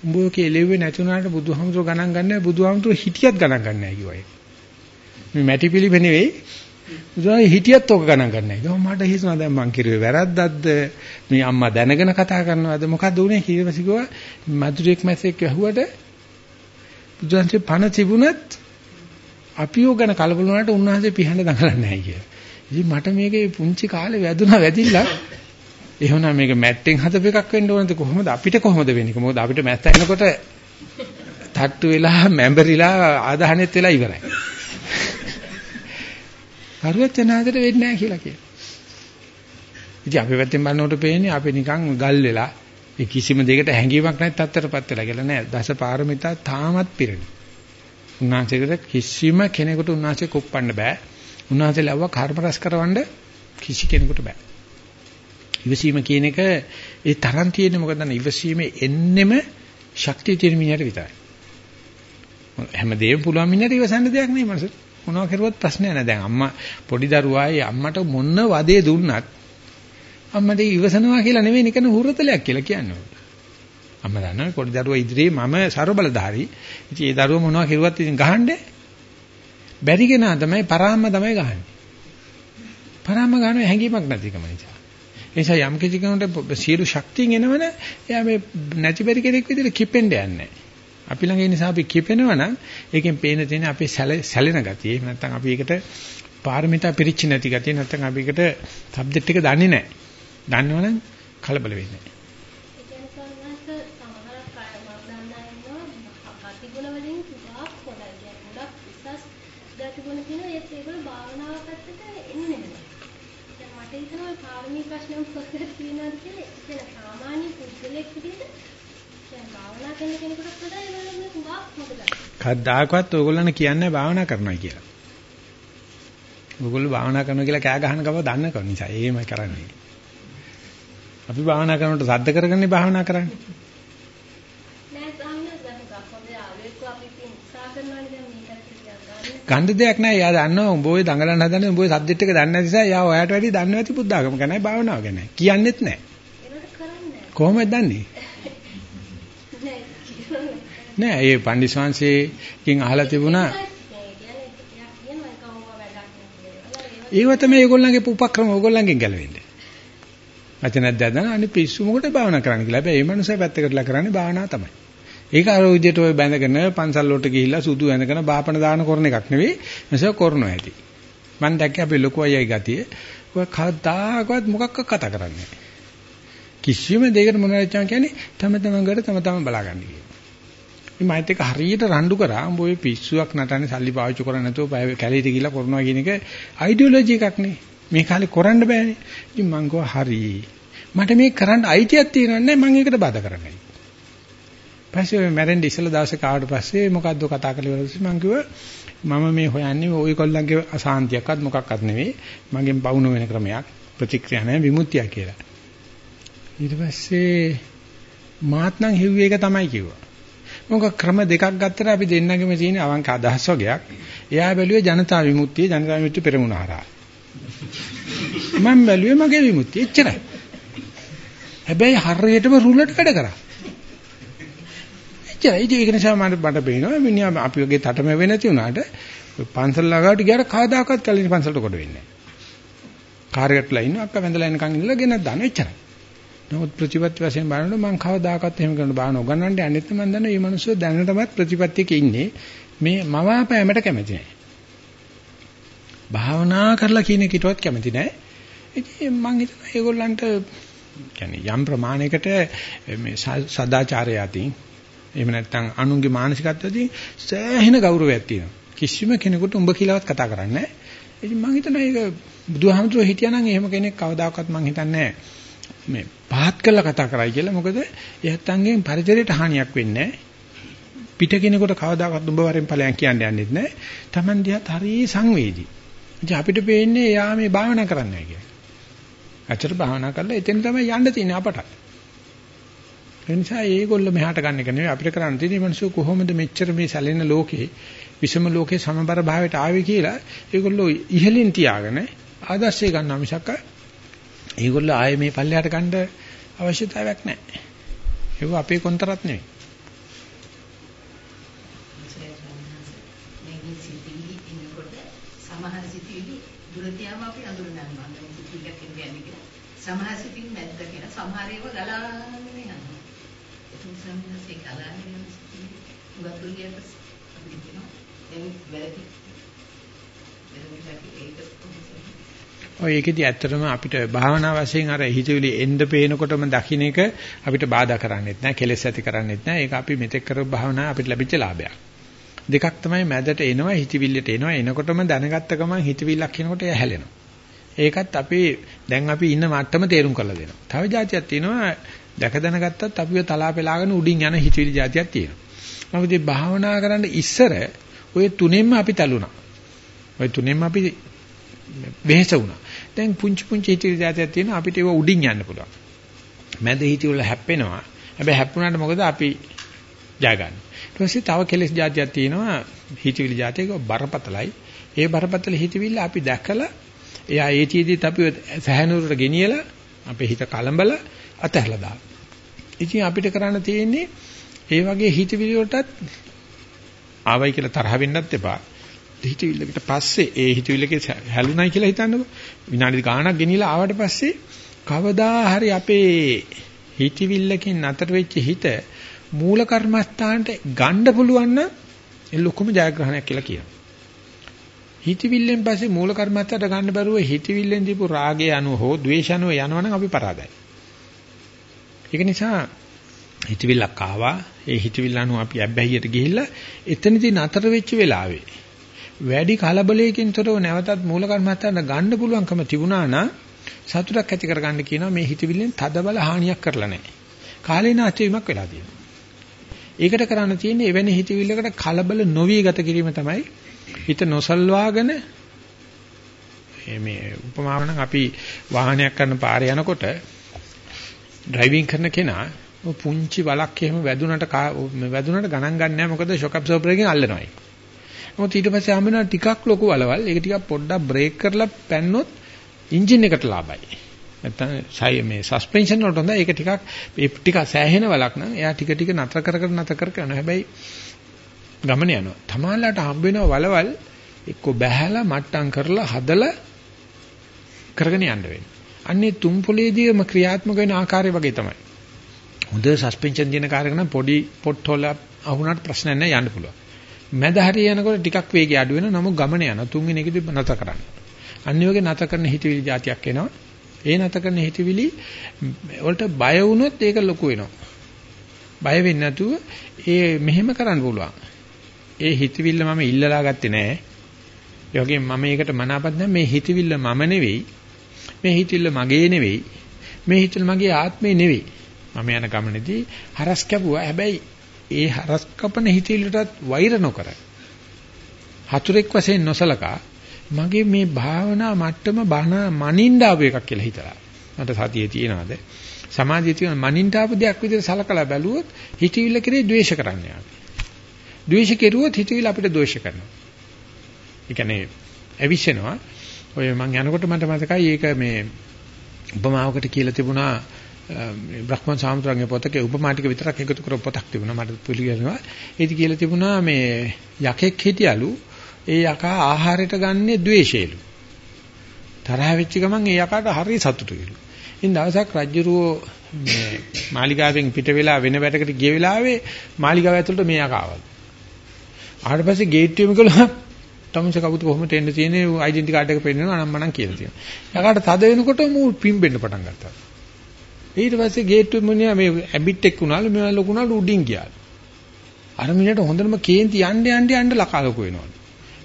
උඹ ඔක එලෙව්වේ නැති උනාට බුදුහාමුදුර ගණන් ගන්නෑ බුදුහාමුදුර හිටියත් ගණන් ගන්නෑ කිව්වා ඒක. මේ මැටි පිළිම නෙවෙයි බුදුහාමුදුර හිටියත් ඔක ගණන් ගන්නෑ. ඒක මට හිතුණා දැන් මං කිරුවේ වැරද්දක්ද මේ අම්මා දැනගෙන කතා කරනවද මොකද්ද උනේ කියලා කිව්වා මధుරෙක් මැස්සෙක් වැහුවට බුදුහන්සේ පණ තිබුණත් අපිව ගැන කලබල වුණාට උන්වහන්සේ පිහඬ දඟලන්නේ නැහැ කියලා. ඉතින් මට මේකේ පුංචි කාලේ වැදුනා වැදිලා එහෙනම් මේක මැට්ටෙන් හදපු එකක් වෙන්න ඕනද කොහොමද අපිට කොහොමද වෙන්නේ? මොකද අපිට මැස්ස එනකොට තට්ටු වෙලා මැඹරිලා ආදාහනෙත් වෙලා ඉවරයි. හරියට නැහැදට වෙන්නේ නැහැ කියලා කියනවා. ඉතින් අපි පැත්තෙන් බලනකොට පේන්නේ අපි නිකන් ගල් වෙලා ඒ කිසිම දෙයකට හැංගීමක් නැති තත්ත්වයටපත් වෙලා කියලා නෑ. දස පාරමිතා තාමත් පිරෙනවා. උන්වහන්සේකට කිසිම කෙනෙකුට උන්වහන්සේ කුප්පන්න බෑ. උන්වහන්සේ ලව්ව කර්ම රැස් කරවන්න කිසි කෙනෙකුට බෑ. ඉවසීම කියන එක ඒ තරම් තියෙන්නේ මොකද නම් ඉවසීමේ එන්නෙම ශක්තිය තියෙන මිනිහට විතරයි. හැමදේම පුළුවන් මිනිහට ඉවසන්න දෙයක් නෙවෙයි මනස. මොනවා කරුවත් ප්‍රශ්නයක් නෑ. දැන් අම්මා පොඩි දරුවායි අම්මට මොන වදේ දුන්නත් අම්මට ඉවසනවා කියලා නෙවෙයි නිකන් හුරතලයක් කියලා කියන්නේ. අම්මා දන්නවා පොඩි දරුවා ඉදිරියේ මම ਸਰබලධාරී. ඉතින් ඒ දරුවා මොනවා කරුවත් ඉතින් ගහන්නේ. බැරි කෙනා තමයි පරාම්ම තමයි ගහන්නේ. පරාම්ම ගන්න හැංගීමක් නැතිකම නිසා. ඒ නිසා යම් කිසි කෙනෙකුට සියලු ශක්තියෙන් එනවන එයා මේ නැති බැරි කෙනෙක් විදිහට කිපෙන්න යන්නේ නැහැ. අපි ළඟ ඒ නිසා අපි කිපෙනවා නම් ඒකෙන් පේන තියෙන අපේ සැලෙන ගතිය. එහෙම නැත්නම් අපි ඒකට පාරමිතා පිරිච්ච නැති ගතිය නැත්නම් අපි ඒකට සබ්ජෙක්ට් එක දන්නේ නැහැ. දන්නවනම් කලබල වෙන්නේ නැහැ. ප්‍රශ්න උත්තරයක් තියෙනවාද කියලා කියන සාමාන්‍ය පුද්ගලෙක් විදිහට දැන් භාවනා කරන කෙනෙකුට වඩා ඒවලුම හුඟක් හොඳයි. කවදාකවත් ඕගොල්ලන් කියන්නේ භාවනා කරනවා කියලා. ඕගොල්ලෝ භාවනා කරනවා කියලා කෑ ගහන ගම දන්න කව නිසා එහෙමයි කරන්නේ. අපි භාවනා කරනකොට සද්ද කරගන්නේ භාවනා කරන්නේ. ගන්න දෙයක් නැහැ. එයා දන්නවා උඹ ඔය දඟලන්න හදන්නේ උඹ ඔය සබ්ජෙක්ට් එක දන්නේ නැති නිසා එයා ඔයාට වැඩි දන්නේ නැති බුද්ධාගම ගැනයි භාවනාව ගැනයි. කියන්නෙත් නැහැ. කොහොමද දන්නේ? නෑ ඒ පන්දිස්වාංශයෙන් අහලා තිබුණා ඒව තමයි ඒගොල්ලන්ගේ උපක්‍රම ඕගොල්ලන්ගෙන් ගැලවෙන්නේ. වචනක් දැදන අනිත් පිස්සු මොකට භාවනා කරන්න කියලා. හැබැයි මේ මනුස්සයා පැත්තකටලා කරන්නේ භාවනාව තමයි. ඒක අර විදිහට ඔය බැඳගෙන පන්සල් වලට ගිහිල්ලා සුදු ඇඳගෙන බාපණ දාන කරන එකක් නෙවෙයි. මෙසව කරනවා ඇති. මම දැක්කේ අපේ ලොකු අයයි ගතිය. ඔය කවදාකවත් මොකක්ක කතා කරන්නේ කිසිම දෙයකට මොනවද කියන්නේ තම තමන් ගට තම තමන් බලා ගන්න කියනවා. ඉතින් මයිත් එක හරියට රණ්ඩු කරා උඹ ඔය පිස්සුවක් නටන්නේ සල්ලි පාවිච්චි කරන්නේ නැතුව කැලේට ගිහිල්ලා කරනවා කියන එක අයිඩියොලොජි එකක් නේ. මේ කාලේ කරන්න බෑනේ. ඉතින් මං ගෝ හරි. මට මේක කරන්න අයිතියක් තියෙනන්නේ මං ඒකට බාධා කරන්නේ. පස්සේ ඔය මැරෙන්න ඉස්සලා දවසේ කාවට පස්සේ මොකද්ද කතා කරලා ඉවරලා මං කිව්වා මම මේ හොයන්නේ ඔයගොල්ලන්ගේ අසාන්තියක්වත් මොකක්වත් නෙවෙයි. මගෙන් පවුන වෙන ක්‍රමයක් ප්‍රතික්‍රියා නැහැ විමුක්තිය කියලා. ඊට පස්සේ මාත් නම් හිව්වේ එක තමයි කිව්වා. මොකක් ක්‍රම දෙකක් ගත්තට අපි දෙන්නගෙම තියෙන අවංක අදහස් වගේක්. එයා බැලුවේ ජනතා විමුක්තිය ජනතා විමුක්තිය පෙරමුණ හරහා. මම බැලුවේ මගේ විමුක්තිය එච්චරයි. හැබැයි හරියටම රුලට් වැඩ කරා. එච්චරයි. ඒක නිසා මට මට පේනවා මිනිහා අපි වගේ තටම වෙ නැති වුණාට පන්සල් ළඟට ගියාට කවදාකවත් කලින් පන්සලට කොට වෙන්නේ නැහැ. කාර්යයටලා ඉන්න අක්ක වැඳලා එනකන් ඉඳලා ගෙනත් දාන එච්චරයි. නමුත් ප්‍රතිපත්ති වශයෙන් බලනකොට මම කවදාකවත් එහෙම කරන බාන උගන්නන්න යන්නෙත් මම දන්නවා මේ මිනිස්සු දැනටමත් ප්‍රතිපත්තියක ඉන්නේ මේ මවාපෑමට කැමති නැහැ. භාවනා කරලා කියන කිටවත් කැමති නැහැ. ඉතින් මම හිතනවා ඒගොල්ලන්ට කියන්නේ යම් ප්‍රමාණයකට මේ සදාචාරය අතින් එහෙම නැත්නම් අනුන්ගේ මානසිකත්වයෙන් සෑහෙන ගෞරවයක් තියෙනවා. කිසිම කෙනෙකුට උඹ කියලාවත් කතා කරන්නේ නැහැ. ඉතින් මම හිතනවා ඒක බුදුහාමුදුරුවෝ හිටියානම් එහෙම කෙනෙක් කවදාකවත් මම හිතන්නේ මේ පහත් කළා කතා කරයි කියලා. මොකද එහත්තන්ගෙන් පරිසරයට හානියක් වෙන්නේ පිට කෙනෙකුට කවදාකවත් උඹ වරෙන් ඵලයන් කියන්න යන්නෙත් නැහැ. Taman දිහත් හරි සංවේදී. ඉතින් අපිට පේන්නේ එයා මේ භාවනා කරන්නේ කියලා. අච්චර භාවනා කරලා එතෙන් තමයි යන්න තියෙන්නේ අපට. ඒ නිසා ඒගොල්ලෝ මෙහාට ගන්න එක නෙවෙයි අපිට කරන්න තියෙන්නේ මිනිස්සු කොහොමද මෙච්චර මේ සැලෙන ලෝකේ විෂම ලෝකේ සමබර භාවයට ආවේ කියලා ඒගොල්ලෝ ඉහලින් තියාගෙන ආදර්ශය ගන්නවා මිසක් ඒගොල්ලෝ ආයේ මේ පල්ලයට ගන්න අවශ්‍යතාවයක් නැහැ. ඒක අපේ කොන්තරත් නෙවෙයි. සමහර සිතිවිලි දුරතියම අපි අඳුරගන්නවා. දැන් සිතිවිල්ලක් කියන්නේ කියලා. සමහර සිතිවිලි නැද්ද කියලා සමහර ඒවා ගලාගෙන යනවා. ඒක සම්මසේ ගලාගෙන යන සිතිවිලි උගතුරු කියපස් අපිට කියනවා. දැන් වැරදි වැරදි ඒක ඔය ඒකෙදි ඇත්තටම අපිට භාවනා වශයෙන් අර හිතවිලි එන්න පේනකොටම දකින්න එක අපිට බාධා කරන්නේත් නැහැ කෙලෙස් ඇති කරන්නේත් නැහැ ඒක අපි මෙතෙක් කරපු භාවනාව අපිට ලැබිච්ච ලාභයක්. දෙකක් තමයි මැදට එනවා හිතවිල්ලට එනවා. එනකොටම දැනගත්ත ගමන් හිතවිල්ලක් කියනකොට එය හැලෙනවා. ඒකත් අපි දැන් අපි ඉන්න මට්ටම තේරුම් කරලා දෙනවා. තව જાතියක් තියෙනවා දැක දැනගත්තත් අපිව තලා පෙලාගෙන උඩින් යන හිතවිලි જાතියක් තියෙනවා. මොකද භාවනා කරන්න ඉස්සර ඔය තුනෙන්ම අපි තලුණා. ඔය තුනෙන්ම අපි වෙහෙස වුණා. දැන් පුංචි පුංචි හිතිවිලි જાතියක් තියෙන අපිට ඒව උඩින් යන්න පුළුවන්. මැද හිතිවිලි හැප්පෙනවා. හැබැයි හැප්පුණාට මොකද අපි ජය ගන්න. ඊට පස්සේ තව කෙලෙස් જાතියක් තියෙනවා හිතිවිලි જાතියක බරපතලයි. ඒ බරපතල හිතිවිල්ල අපි දැකලා එයා ඒ චීදිත් අපි සහැනුරට ගෙනියලා අපේ හිත කලඹල අතහැරලා දානවා. ඉතින් අපිට කරන්න තියෙන්නේ ඒ වගේ හිතවිලි වලටත් ආවයි කියලා තරහ වෙන්නත් එපා. හිතවිල්ලකට පස්සේ ඒ හිතවිල්ලකේ හැලුණයි කියලා හිතන්නකෝ විනාඩි ගාණක් ගෙනිලා ආවට පස්සේ කවදා හරි අපේ හිතවිල්ලකින් නතර වෙච්ච හිත මූල කර්මස්ථානට ගන්න පුළුවන් නම් ඒ ලොකුම ජයග්‍රහණයක් කියලා කියනවා. හිතවිල්ලෙන් පස්සේ මූල කර්මස්ථානට ගන්න බැරුව හිතවිල්ලෙන් දීපු රාගය අනුව හෝ ද්වේෂ අනුව යනවනම් අපි පරාදයි. ඒක නිසා හිතවිල්ලක් ආවා ඒ හිතවිල්ල අනුව අපි අබ්බැහියට ගිහිල්ලා එතනදී නතර වෙච්ච වෙලාවේ වැඩි කලබලයකින් තොරව නැවතත් මූල කර්මස්ථාන ගන්න පුළුවන්කම තිබුණා නම් සතුටක් ඇති කරගන්න කියනවා මේ හිතවිල්ලෙන් තද බල හානියක් කරලා නැහැ. කාලේ නාස්තිවීමක් වෙලා තියෙනවා. ඒකට කරන්න තියෙන්නේ එවැනි හිතවිල්ලකට කලබල නොවි ගත කිරීම තමයි හිත නොසල්වාගෙන මේ උපමාව නම් අපි වාහනයක් කරන පාරේ යනකොට ඩ්‍රයිවිං කරන කෙනා පුංචි වලක් එහෙම වැදුනට වැදුනට ගණන් ගන්න නැහැ මොකද ෂොක් ඇබ්සෝබර් එකෙන් අල්ලනවායි. මොකද ඊට පස්සේ හම්බෙනවා ටිකක් ලොකු වලවල්. ඒක ටිකක් පොඩ්ඩක් බ්‍රේක් කරලා පැන්නොත් එන්ජින් එකට ලාභයි. නැත්තම් සයි මේ සස්පෙන්ෂන් වලට හොඳයි. ඒක ටිකක් මේ ටික සෑහෙන වලක් නම් එයා ටික ටික නතර කර කර නතර කර කරනවා. හැබැයි ගමන යනවා. තමයිලාට හම්බ වෙන වලවල් එක්ක බැහැලා මට්ටම් කරලා හදලා කරගෙන යන්න වෙනවා. අන්නේ තුන් පොලේදීම ක්‍රියාත්මක වෙන ආකාරය වගේ තමයි. හොඳ සස්පෙන්ෂන් දින කාර්යක නම් පොඩි පොට් හොල අහුණාට ප්‍රශ්න නැහැ යන්න පුළුවන්. මැද හරිය යනකොට ටිකක් වේගය අඩු වෙනවා. නමුත් ගමන යනවා. තුන්වෙනි එකදී නතර කරන්න. අනිත් වගේ නතර කරන හිතවිලි જાතියක් එනවා. ඒ නතර කරන හිතවිලි වලට බය වුණොත් ඒක ලොකු වෙනවා. බය වෙන්නේ නැතුව ඒ මෙහෙම කරන්න පුළුවන්. ඒ හිතවිල්ල මම ඉල්ලලා ගත්තේ නෑ. ඒ වගේම මම ඒකට මනාපත් නැහැ මේ හිතවිල්ල මම නෙවෙයි. මේ හිතවිල්ල මගේ නෙවෙයි. මේ හිතවිල්ල මගේ ආත්මේ නෙවෙයි. මම යන ගමනේදී හරස් කැපුවා. හැබැයි ඒ හරස් කපන හිතවිල්ලටත් වෛර නොකර. හතුරෙක් වශයෙන් නොසලකා මගේ මේ භාවනා මට්ටම බන මනින්න ආපු එකක් කියලා හිතලා. මට සතියේ තියනවාද? සමාධිය තියෙන මනින්න ආපු දෙයක් විදිහට සලකලා බැලුවොත් හිතවිල්ල කෙරේ ද්වේෂ කරන්නේ අපි. ද්වේෂ කෙරුවොත් හිතවිල්ල අපිට ද්වේෂ කරනවා. ඒ කියන්නේ ඇවිස්සෙනවා. ඔය මං යනකොට මට මතකයි ඒක මේ උපමාවකට කියලා තිබුණා බ්‍රහ්මන් සාමුද්‍රංගේ පොතක උපමා ටික විතරක් එකතු කරපු පොතක් තිබුණා මට පිළිගන්නවා. ඒක කියලා තිබුණා මේ යකෙක් හිටියලු ඒ යකා ආහාරයට ගන්නේ द्वේෂයලු. තරහ වෙච්ච ගමන් ඒ යකාට හරි සතුටුයිලු. ඉතින් දවසක් රජුරෝ මේ මාලිගාවෙන් පිට වෙලා වෙන වැඩකට ගිය වෙලාවේ මාලිගාව ඇතුළට මේ යකා ආවලු. ආවට පස්සේ ගේට්ටුවෙම කළා තමස කවුද කොහොමද එන්න තියෙන්නේ ඩෙන්ටි කාඩ් එක පෙන්නනවා අනම්මනම් කියලා තියෙනවා. යකාට තද වෙනකොට මූ පිම්බෙන්න පටන් ගත්තා. ඊට පස්සේ ගේට්ටුවෙ මුනියා මේ ඇබිට් එක්ක උනාලු මෙයා ලොකුනාලු උඩින් ගියාලු. අර මිනිහට හොඳටම කේන්ති යන්න යන්න යන්න ලකාලක වෙනවලු.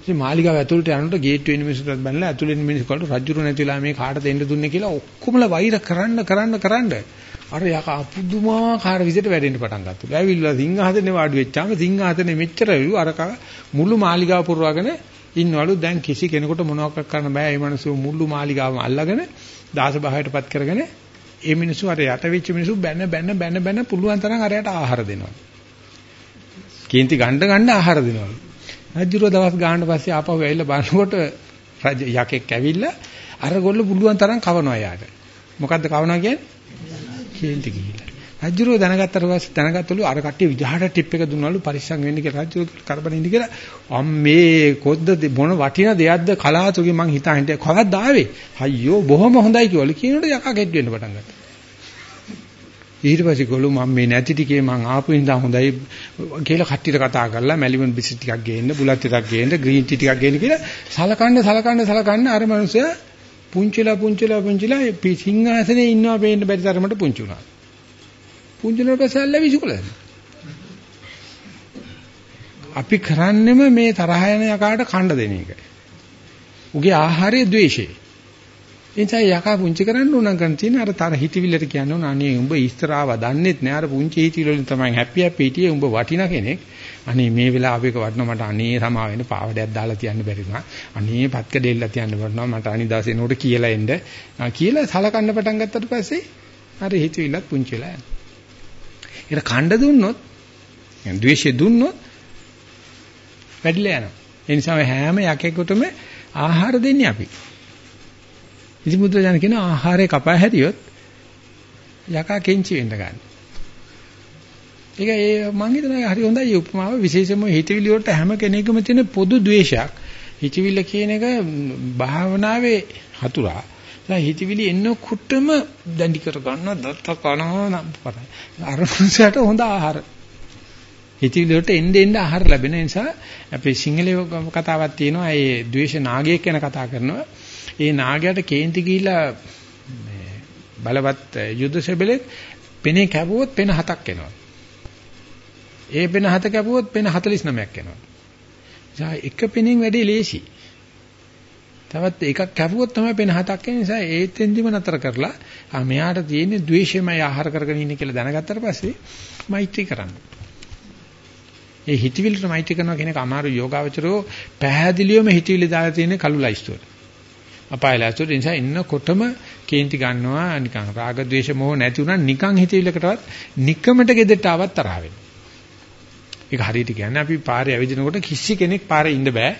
ඉතින් මාලිගාව ඇතුළට යනකොට ගේට්ටුවේ ඉන්න මිනිස්සුන්ට බැලලා ඇතුළේ ඉන්න මිනිස්සු කලට රජුරු නැතිලා මේ කාටද එන්න දුන්නේ කියලා ඔක්කොමලා වෛර කරන්න කරන්න කරන්න අර යකා පුදුමාකාර විදිහට වැඩෙන්න පටන් ගත්තා. ඇවිල්ලා සිංහාසනේ වාඩි වෙච්චාම සිංහාසනේ මෙච්චර අර මුළු මාලිගාව පුරවගෙන ඉන්නවලු දැන් කිසි කෙනෙකුට මොනවක් කරන්න බෑ. මේ මිනිස්සු මුළු මාලිගාවම අල්ලගෙන දාස බහයටපත් කරගෙන ඒ මිනිස්සු අර යට වෙච්ච මිනිස්සු බැන බැන බැන බැන පුළුවන් තරම් අරයට ආහාර දෙනවා. කේන්ති ගන්න ගන්න ආහාර දෙනවා. රජුරෝ දවස් ගානට පස්සේ ආපහු ඇවිල්ලා බලනකොට රජ යකෙක් ඇවිල්ලා අර ගොල්ල පුළුවන් තරම් කවනවා යාට. මොකද්ද කවනවා කියන්නේ? කේන්ති ගිහිල්ලා. රජුරෝ දැනගත්තට පස්සේ දැනගත්තලු අර කට්ටිය විජහට ටිප් එක දුන්නලු පරිස්සම් වෙන්න කියලා රජුරෝ කරබන ඉඳි කියලා. අම්මේ කොද්ද මොන වටින දෙයක්ද කලාතුරකින් මං හිතා හිටියා. කවද්ද ආවේ? අයියෝ බොහොම හොඳයි කිව්වලු කියනකොට යකා ගෙඩ් වෙන්න පටන් ගත්තා. ඊට පස්සේ ගොළු මම මේ නැති ටිකේ මං ආපු ඉඳන් හොඳයි කියලා කට්ටියට කතා කරලා මැලිමන් බිස්කට් ටිකක් ගේන්න බුලත් ටිකක් ගේන්න ග්‍රීන් ටී ටිකක් ගේන්න කියලා සලකන්න සලකන්න සලකන්න අර මනුස්සයා පුංචිලා පුංචිලා පුංචිලා සිංහාසනේ ඉන්නවා පේන්න බැරි තරමට පුංචි වුණා. පුංචි වුණාට පස්සේ ඇල්ල විසිකලා අපි කරන්නේම මේ තරහ යන යකාට කණ්ඩ දෙන එක. උගේ ආහාරයේ ද්වේෂය. එනිසා යකා පුංචි කරන්න උනන් කරන් තියෙන අර තර හිතවිල්ලට කියන්නේ උන අනේ උඹ ඉස්තරාව දන්නෙත් නෑ. අර පුංචි හිතවිල්ල වලින් තමයි හැපි හැපි හිටියේ. උඹ වටිනා කෙනෙක්. අනේ මේ වෙලාව එක වටන මට අනේ සමා වෙන පාවඩයක් දාලා තියන්න බැරි වුණා. අනේ පත්ක දෙල්ල තියන්න බැරුණා මට අනිදාසේ නෝට කියලා එන්න. කියලා සලකන්න පටන් ගත්තට පස්සේ අර හිතවිල්ලත් පුංචි වෙලා යනවා. ඒකට කණ්ඩ දුන්නොත් يعني ද්වේෂය දුන්නොත් වැඩිලා යනවා. ඒ නිසා හැම යකෙකුටම ආහාර දෙන්නේ අපි. ඉතින් බුදුරජාණන් කියන ආහාරය කපා හැරියොත් යකා කෙන්චි වෙන්න ගන්න. ඒක ඒ මං හිතනවා හරි හොඳයි මේ උපමාව විශේෂයෙන්ම හිතවිලි වලට හැම කෙනෙකුම තියෙන පොදු ද්වේෂයක්. හිතවිල්ල කියන එක භාවනාවේ හතුරා. දැන් හිතවිලි එන්නකොටම දඬි කර ගන්න දත්ත කනවා නම් පරයි. අරමුණට හොඳ ආහාර. හිතවිලි වලට එන්න එන්න ආහාර ලැබෙන නිසා අපේ සිංහලයේ කතාවක් තියෙනවා ඒ द्वේෂ නාගයෙක් ගැන කතා කරනවා. ඒ නාගයාට කේන්ති ගිහිලා බලවත් යුද්ධ සෙබලෙක් පෙනේ කැපුවොත් පෙන හතක් එනවා. ඒ පෙන හත කැපුවොත් පෙන 49ක් එනවා. නිසා එක පෙනෙන් වැඩේ ලේසි. තවත් එකක් කැපුවොත් තමයි පෙන හතක් එන නිසා ඒතෙන්දිම නතර කරලා ආ මෙයාට තියෙන්නේ ද්වේෂයමයි ආහාර කරගෙන ඉන්නේ කියලා දැනගත්තට පස්සේ මෛත්‍රී කරන්න. ඒ හිතවිල්ලට මෛත්‍රී කරනවා කියන එක අමාරු යෝගාවචරෝ පැහැදිලිවම හිතවිලි දාලා තියෙන කළු ලයිස්තුවට. අපායලාසුට නිසා ඉන්නකොටම කේන්ති ගන්නවා නිකන් රාග ద్వේෂ මොහ නැති උනා නිකන් හිතවිල්ලකටවත් නිකමට ගෙදරට ආවත් තරහ වෙනවා. ඒක හරියට කියන්නේ අපි පාරේ ඇවිදිනකොට කිසි කෙනෙක් පාරේ ඉන්න බෑ.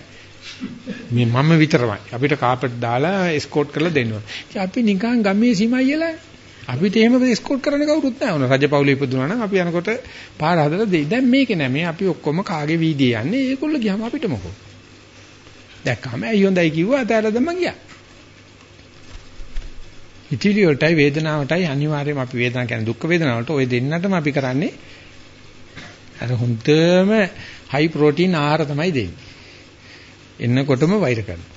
මේ මම විතරමයි. අපිට කාපට් දාලා එස්කෝට් කරලා දෙන්න ඕනේ. අපි නිකන් ගමේ සීමයියලා අපිට එහෙම එස්කෝට් කරන්න කවුරුත් නැහැ. ඕන රජපෞලේ ඉපදුනා නම් අපි යනකොට පාර හදලා දෙයි. දැන් මේකේ නෑ. මේ අපි ඔක්කොම කාගේ වීදියේ යන්නේ. ඒගොල්ලෝ ගියාම අපිට මොකෝ. දැක්කම ඇයි හොඳයි කිව්වා අතහැරලා දැම්ම ගියා. හිතවිලි වලටයි වේදනාවටයි අනිවාර්යයෙන්ම අපි වේදනාව කියන්නේ දුක් වේදනාවට ওই දෙන්නටම අපි කරන්නේ අර හොඳම හයි ප්‍රෝටීන් ආහාර තමයි දෙන්නේ. එන්නකොටම වෛර කරනවා.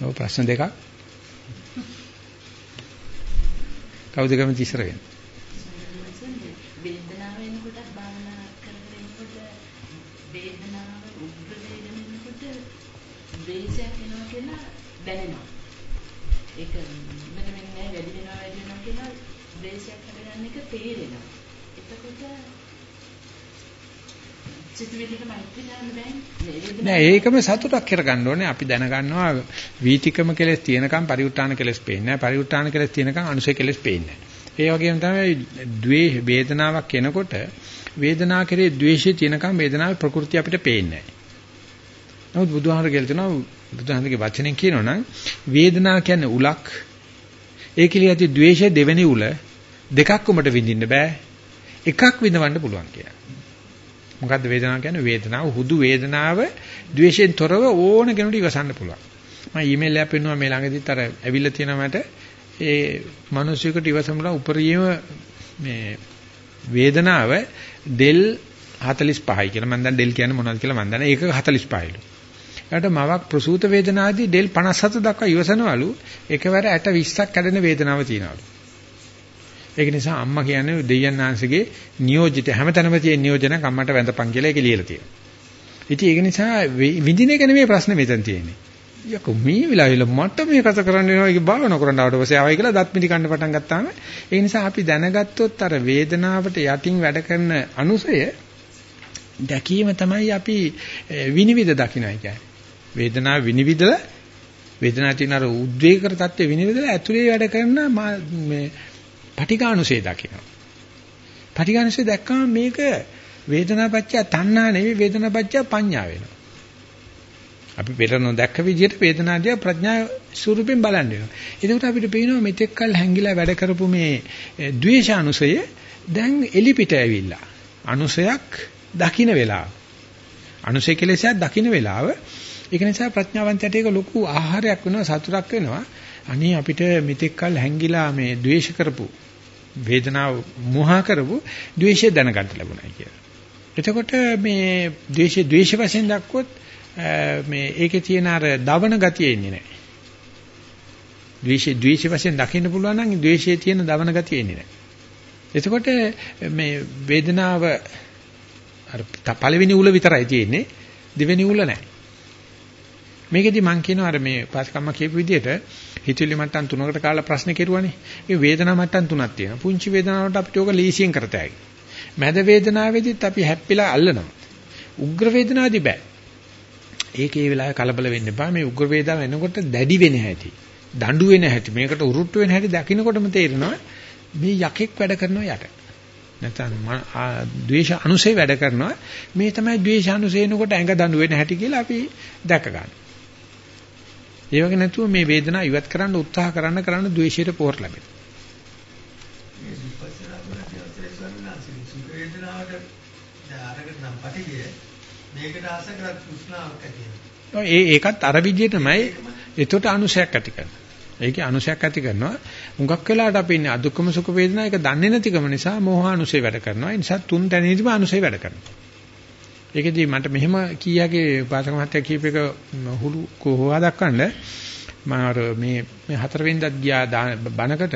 ඔව් ප්‍රශ්න දෙකක්. කවුද කැමති ඉස්සර වෙන්නේ? වේදනාව එනකොට භාවනා කරගෙන ඉන්නකොට වේදනාව උග්‍ර වේදනෙනකොට ද්වේෂයක් එනවා කියලා දැනෙනවා. ඒක මෙන්න මෙන්න වැඩි වෙනවා වැඩි වෙනවා කියලා ද්වේෂයක් හදගන්න එක තේරෙනවා. එතකොට සිතුවිල්ලට මෛත්‍රී දාන්න බෑනේ. නෑ ඒකම සතුටක් කරගන්න ඕනේ. අපි දැනගන්නවා වීතිකම කෙලස් තියෙනකම් පරිඋත්තාන කෙලස් පේන්නේ නෑ. පරිඋත්තාන කෙලස් තියෙනකම් අනුසය කෙලස් පේන්නේ නෑ. ඒ වගේම තමයි ද්වේ වේදනාවක් එනකොට වේදනාව කෙරේ ද්වේෂය තියෙනකම් වේදනාවේ ප්‍රകൃති අපිට පේන්නේ නෑ. නමුත් බුදුහාමර කියලා තියෙනවා බුදුහාමරගේ වචනෙන් කියනවනම් වේදනාව කියන්නේ උලක්. ඒ කියලා ඇති ද්වේෂය දෙවෙනි උල දෙකක් උඹට විඳින්න බෑ. එකක් විඳවන්න පුළුවන් කියලා. මොකද්ද වේදනාව කියන්නේ? වේදනාව හුදු වේදනාව ද්වේෂයෙන් තොරව ඕන කෙනෙකුට ඉවසන්න පුළුවන්. මම ඊමේල් එකක් පෙන්නුවා මේ ළඟදිත් අර ඇවිල්ලා තියෙනවා මට ඒ මිනිස්සුෙකුට ඉවසමුලා උපරිම මේ වේදනාව ඩෙල් 45යි කියලා මම දැන් ඩෙල් කියන්නේ මොනවද කියලා මම දන්නේ ඒක 45යිලු. ඊට මවක් ප්‍රසූත වේදනාදී ඩෙල් 57 දක්වා ඉවසනවලු එකවර 60 20ක් කැඩෙන වේදනාව තියෙනවලු. ඒක නිසා අම්මා කියන්නේ දෙයයන් ආංශගේ නියෝජිත හැමතැනම තියෙන නියෝජන කම්මට වැඳපන් කියලා ඒක ලියලා තියෙනවා. ඉතින් ඒක නිසා විඳින එක නෙමෙයි ප්‍රශ්නේ මෙතන තියෙන්නේ. යකෝ මේ වෙලාවෙල මට මේ කතා කරන්න වෙනවා ඒක භාවනා කරන්න ආවට පස්සේ ආවයි කියලා දත් මිටි කන්න පටන් ගත්තාම ඒ නිසා අපි දැනගත්තොත් අර වේදනාවට යටින් වැඩ කරන අනුසය දැකීම තමයි අපි විනිවිද දකින්නයි කියන්නේ. වේදනාව විනිවිදලා වේදනාව තියෙන අර උද්වේගකර தත්ත්වය විනිවිදලා ඇතුලේ වැඩ කරන මේ පටිඝානුසේ දකිනවා. පටිඝානුසේ දැක්කම මේක වේදනාපච්චය තණ්හා නෙවෙයි වේදනාපච්චය පඤ්ඤා වෙනවා. අපි පෙර නොදැක්ක විදිහට වේදනාදිය ප්‍රඥා ස්වරූපයෙන් බලන්න වෙනවා. එතකොට අපිට පේනවා මෙතෙක් කල් හැංගිලා වැඩ කරපු මේ ද්වේෂානුසය දැන් එලිපිට ඇවිල්ලා. අනුසයක් දකින්න වෙලාව. අනුසය කෙලෙසයක් දකින්න වෙලාව. ඒක නිසා ප්‍රඥාවන්තයට ඒක ලොකු ආහාරයක් වෙනවා සතුටක් වෙනවා. අනේ අපිට මෙතෙක් කල් හැංගිලා මේ ද්වේෂ කරපු වේදනාව මොහා කරපු ද්වේෂය දැනගන්න ලැබුණා කියලා. එතකොට මේ ද්වේෂය ද්වේෂ වශයෙන් දක්වොත් මේ ඒකේ තියෙන අර දවන ගතිය එන්නේ නැහැ. ද්වේෂය ද්වේෂ වශයෙන් දකින්න පුළුවන් නම් ද්වේෂයේ තියෙන දවන ගතිය එන්නේ නැහැ. එතකොට මේ වේදනාව අර පළවෙනි උල විතරයි තියෙන්නේ දෙවෙනි උල නැහැ. මේකෙදි මම කියනවා අර මේ පාස්කම්ම කියපු විදිහට හිතවිලි මට්ටම් තුනකට කාලා ප්‍රශ්න කෙරුවානේ. ඒ වේදනා මට්ටම් තුනක් තියෙනවා. පුංචි වේදනාවට අපිට ඕක ලීසියෙන් කරතයි. මැද වේදනාවේදීත් අපි හැප්පිලා අල්ලනවා. උග්‍ර වේදනාවේදී බෑ. ඒකේ වෙලාවේ කලබල වෙන්න එපා. මේ උග්‍ර වේදනාව එනකොට දැඩි වෙන හැටි, දඬු වෙන හැටි, මේකට උරුට්ට වෙන හැටි දකින්නකොටම තේරෙනවා මේ යකෙක් වැඩ කරනවා යට. නැත්නම් ද්වේෂ අනුසේ වැඩ කරනවා. මේ තමයි ද්වේෂ අනුසේනකොට ඇඟ දඬු වෙන හැටි කියලා අපි දැක ගන්නවා. ඒ වගේ නැතුව මේ වේදනාව ඉවත් කරන්න උත්සාහ කරන්න කරන්න ද්වේෂයට පෝර ලැබෙනවා. මේකට ආස කරත් තෘෂ්ණාවක් ඇති වෙනවා. ඒ ඒකත් අර විදිහටමයි එතකොට අනුශයක් ඇති කරනවා. ඒකේ අනුශයක් ඇති කරනවා. හුඟක් වෙලාවට අපි ඉන්නේ අදුක්කම සුඛ වේදනා එක දන්නේ නැතිකම නිසා මෝහානුසේ වැඩ කරනවා. ඒ නිසා තුන් තැනදීම අනුසේ වැඩ කරනවා. ඒකෙදි මට මෙහෙම කීයගේ පාසක මහත්තයා කීප එක හුළු කොහොවා දක්වන්න මම මේ මේ හතරවෙනිදා ගියා බණකට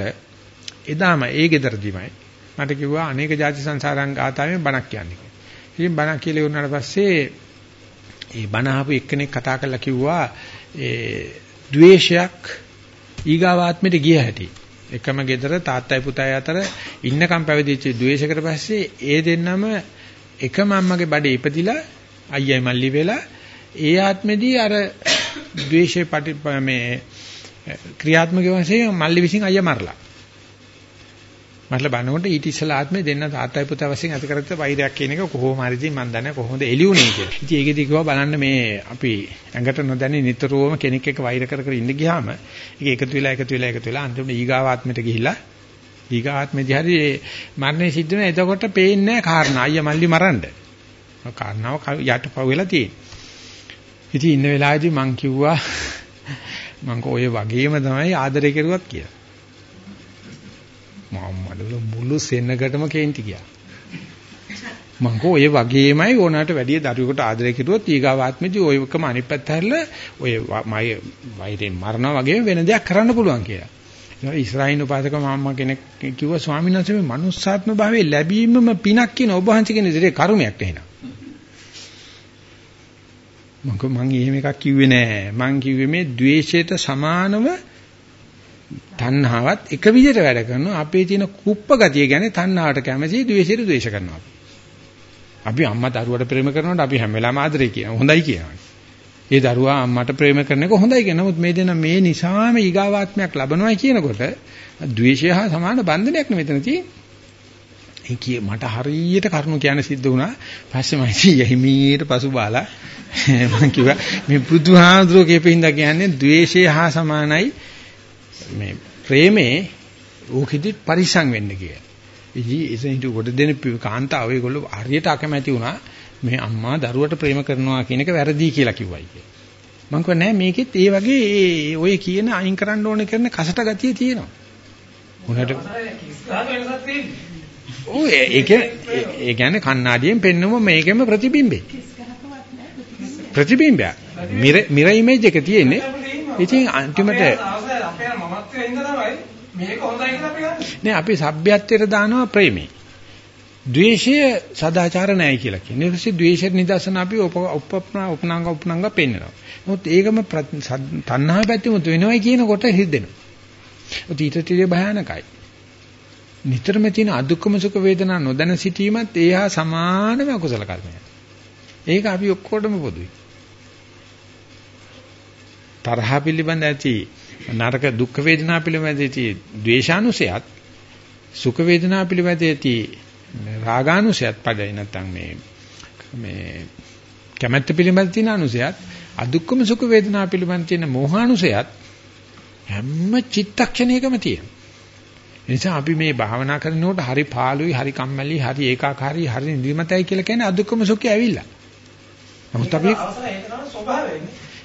එදාම ඒ ගෙදරදීමයි මට කිව්වා අනේක ಜಾති සංසාරං ගාතාවෙන් බණක් කියන්නේ කියලා. ඉතින් බණක් කියලා වුණාට පස්සේ ඒ බණ අහපු එක්කෙනෙක් කතා කරලා කිව්වා ඒ ද්වේෂයක් ඊගාවාත්මෙට ගිය හැටි. එකම ගෙදර තාත්තයි පුතයි අතර ඉන්නකම් පැවිදිච්ච ද්වේෂයකට පස්සේ ඒ දෙන්නම එකම අම්මගේ බඩේ ඉපදිලා අයියයි මල්ලි වෙලා ඒ ආත්මෙදී අර ද්වේෂේ පටි මේ ක්‍රියාත්මක වශයෙන් මල්ලි විසින් අයියා මරලා. මරලා බලනකොට ඊට ඉස්සලා ආත්මේ දෙන්න තාත්තයි පුතා වශයෙන් ඇති කරගත්ත වෛරයක් කියන එක කොහොම හරි ඉතින් මම දන්නේ කොහොමද එළියුනේ කියලා. ඉතින් ඒකෙදි කිව්වා බලන්න මේ අපි ඇඟට නොදැනී නිතරම කෙනෙක් එක්ක වෛර කර කර ඉන්න ගියාම ඒක එකතු වෙලා එකතු වෙලා එකතු වෙලා අන්තිමට ඊගාව ආත්මෙට ගිහිල්ලා ඊගාත්මෙදී හරි මරණය සිද්ධ වෙන එතකොට පේන්නේ නැහැ කාරණා අයියා මල්ලි මරන්න. කාරණාව යටපව වෙලා තියෙන්නේ. ඉතින් ඉන්න වෙලාවේදී මං කිව්වා මං ඔය වගේම තමයි ආදරය කරුවත් කියලා. මම්මඩල මුළු සෙනගටම කේන්ති ගියා. මං කෝ ඔය වගේමයි ඕනකට වැඩි දරුවෙකුට ආදරය කරුවොත් ඊගාවාත්මෙදී ඔයකම අනිත් පැත්ත හැරලා ඔය මයි වෛරෙන් මරනවා වගේ වෙන දෙයක් කරන්න පුළුවන් කියලා. ඉස්රායිල් උපාසක මාම්මා කෙනෙක් කිව්වා ස්වාමීන් වහන්සේ මේ manussාත්ම භාවයේ ලැබීමම පිනක් කියන ඔබ වහන්සේ කෙනෙක් ඉතින් කර්මයක් එහෙනම්. මම මම එහෙම එකක් කිව්වේ නෑ. මම කිව්වේ මේ द्वේෂයට සමානව තණ්හාවත් එක විදිහට වැඩ කරනවා. අපේ තියෙන කුප්ප ගතිය කියන්නේ තණ්හාවට කැමැති द्वේෂයට ද්වේෂ කරනවා අපි අම්මා දරුවට ප්‍රේම කරනකොට අපි හැම වෙලාවෙම ආදරේ කියනවා. හොඳයි කියනවා. ඒ දරුවා අම්මට ප්‍රේම කරන එක හොඳයි කියන නමුත් මේ දෙන මේ නිසාම ඊගාවාත්මයක් ලබනවා කියනකොට ද්වේෂය හා සමාන බන්ධනයක් නෙ මෙතන තියෙන්නේ. ඒ කිය මට හරියට කරුණු කියන්න සිද්ධ වුණා. පස්සේ මම හිමීට පසු බාලා මම කිව්වා මේ බුදුහාඳුරෝ කියපින්ද කියන්නේ ද්වේෂය හා සමානයි මේ ප්‍රේමේ ඕකෙදි පරිසං වෙන්න කියලා. ඉතින් එතන හිටු කොට දෙන කාන්තාව ඒගොල්ලෝ හරියට අකමැති වුණා. මේ අම්මා දරුවට ප්‍රේම කරනවා කියන එක වැරදි කියලා කිව්වයි කියලා. මම කිව්වා නෑ මේකෙත් ඒ වගේ ඔය කියන අයින් කරන්න ඕනේ කරන කසට ගතිය තියෙනවා. උනට ඔව් ඒක ඒ කියන්නේ කණ්ණාඩියෙන් පෙන්නුම මේකෙම ප්‍රතිබිම්බේ. ප්‍රතිබිම්බය. මිර මිර ඉමේජ් එක තියෙන්නේ. ඉතින් අන්තිමට නෑ අපි සભ્યත්වයට දානවා ප්‍රේමේ. ද්වේෂය සදාචාර නැහැ කියලා කියන්නේ. ඊට පස්සේ ද්වේෂෙට නිදර්ශන අපි උපප්නා උපනාංග උපනාංග පෙන්නනවා. නමුත් ඒකම තණ්හා පැත්තෙමුත් වෙනවයි කියනකොට හිතෙනවා. ඊට ටිකේ භයානකයි. නිතරම තියෙන අදුක්කම සුඛ වේදනා නොදැන සිටීමත් ඒහා සමානම අකුසල කර්මයක්. ඒක අපි ඔක්කොටම පොදුයි. තරහ පිළිබඳ ඇති නරක දුක් වේදනා පිළිබඳ ඇති ද්වේෂානුසයත් සුඛ වේදනා පිළිබඳ ඇති රාගානුසයත් පදයි නැත්තම් මේ මේ කැමැත්ත පිළිබඳ තියෙන අනුසයත් අදුක්කම සුඛ වේදනා පිළිබඳ තියෙන මෝහානුසයත් හැම චිත්තක්ෂණයකම තියෙනවා. නිසා අපි මේ භාවනා කරනකොට හරි පාළුයි, හරි කම්මැලි, හරි ඒකාකාරී, හරි නිදිමතයි කියලා කියන්නේ අදුක්කම සුඛය ඇවිල්ලා. නමුත් අපි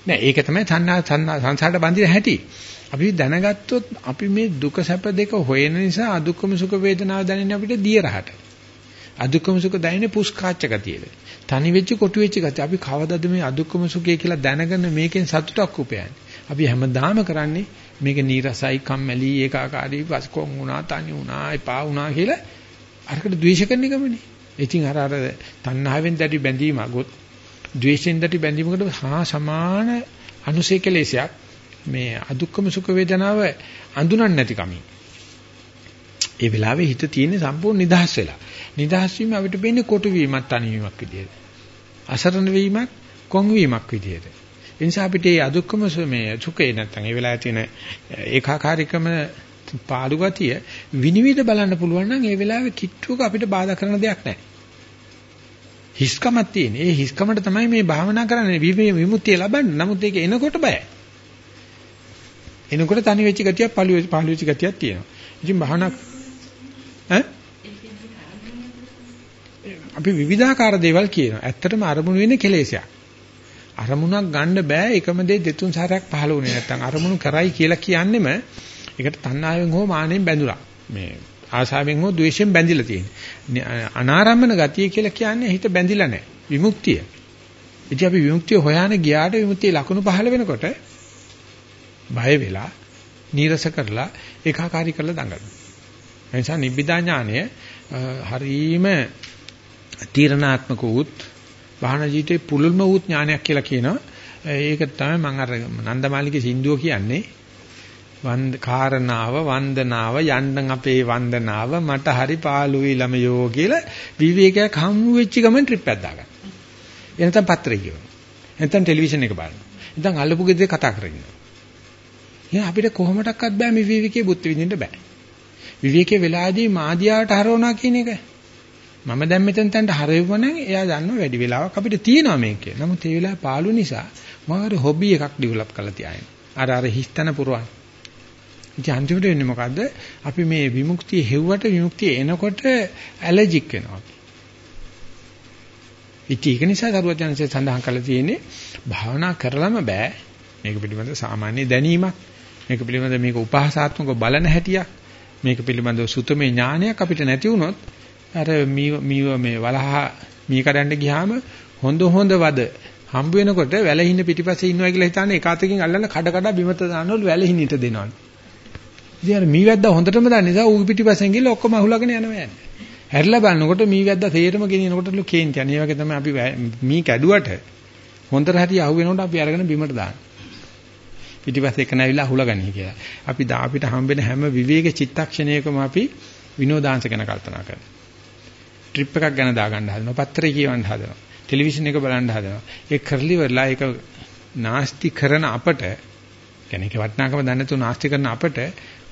නෑ ඒක තමයි සංසාරට බඳින හැටි. අපි දැනගත්තොත් අපි මේ දුක සැප දෙක හොයන නිසා අදුක්කම සුඛ වේදනාව දැනෙන අපිට දිය රහට. අදුක්කම සුඛ දැනෙන්නේ පුස්කාච්ච ගතියද. තනි වෙච්ච කොටු වෙච්ච ගතිය. අපි කවදද මේ අදුක්කම සුඛය කියලා දැනගෙන මේකෙන් සතුටක් උපයන්නේ. අපි හැමදාම කරන්නේ මේක නීරසයි කම්මැලි ඒකාකාරී වස්කොන් වුණා තනි වුණා එපා වුණා කියලා අරකට ද්වේෂ කරන එකමනේ. ඉතින් අර අර තණ්හාවෙන් දැටි බැඳීම ගොත් ද්වේෂෙන් දැටි බැඳීමකට හා සමාන අනුසය කෙලෙසයක් මේ අදුක්කම සුඛ වේදනාව අඳුනන්නේ නැති කමින්. ඒ වෙලාවේ හිත තියෙන්නේ සම්පූර්ණ නිදහස් වෙලා. නිදහස් වීම අපිට වෙන්නේ කොටු වීමක් තනිවීමක් විදියට. අසරණ වීමක් කොන් වීමක් විදියට. ඒ නිසා අපිට මේ අදුක්කම මේ සුඛේ නැත්තම් ඒ වෙලාවේ තියෙන ඒකාකාරීකම පාළු ගතිය විනිවිද බලන්න පුළුවන් නම් ඒ වෙලාවේ කිට්ටුවක අපිට බාධා කරන දෙයක් නැහැ. හිස්කමක් තියෙන. ඒ හිස්කමට තමයි මේ භාවනා කරන්නේ විමුක්තිය ලබන්න. නමුත් ඒක එනකොට බයයි. එනකොට තනි වෙච්ච ගතියක් පළු වෙච්ච පළු වෙච්ච ගතියක් තියෙනවා. ඉතින් භාවනා ඈ අපි විවිධාකාර දේවල් කියනවා. ඇත්තටම අරමුණු වෙන්නේ කෙලෙසයක්. අරමුණක් ගන්න බෑ එකම දේ දෙතුන් සැරයක් පහළ වුණේ නැත්නම් අරමුණු කරයි කියලා කියන්නෙම ඒකට තණ්හාවෙන් හෝ මානෙන් බැඳුලා. මේ ආශාවෙන් හෝ ද්වේෂයෙන් බැඳිලා තියෙන්නේ. අනාරම්මන ගතිය කියලා කියන්නේ හිත බැඳිලා නැහැ. විමුක්තිය. ඉතින් අපි විමුක්තිය හොයාන ගියාට විමුක්තිය ලකුණු පහළ වෙනකොට බය වෙලා නීරස කරලා ඒකාකාරී කරලා දඟලනවා. ඒ නිසා නිබ්බිදා ඥානය හරීම තීරණාත්මක වූත් භාවන ජීවිතේ පුලුල්ම වූ ඥානයක් කියලා කියනවා. ඒක තමයි මම අර නන්දමාලිගේ සින්දුව කියන්නේ. වන්ද කාරණාව වන්දනාව යන්න අපේ වන්දනාව මට හරි පාළුයි ළමයෝ කියලා විවේකයක් හමු වෙච්ච ගමන් ට්‍රිප් එකක් දාගන්න. එනතම් පත්‍රය කියවනවා. එනතම් ටෙලිවිෂන් එක බලනවා. එනතම් අල්ලපු ගෙදර කතා කරගෙන. ඉතින් අපිට කොහොමඩක්වත් බෑ මේ විවේකයේ බුද්ධ විඳින්න බෑ. විවේකයේ වෙලාදී මාදියාවට හරවනවා කියන එක. මම දැන් මෙතන තැනට හරවුවනම් එයා දන්නවා වැඩි වෙලාවක් අපිට තියෙනවා මේක කියලා. නමුත් ඒ වෙලාවේ පාළු නිසා මම අර හොබි එකක් ඩෙවලොප් කරලා තියාගෙන. අර අර හිස්තන පුරවන. ඉතින් අන්තිමට වෙන්නේ මොකද්ද? අපි මේ විමුක්තිය හෙව්වට විමුක්තිය එනකොට ඇලර්ජික් වෙනවා. ඉතින් ඒක නිසා දරුවචනසේ සඳහන් කරලා තියෙන්නේ භාවනා කරලම බෑ. මේක පිළිබඳ සාමාන්‍ය දැනීමක්. මේක පිළිබඳ මේක උපහාසාත්මකව බලන හැටියක්. මේක පිළිබඳව සුතමේ ඥානයක් අපිට නැති වුණොත් අර මීව මේ වලහා මී කඩන්න ගියාම හොඳ හොඳ වද හම්බ වෙනකොට වැලහින්න පිටිපස්සේ ඉන්නවා කියලා හිතන්නේ එක අතකින් අල්ලලා කඩ කඩ බිමත දානවලු වැලහින්නට දෙනවලු. ඉතින් අර මීවැද්දා හොඳටම දන්න නිසා ඌ පිටිපස්සෙන් ගිහලා ඔක්කොම අහුලාගෙන යනවා යන්නේ. හැරිලා බලනකොට මීවැද්දා තේරම ගෙනියනකොට ලු කේන්ති යන. ඒ වගේ තමයි අපි මී කැඩුවට හොඳට හරි අහු වෙනකොට අපි අරගෙන බිමට දානවා. පිටිපස්සේ එක නැවිලා අහුලාගන්නේ කියලා. අපි දා අපිට හම්බෙන හැම විවේක චිත්තක්ෂණයකම අපි විනෝදාංශ ගැන කල්පනා කරනවා. ට්‍රිප් එකක් ගැන දාගන්න හදනවා. පත්‍රය කියවන්න හදනවා. ටෙලිවිෂන් එක බලන්න හදනවා. ඒ කරලි වෙලා ඒක නාස්ති කරන අපට කියන්නේ ඒක වටිනාකම දන්නේ නැතුව නාස්ති කරන අපට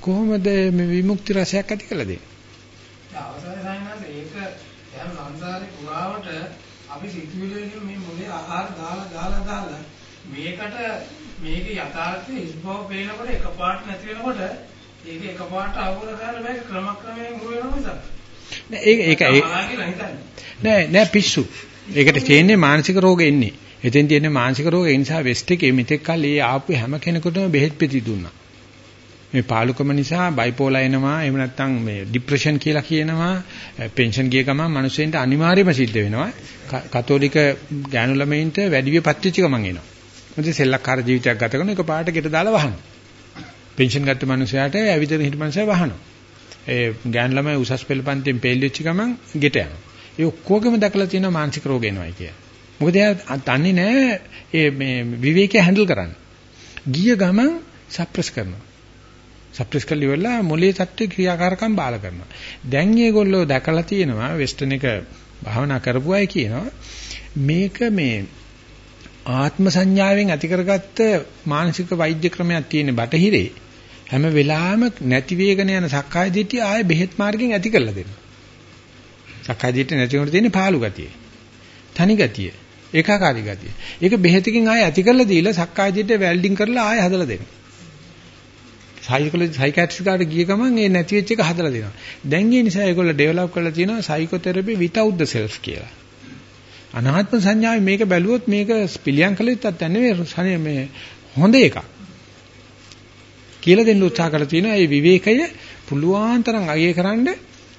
කොහොමද මේ විමුක්ති රසයක් ඇති කළ දෙන්නේ? අවසරයි සායනස ඒක දැන් සංසාරේ පුරාවට අපි සිතුවිලි වලින් මේ මොලේ ආහාර දාලා දාලා දාලා මේකට මේක යථාර්ථයේ ඉස්බව පේනකොට එකපාරට නැති වෙනකොට ඒක එකපාරට අවබෝධ කරගන්න බෑ ක්‍රමක්‍රමයෙන් හුරු වෙනවා මිසක් නෑ ඒක ඒක නෑ නෑ පිස්සු. ඒකට තියෙන්නේ මානසික රෝග එන්නේ. එතෙන් තියෙන්නේ මානසික රෝග ඒ නිසා වෙස්ට් එකේ මෙතෙක් කල් ඒ ආපු හැම කෙනෙකුටම බෙහෙත් පෙති දුන්නා. මේ පාලුකම නිසා බයිපෝලා එනවා එහෙම නැත්නම් මේ ડિප්‍රෙෂන් කියලා කියනවා පෙන්ෂන් ගිය ගමන් මිනිස්සුන්ට අනිවාර්යයෙන්ම සිද්ධ වෙනවා කතෝලික ගෑනු ළමයින්ට වැඩි විපත්‍ත්‍ච ගමන් එනවා මොකද සෙල්ලක්කාර ජීවිතයක් ගත කරන එක පාට ගෙට දාලා වහනවා පෙන්ෂන් ගත්ත මිනිසයාට ඇවිදින හිට මිනිසයා වහනවා ඒ ගෑනු ළමයි උසස් පෙළ පන්තියෙන් පෙළ වෙච්ච ගමන් ගෙට යනවා. ඒ ඔක්කොගෙම දැකලා තියෙනවා මානසික රෝග එනවායි කියලා. මොකද එයා දන්නේ නැහැ ඒ මේ විවේකය හැන්ඩල් කරන්න. ගිය ගමන් සප්‍රෙස් කරනවා. සප්‍රෙස් කරලා ඉවරලා මොලේ තත්ත්වේ ක්‍රියාකාරකම් බාල කරනවා. දැන් මේගොල්ලෝ දැකලා තියෙනවා වෙස්ටර්න් එක භාවනා කරපු අය කියනවා මේක මේ ආත්ම සංඥාවෙන් ඇති කරගත්ත මානසික වෛද්‍ය ක්‍රමයක් තියෙන බටහිරේ හැම වෙලාවෙම නැති වේගන යන සක්කාය දිට්ඨිය ආයේ බෙහෙත් මාර්ගෙන් ඇති කරලා දෙනවා. සක්කාය දිට්ඨිය නැති වුණොත් තියෙන්නේ පාළු ගතිය. තනි ගතිය. ඒකාකාරී ගතිය. ඒක බෙහෙතකින් ආයේ ඇති කරලා දීලා සක්කාය දිට්ඨිය වෙල්ඩින් කරලා ආයේ හදලා දෙනවා. සයිකොලොජි සයිකියාට්‍රිස්ට් කාට ගිය ගමන් ඒ නැති වෙච්ච එක හදලා දෙනවා. දැන් ඒ නිසා ඒගොල්ලෝ ඩෙවලොප් කරලා තියෙනවා සයිකෝതെරපි without the self කියලා. අනාත්ම සංඥාවේ මේක බැලුවොත් මේක පිළියම් කළ යුත්තක් නෙවෙයි මේ හොඳ එකක්. කියලා දෙන්න උත්සාහ කරලා තියෙනවා. මේ විවේකය පුළුවන් තරම් අගය කරන්න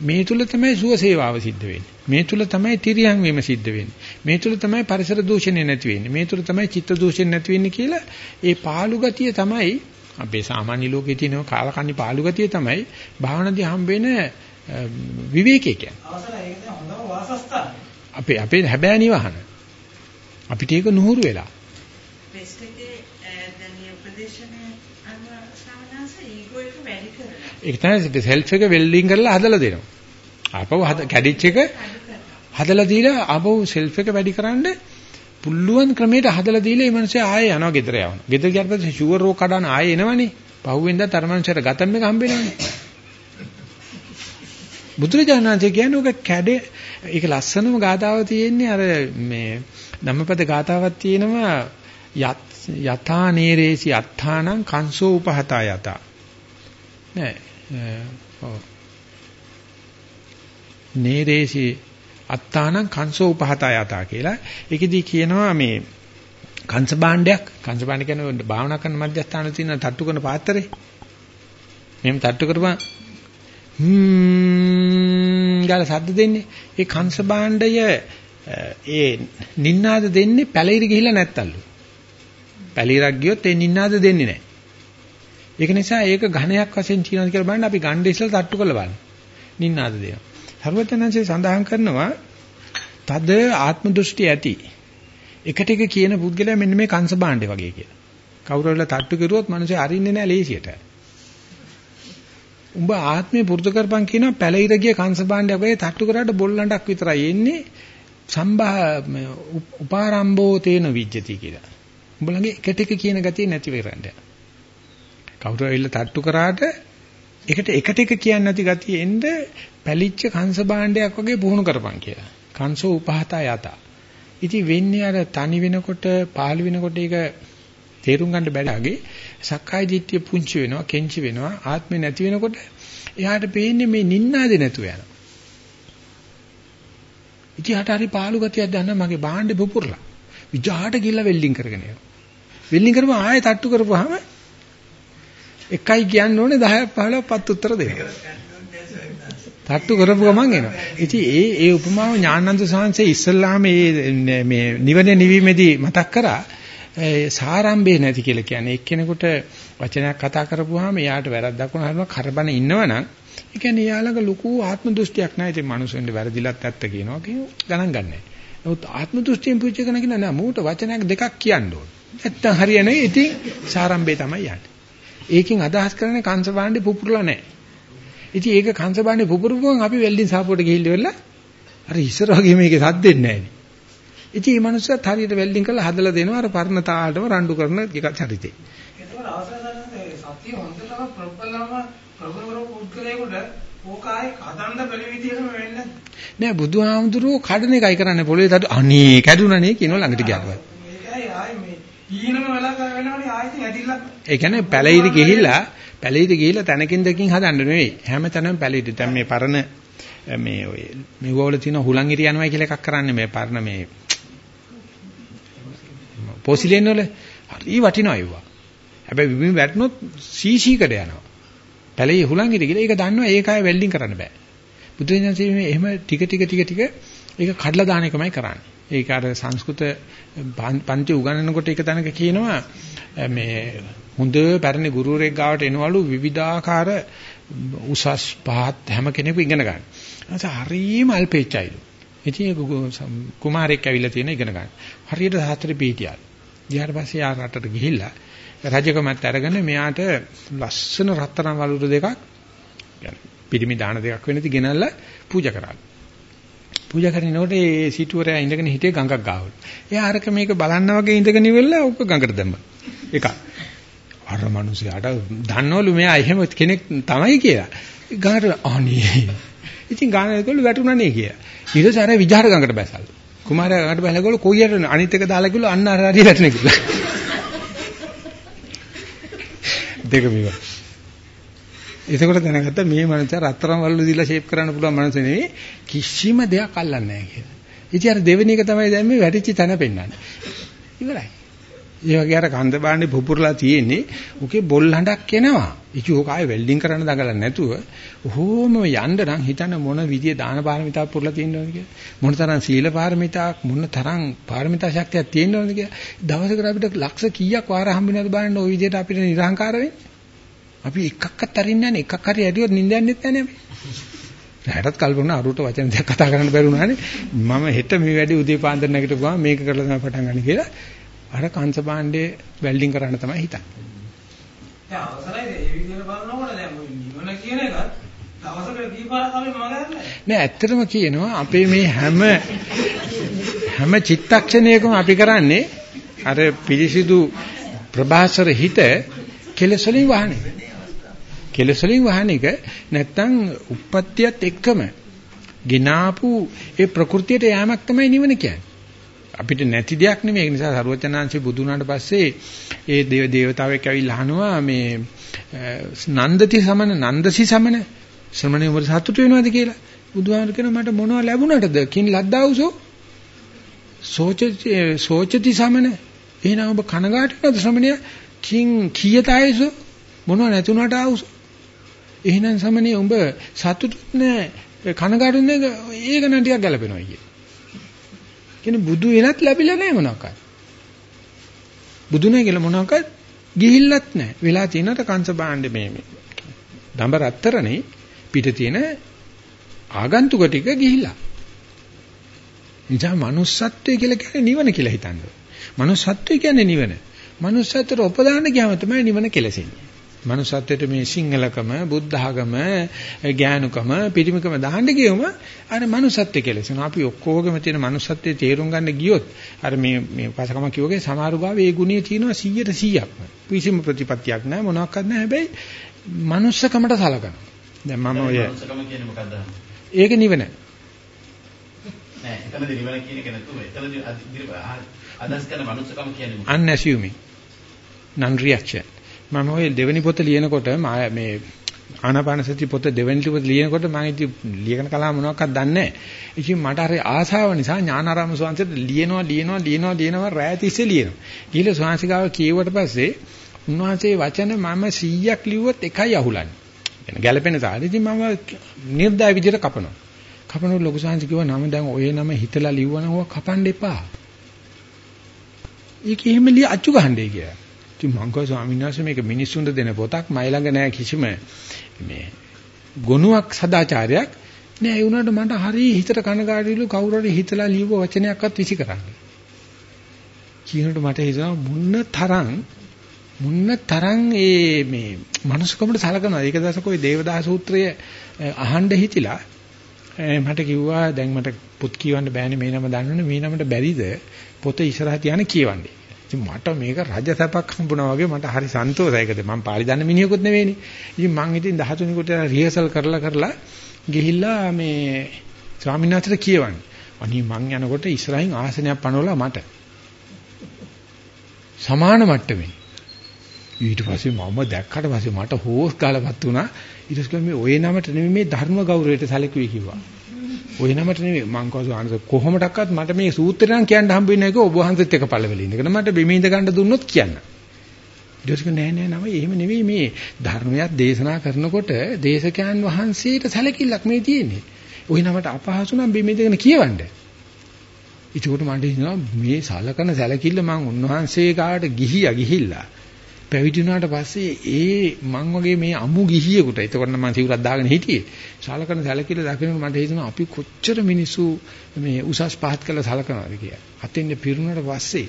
මේ තුල තමයි සුව සේවාව සිද්ධ වෙන්නේ. මේ තුල තමයි තිරියන් වීම සිද්ධ වෙන්නේ. මේ තුල තමයි පරිසර දූෂණය නැති වෙන්නේ. මේ තුල තමයි චිත්ත දූෂණය නැති වෙන්නේ කියලා ඒ පාළු ගතිය තමයි අපේ සාමාන්‍ය ලෝකයේ තියෙන කාලකන්ණි පාළු ගතිය තමයි භාවනාදී හම්බ වෙන විවේකී කියන්නේ. අපේ අපේ හැබෑ නිවහන. අපිට ඒක නුහුරු වෙලා. වෙස්ට් එකේ දැන් මේ උපදේශනේ අනුව සාමනාස ඊගෝ එක වැඩි කරනවා. ඒක තමයි සෙල්ෆ් එක වෙල්ඩින් කරලා හදලා දෙනවා. ආපහු හද කැඩිච් එක හදලා දීලා ආපහු සෙල්ෆ් එක වැඩි කරන්නේ පුළුවන් ක්‍රමයට හදලා දීලා මේ මිනිස්සු ආයෙ යනවා ගෙදර යවනවා. ගෙදර ගියාට පස්සේ ෂුවර් රෝ කඩන ආයෙ එනවනේ. පහුවෙන්දා තරමංශයට ගතම් එක හම්බෙනවනේ. බුදුරජාණන්සේ කියන්නේ ඔක කැඩේ ඒක ලස්සනම ගාතාව තියෙන්නේ අර මේ ධම්මපද ගාතාවක් තියෙනවා යථා නේරේසි අත්තානං කංසෝ උපහතා යත නෑ ඔව් නේරේසි අත්තානං කංසෝ උපහතා යතා කියලා. ඒකෙදි කියනවා මේ කංශ භාණ්ඩයක් කංශ භාණ්ඩ කියන්නේ භාවනා කරන මධ්‍යස්ථානයේ තියෙන තට්ටු කරන පාත්‍රේ. මෙහෙම තට්ටු කරපුවා හ්ම් ගාලා සද්ද දෙන්නේ. ඒ කංශ භාණ්ඩය ඒ නින්නාද දෙන්නේ පැලිර ගිහිල්ලා නැත්තල්ලු. පැලිරක් ගියොත් ඒ නින්නාද දෙන්නේ නැහැ. ඒක නිසා ඒක ඝණයක් වශයෙන් තියනවා කියලා බලන්න අපි ගණ්ඩ ඉස්සලා තට්ටු කරලා බලන්න. නින්නාද දෙනවා. සර්වඥාන්සේ සඳහන් කරනවා තද ආත්ම දෘෂ්ටි ඇති. එකට එක කියන පුද්ගලයා මෙන්න මේ කංශ භාණ්ඩේ වගේ කියලා. කවුරු හරි තට්ටු කරුවොත් මිනිස්සු අරින්නේ නැහැ ලේසියට. උඹ ආත්මේ පුරුදු කරපන් කියනවා පැලිර ගිය කංශ භාණ්ඩයක් වගේ තට්ටු කරාට බොල්ලන්ඩක් විතරයි එන්නේ. සම්බා උපාරම්භෝ තේන විජ්ජති කියලා. උඹලගේ එකට එක කියන ගතිය නැති වෙරන්න. කවුරු හරි තට්ටු කරාට එකට එකට එක කියන්නේ නැති ගතිය එන්න පැලිච්ච කංශ භාණ්ඩයක් වගේ පුහුණු කරපන් කියලා. කංශෝ උපහතා යත. ඉතින් වෙන්නේ අර තනි වෙනකොට පාළු වෙනකොට ඒක තේරුම් ගන්න බැලගේ සක්කාය දිට්ඨිය පුංචි වෙනවා, කෙන්චි වෙනවා, ආත්මේ නැති වෙනකොට එයාට පේන්නේ මේ නින්නාදේ නැතුව යනවා. ඉතින් හට හරි පාළු ගතියක් දැනන මගේ භාණ්ඩේ පුපුරලා. විජාට ගිල්ල වෙල්ඩින් කරගෙන යනවා. වෙල්ඩින් කරපුවා ආයෙ තට්ටු කරපුවාම එකයි කියන්න ඕනේ 10ක් 15ක් පත් උත්තර දෙනවා. තට්ටු කරපු ගමන් එනවා. ඉතින් ඒ ඒ උපමාව ඥානන්ද සාංශේ ඉස්සල්ලාම මේ මේ නිවන නිවීමේදී මතක් කරා සාරම්භේ නැති කියලා කියන්නේ එක්කෙනෙකුට වචනයක් කතා කරපුවාම එයාට වැරද්දක් වුණාම කරබන ඉන්නවනම් ඒ කියන්නේ එයාලගේ ලොකු ආත්ම දෘෂ්ටියක් නැහැ. ඉතින් මිනිස්සුන්ට වැරදිලත් ඇත්ත කියනවා කියන ගණන් ගන්නෑ. නමුත් ආත්ම දෘෂ්ටියෙන් පුච්ච කෙනා කියන නෑ මූට වචනයක් දෙකක් කියන්න ඕන. නැත්තම් හරියන්නේ ඉතින් සාරම්භේ තමයි යන්නේ. ඒකෙන් අදහස් කරන්නේ කංශ භාණ්ඩේ පුපුරලා නැහැ. ඉතින් ඒක කංශ භාණ්ඩේ පුපුරපුවම අපි වෙල්ඩින් සාපුවට ගිහිල්ලා වෙලා අර ඉස්සර වගේ මේකේ සද්දෙන්නේ නැහැ. ඉතින් මේ මනුස්සයත් හරියට වෙල්ඩින් කරලා හදලා දෙනවා අර පර්ණ තාලටම රණ්ඩු කරන එක චරිතේ. ඒකවල අවසරයන්ට සතිය හොඳටම ප්‍රබලම ප්‍රබලව පුද්ගලයෙකුට ඕකායි හදන්න බැරි විදිහම වෙන්නේ නෑ බුදුහාමුදුරුවෝ කඩන එකයි කරන්නේ පොළවේ තඩ අනේ කැඩුනනේ කියන ළඟට ගියාම. ඒකයි ආයි ඊනම වෙලා වෙනවනේ ආයිත් ඇදිලා ඒ කියන්නේ පැලිරි ගිහිල්ලා පැලිරි ගිහිල්ලා තැනකින් දෙකින් හදන්න නෙවෙයි හැම තැනම පැලිරි. දැන් මේ පරණ මේ ඔය මෙවවල තියෙන හුලං ඉරි යනවා කියලා එකක් කරන්නේ මේ පරණ මේ පොසිලෙන් වල හරි වටිනවා ඒවා. හැබැයි බිම වැටුනොත් සීසීකට යනවා. පැලේ හුලං ඉරි කියලා ඒක දන්නවා ඒකයි වෙල්ඩින් කරන්න බෑ. බුදුරජාණන් මේ එහෙම ටික ටික ටික ටික ඒක කඩලා දාන එකමයි කරන්නේ. ඒක අර සංස්කෘත පන්ති උගන්වනකොට එක තැනක කියනවා මේ හොඳ පැරණි ගුරුවරයෙක් ගාවට එනවලු විවිධාකාර උසස් පහත් හැම කෙනෙකු ඉගෙන ගන්න. ඊට හරියම අල්පේච්චයිලු. ඉතින් කුමාරයෙක් ඇවිල්ලා තියෙන ඉගෙන ගන්න. හරියට සාත්‍රි පීටියල්. ඊට පස්සේ ආ රටට ගිහිල්ලා රජකමත් අරගෙන මෙයාට ලස්සන රත්තරන් වලුරු දෙකක් පිරිමි දාන දෙකක් වෙනදි ගෙනල්ලා පූජා කරා. පූජා කරනකොට ඒ සිටුවරයා ඉඳගෙන හිටියේ ගඟක් ගාවල. එයා අරක මේක බලන්න වගේ ඉඳගෙන ඉවෙලා ඔක්ක ගඟට දැම්මා. එකක්. අර මිනිහයාට දන්නවලු මෙයා එහෙම කෙනෙක් තමයි කියලා. ගඟට අනේ. ඉතින් ගානකවල වැටුණානේ කියලා. ඊට පස්සේ අර විජාර ගඟට බැසල්ලු. කුමාරයා ගඟට බැලගවල කොයියට අනිත් එක දාලා කිව්ලු අන්න අර හරිය වැටෙන කියලා. දෙක මේවා. එතකොට දැනගත්තා මේ මනස රත්තරන් වල්ලු දීලා ෂේප් කරන්න පුළුවන් මනස නෙවෙයි කිසිම දෙයක් අල්ලන්නේ නැහැ කියලා. ඉතින් අර දෙවෙනි එක තමයි දැන් මේ වැටිච්ච තැන පෙන්වන්නේ. ඉවරයි. ඒ වගේ අර කන්ද බාන්නේ පුපුරලා තියෙන්නේ ඔකේ බොල් හඬක් එනවා. ඉති ඕක ආයේ වෙල්ඩින් කරන්න දඟලන්නේ නැතුව ඔහොම යන්න නම් හිතන මොන විදිය දාන පාරමිතාවක් පුරලා තියෙනවද කියලා. මොන තරම් සීල පාරමිතාවක් මොන තරම් පාරමිතා ශක්තියක් තියෙනවද කියලා. දවසකට අපිට ලක්ෂ කීයක් වාර හම්බෙනවද බලන්න ওই විදියට අපිට නිර්හංකාර වෙන්නේ. අපි එකක්වත් අරින්නේ නැහැ එකක් හරි ඇදියොත් නිින්ද යන්නෙත් නැහැ අපි. හැටත් කල්පනා අරුට වචන දෙයක් කතා කරන්න බැරුණානේ. මම හෙට මේ වැඩි උදේ පාන්දර නැගිටපුවාම මේක කරලා තමයි පටන් ගන්න කියලා. අර කංශ භාණ්ඩේ වෙල්ඩින් කරන්න තමයි හිතන්නේ. දැන් අවසරයි ඒ විදිහට බලනකොට දැන් නිවන කියන එක දවසකට කීපාරක් අපි මගන්නේ නෑ ඇත්තටම කියනවා අපේ මේ හැම හැම චිත්තක්ෂණයකම අපි කරන්නේ අර පිරිසිදු ප්‍රභාසර හිත කෙලෙස් වලින් වහන්නේ. කෙලස් වලින් වහන එක නැත්තම් උප්පත්තියත් එක්කම ගినాපු ඒ ප්‍රകൃතියට යෑමක් තමයි නිවන කියන්නේ. අපිට නැති දෙයක් නෙමෙයි. ඒ නිසා සරුවචනාංශේ බුදු වුණාට පස්සේ ඒ දේව දේවතාවෙක් ඇවිල්ලා අහනවා මේ නන්දති සමන නන්දසි සමන ශ්‍රමණේ උඹට සතුටු වෙනවද කියලා. බුදුහාමර කියනවා මට මොනව ලැබුණටද? කින් ලද්දාවුසෝ. සෝච සෝචති සමන එහෙනම් ඔබ කනගාටුනද ශ්‍රමණයා කින් කීයතයිසෝ මොනව නැතුණට ආවුසෝ. එහෙනම් සමනේ උඹ සතුටුත් නැහැ කනගාටු නැහැ ඒක නම් ටිකක් ගැලපෙනවා කියේ කියන්නේ බුදු වෙලත් ලැබිලා නැහැ මොනවාක්වත්. බුදු නැහැ කියලා මොනවාක්වත් ගිහිල්ලත් නැහැ. වෙලා තියෙනට කංශ භාණ්ඩ මේ මේ. දඹ රත්තරනේ පිට තියෙන ආගන්තුක ටික ගිහිල්ලා. නිසා manussත්වය කියලා කියන්නේ නිවන කියලා හිතන්න. manussත්වය කියන්නේ නිවන. manussත්වයට උපදාන්න ගියාම තමයි නිවන කෙලසෙන්නේ. Manussත්වයට මේ සිංහලකම, බුද්ධ학ම, ඥානුකම, පිරිමිකම දාන්න ගියොම අර manussත්වය කෙලසෙනවා. අපි ඔක්කොගෙම තියෙන manussත්වයේ තේරුම් ගන්න ගියොත් අර මේ මේ පසකම කිව්වගේ සමහරු ගාව ඒ ගුණය තියෙනවා 100ට 100ක්ම. කිසිම ප්‍රතිපත්තියක් නැහැ මොනවත් නැහැ. හැබැයි manussකමට සලකනවා. දැන් මම ඔය මනුස්සකම කියන්නේ මොකක්ද? ඒක නිවන. නෑ එතනදී නිවන කියන එක නැතුව එතනදී අදහස් කරන මනුස්සකම කියන්නේ මොකක්ද? unassuming non reaction මම ওই දෙවෙනි පොත ලියනකොට මේ ආනාපාන සති පොත දෙවෙනි පොත ලියනකොට මම ඉතින් ලියන කලාව මොනවක්වත් දන්නේ නැහැ. ඉතින් මට අර ආසාව නිසා ඥානාරාම ස්වාමීන් ලියනවා ලියනවා ලියනවා ලියනවා රැය තිස්සේ ලියනවා. ගිහලා ස්වාමීන්ගාව කියුවට පස්සේ උන්වහන්සේ වචන මම 100ක් ලිව්වොත් එකයි අහුලන්නේ. එන ගැළපෙන තාලෙ ඉතින් මම නිර්දය විදිහට කපනවා. කපනකොට ලොකු ස්වාමීන් කිව්වා නම දැන් ඔය නම හිතලා ලිව්වනම් ඕක කපන්න එපා. ඒක එහෙම ලිය අච්චු ගහන්නේ කියලා. ඉතින් මං කිව්වා ස්වාමීන් වහන්සේ මේක මිනිස්සුන්ට දෙන පොතක් මයි ළඟ නෑ කිසිම මේ ගුණයක් සදාචාරයක් නෑ ඒ වුණාට මට හරි හිතට කනගාටුලු කවුරු හරි හිතලා ලියව වචනයක්වත් විසි කරන්නේ. කියනකොට මට හිතෙනවා මුන්න තරම් මුන්න තරම් ඒ මේ මනුස්සකමට සලකනවා. ඒක දැසක ඔය දේවදාස සූත්‍රය eh, අහන්න හිතිලා eh, මට කිව්වා දැන් මට පොත් කියවන්න බෑනේ මේ නම දන්නවනේ මේ නමට බැරිද පොත ඉස්සරහ තියාන කියවන්නේ. ඉතින් මට මේක රජ සැපක් හම්බුණා වගේ මට හරි සන්තෝෂයිකද මම පාලි දන්න මිනිහෙකුත් නෙවෙයිනේ. ඉතින් මං ඉතින් 13 කොට රිහර්සල් කරලා කරලා ගිහිල්ලා මේ ස්වාමීන් වහන්සේට කියවන්නේ. අනී මං යනකොට ඉස්සරහින් ආසනයක් පනවලා මට සමාන මට්ටමේ. ඊට පස්සේ මම දැක්කට පස්සේ මට හෝස් ගාලපත් වුණා. ඊට පස්සේ මේ ඔය නමට නෙමෙයි මේ ධර්ම ගෞරවයට සැලකුවේ කිව්වා. ඔය නමට නෙමෙයි මං කවසු ආනස කොහොමඩක්වත් මට මේ සූත්‍රය නම් කියන්න හම්බ වෙන්නේ නැහැ ඔබ වහන්සේත් එක පළවෙලි ඉඳගෙන මට බෙමින්ද ගන්න දුන්නොත් කියන්න. ඊට පස්සේ නෑ නෑ නම එහෙම නෙවෙයි මේ ධර්මයක් දේශනා කරනකොට දේශකයන් වහන්සේට සැලකිල්ලක් මේ තියෙන්නේ. ওই නමට අපහසු නම් බෙමින්දගෙන කියවන්න. ඒකට මට හිතෙනවා මේ සලකන සැලකිල්ල මං උන්වහන්සේ කාට ගිහියා ගිහිල්ලා පැවිදි වුණාට පස්සේ ඒ මං වගේ මේ අමු ගිහියෙකුට එතකොට නම් මං සිවුරක් දාගෙන හිටියේ සලකන සැලකිල්ල දකිනකොට මට හිතෙනවා අපි කොච්චර මිනිස්සු මේ උසස් පහත් කළ සලකනවාද කියලා. අතින් පිරුණාට පස්සේ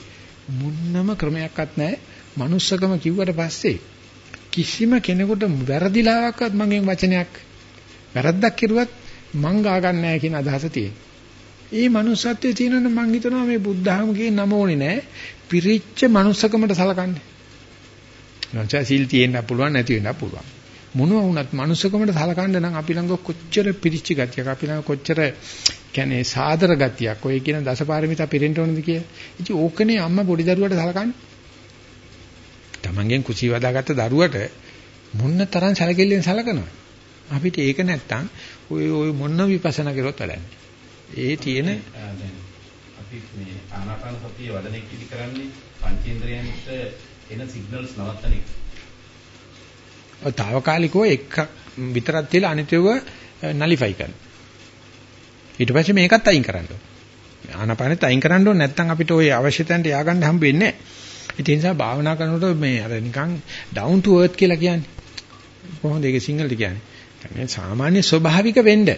මුන්නම ක්‍රමයක්වත් නැහැ. manussකම කිව්වට පස්සේ කිසිම කෙනෙකුට වැරදිලාවක්වත් මගෙන් වචනයක් වැරද්දක් කෙරුවත් මං ගා ගන්න නැහැ කියන අදහස තියෙනවා. ඒ manussත්වයේ තියෙනවනේ මං හිතනවා මේ බුද්ධ ධර්ම කියන නම ඕනේ නැහැ. පිරිච්ච manussකමට සලකන්නේ. නැත්නම් සීල් තියෙන්න පුළුවන් නැති වෙන්න පුළුවන්. මොනවා වුණත් manussකමට සලකන්න නම් අපි ළඟ කොච්චර පිරිච්ච ගතියක් අපි ළඟ කොච්චර කියන්නේ සාදර ගතියක් ඔය කියන දසපාරමිතා පිරෙන්න ඕනද කියලා. ඉතින් ඕකනේ අම්මා පොඩි දරුවට සලකන්නේ. Tamangen කුසී වදාගත්ත දරුවට මොන්න තරම් සැලකිල්ලෙන් සලකනවා. අපිට ඒක නැත්තම් ඔය ඔය මොන විපස්සනා කරොත් වැඩන්නේ. ඒ තියෙන අපි මේ ආනාපාන සතිය වඩන එක්ක කරන්නේ පංචේන්ද්‍රයන්ට එන සිග්නල්ස් නවත්තන එක. ඔය తాවකාලිකව එකක් විතරක් තියලා අනිතව නලිෆයි කරනවා. ඊට පස්සේ මේකත් අයින් කරන්න ඕන. ආනාපානෙත් අයින් කරන්න ඕන නැත්නම් අපිට ওই අවශ්‍යතන්ට ය아가න්න හම්බ වෙන්නේ නැහැ. ඒ නිසා භාවනා කරනකොට මේ අර නිකන් down to earth කියලා කියන්නේ. කොහොමද ඒක සිංහලට කියන්නේ? කියන්නේ සාමාන්‍ය ස්වභාවික වෙන්න.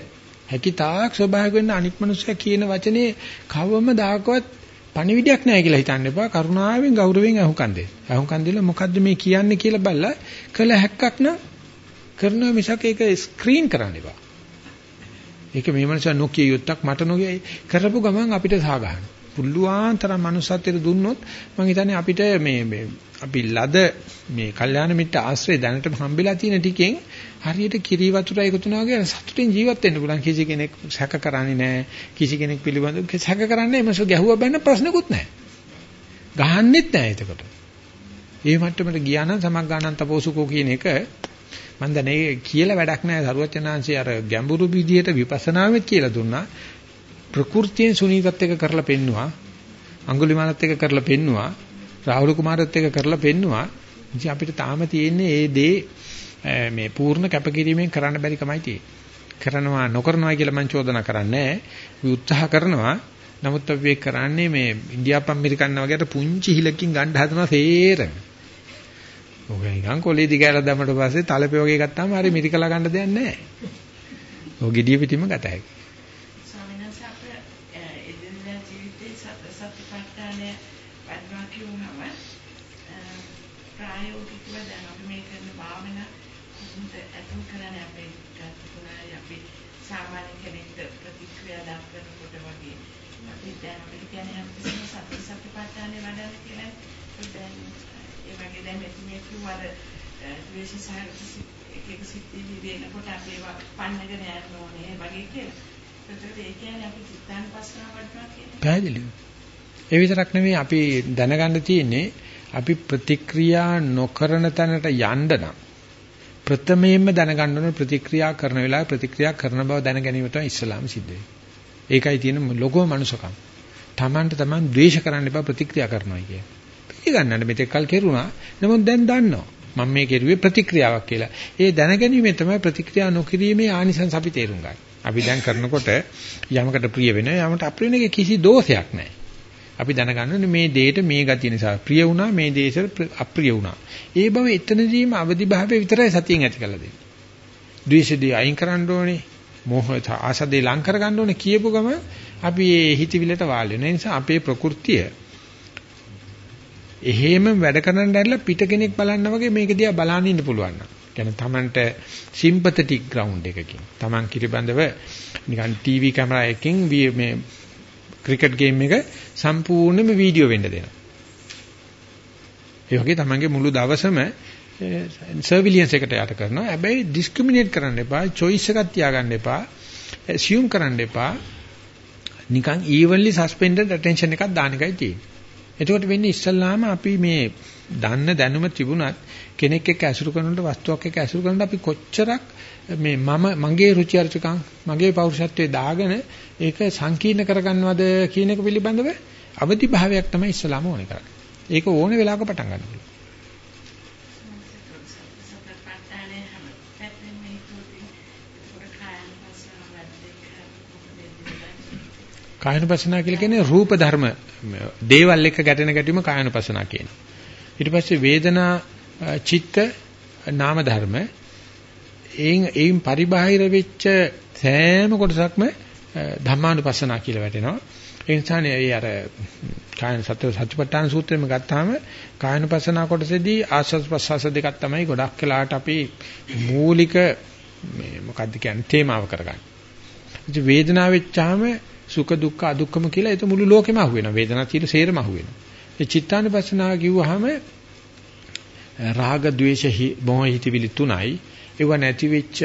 හැකි තාක් ස්වභාවික වෙන්න අනික් මනුස්සයා කියන වචනේ කවම දාකවත් පණිවිඩයක් නැහැ කියලා හිතන්න එපා. කරුණාවෙන් ගෞරවයෙන් අහුම්කන් දෙන්න. අහුම්කන් දෙලා මොකද්ද මේ කියන්නේ කියලා බලලා කළ හැක්කක් නම් කරන මිසක් ඒක ස්ක්‍රීන් කරන්න එපා. ඒක මේ මනුස්සයා නොකිය යුත්තක් මට නොකිය කරපු ගමන් අපිට සාගහන. පුල්ලුවාන් තරම් manussත්වයට දුන්නොත් මම හිතන්නේ අපිට මේ මේ අපි ලද මේ කල්යාණ මිත්‍ර ආශ්‍රය දැනට හම්බෙලා තියෙන ටිකෙන් හරියට කිරි වතුර එකතු වෙනවා වගේ සතුටින් ජීවත් වෙන්න පුළුවන්. කිසි කෙනෙක් සැක කරන්නේ නැහැ. කිසි කෙනෙක් පිළිබඳව සැක කරන්නේ එමස ගැහුවා බැන්න ප්‍රශ්නකුත් නැහැ. ගහන්නෙත් නැහැ එතකොට. ඒ මට්ටමට ගියා නම් සමග්ගානන් තපෝසුකෝ කියන එක මම දැන් ඒ කියලා වැඩක් නැහැ. සරුවචනාංශي අර ගැඹුරු විදියට විපස්සනාවෙත් කියලා දුන්නා. ප්‍රകൃතියෙන් සුනීතත් එක කරලා පෙන්නවා. අඟුලිමාලත් එක කරලා පෙන්නවා. රාහුල කුමාරත් එක කරලා පෙන්නවා. ඉතින් අපිට තාම තියෙන්නේ ඒ දේ මේ පූර්ණ කැපකිරීමෙන් කරන්න බැරි කමයි තියෙන්නේ. කරනවා නොකරනවා කියලා මම චෝදනා කරන්නේ නැහැ. උත්සාහ කරනවා. නමුත් අපි කරන්නේ මේ ඉන්දියාප් ඇමරිකන් වගේ පුංචි හිලකින් ගන්න හදනවා සේරම. ඔක නිකන් කොලේ දිගෑලා දැම්මට පස්සේ තලපේ වගේ ගත්තාම හරි මිරිකලා ගන්න දෙයක් නැහැ. ඔය gediya පිටින්ම ගත හැකියි. ස්වාමීන් වහන්සේ අපේ එදිනදා ජීවිතේ සතර සතිපට්ඨානය වඩනවා කියුනම ප්‍රායෝගිකව දැන් අපි මේ කරන භාවනා කොහොමද අතුල් කරන්නේ අපේ ගතිගුණයි අපි සාමාන්‍ය කෙනෙක්ට ප්‍රතික්‍රියා දක්වනකොට වගේ අපි දැන් අපි කියන්නේ හැමතිස්සෙම සතර සතිපට්ඨානය වඩන්න කියලා දැන් ඒ වගේ දැන් මෙතුමිය කිව්වර ද්වේෂ සහගත එක එක සිද්ධි වෙනකොට අපි ඒවා පන්නගෙන යන්න ඕනේ වගේ කියලා. ඒකට ඒ කියන්නේ අපි චිත්තානුපස්සනාව වඩනවා කියන්නේ. පැහැදිලිව. ඒ විතරක් නෙවෙයි අපි දැනගන්න තියෙන්නේ අපි ප්‍රතික්‍රියා නොකරන තැනට යන්න නම් ප්‍රථමයෙන්ම දැනගන්න ඕන ප්‍රතික්‍රියා කරන වෙලාවේ ප්‍රතික්‍රියා කරන බව දැන ගැනීම තමයි ඉස්ලාම සිද්ධ වෙන්නේ. ඒකයි තියෙන ලොකෝ මනුසකම්. Tamanට Taman ද්වේෂ කරන්න එපා ප්‍රතික්‍රියා කරනවා කියන්නේ. පිළිගන්නන්න මෙතෙක් කල් කෙරුණා. නමුත් දැන් දන්නවා. මම මේ කෙරුවේ ප්‍රතික්‍රියාවක් කියලා. ඒ දැනගැනීමෙන් තමයි ප්‍රතික්‍රියා නොකිරීමේ ආනිසංස අපි තේරුම් ගන්න. අපි දැන් කරනකොට යමකට ප්‍රිය වෙන යමකට අප්‍රිය වෙන කිසි දෝෂයක් නැහැ. අපි දැනගන්න ඕනේ මේ දෙයට මේ ගතිය නිසා ප්‍රිය වුණා මේ දේශයට අප්‍රිය වුණා. ඒ බව එතනදීම අවදි භාවය විතරයි සතියෙන් ඇති කරලා දෙන්නේ. ද්වේෂදී අයින් කරන්න ඕනේ. මෝහය ආසදේ ලං කර ගන්න ඕනේ කියපු ගම අපි මේ හිතවිලට වාල් වෙන නිසා අපේ ප්‍රകൃතිය එහෙම වැඩ කරන්න ඇරලා පිට කෙනෙක් බලන්න වගේ මේක දිහා බලන්න ඉන්න පුළුවන් නම්. කියන්නේ Tamanට sympathetic ground එකකින්. Taman කිරිබඳව නිකන් TV කැමරා එකකින් මේ ක්‍රිකට් ගේම් එක සම්පූර්ණයෙන්ම වීඩියෝ වෙන්න දෙනවා. ඒ වගේ Tamanගේ මුළු දවසම සර්විලියන්ස් එකට යට කරනවා. හැබැයි ඩිස්ක්‍රිමිනේට් කරන්න එපා, choice එකක් තියාගන්න එපා, assume කරන්න එපා. නිකන් evenly suspended attention එකක් දාන එකයි තියෙන්නේ. එතකොට වෙන්නේ ඉස්සල්ලාම අපි මේ දන්න දැනුම තිබුණත් කෙනෙක් එක්ක ඇසුරු කරනකොට වස්තුවක් එක්ක ඇසුරු කරනකොට අපි කොච්චරක් මේ මම මගේ රුචි අරුචිකම් මගේ පෞරුෂත්වයේ දාගෙන ඒක සංකීර්ණ කරගන්නවද කියන එක පිළිබඳව අවදි භාවයක් තමයි ඉස්සලාම ඕනේ කරන්නේ. ඒක ඕනේ වෙලාවක පටන් ගන්න පුළුවන්. කායනුපස්සනා කියලා කියන්නේ රූප ධර්ම දේවල් එක්ක ගැටෙන ගැටීම කායනුපස්සනා කියනවා. ඊට පස්සේ වේදනා චිත්ත නාම ධර්ම එයින් එයින් පරිබාහිර වෙච්ච සෑම කොටසක්ම ධම්මානුපස්සනා කියලා වැටෙනවා. ඒ නිසානේ ඒ අර කායන සත්‍ය සත්‍යපට්ඨාන සූත්‍රෙම ගත්තාම කායනුපස්සනා කොටසේදී ආස්වාද ප්‍රසවාස දෙකක් තමයි ගොඩක් වෙලාට අපි මූලික මේ මොකද්ද කියන්නේ තේමාව කරගන්නේ. ඉතින් වේදනාව වෙච්චාම සුඛ දුක්ඛ අදුක්ඛම කියලා ඒක මුළු ලෝකෙම අහු වෙනවා. වේදනා කියලා සේරම අහු වෙනවා. ඒ චිත්තානුපස්සනාව කිව්වහම රාග, ద్వේෂ, මොහ හිතවිලි තුනයි. ඒව නැති වෙච්ච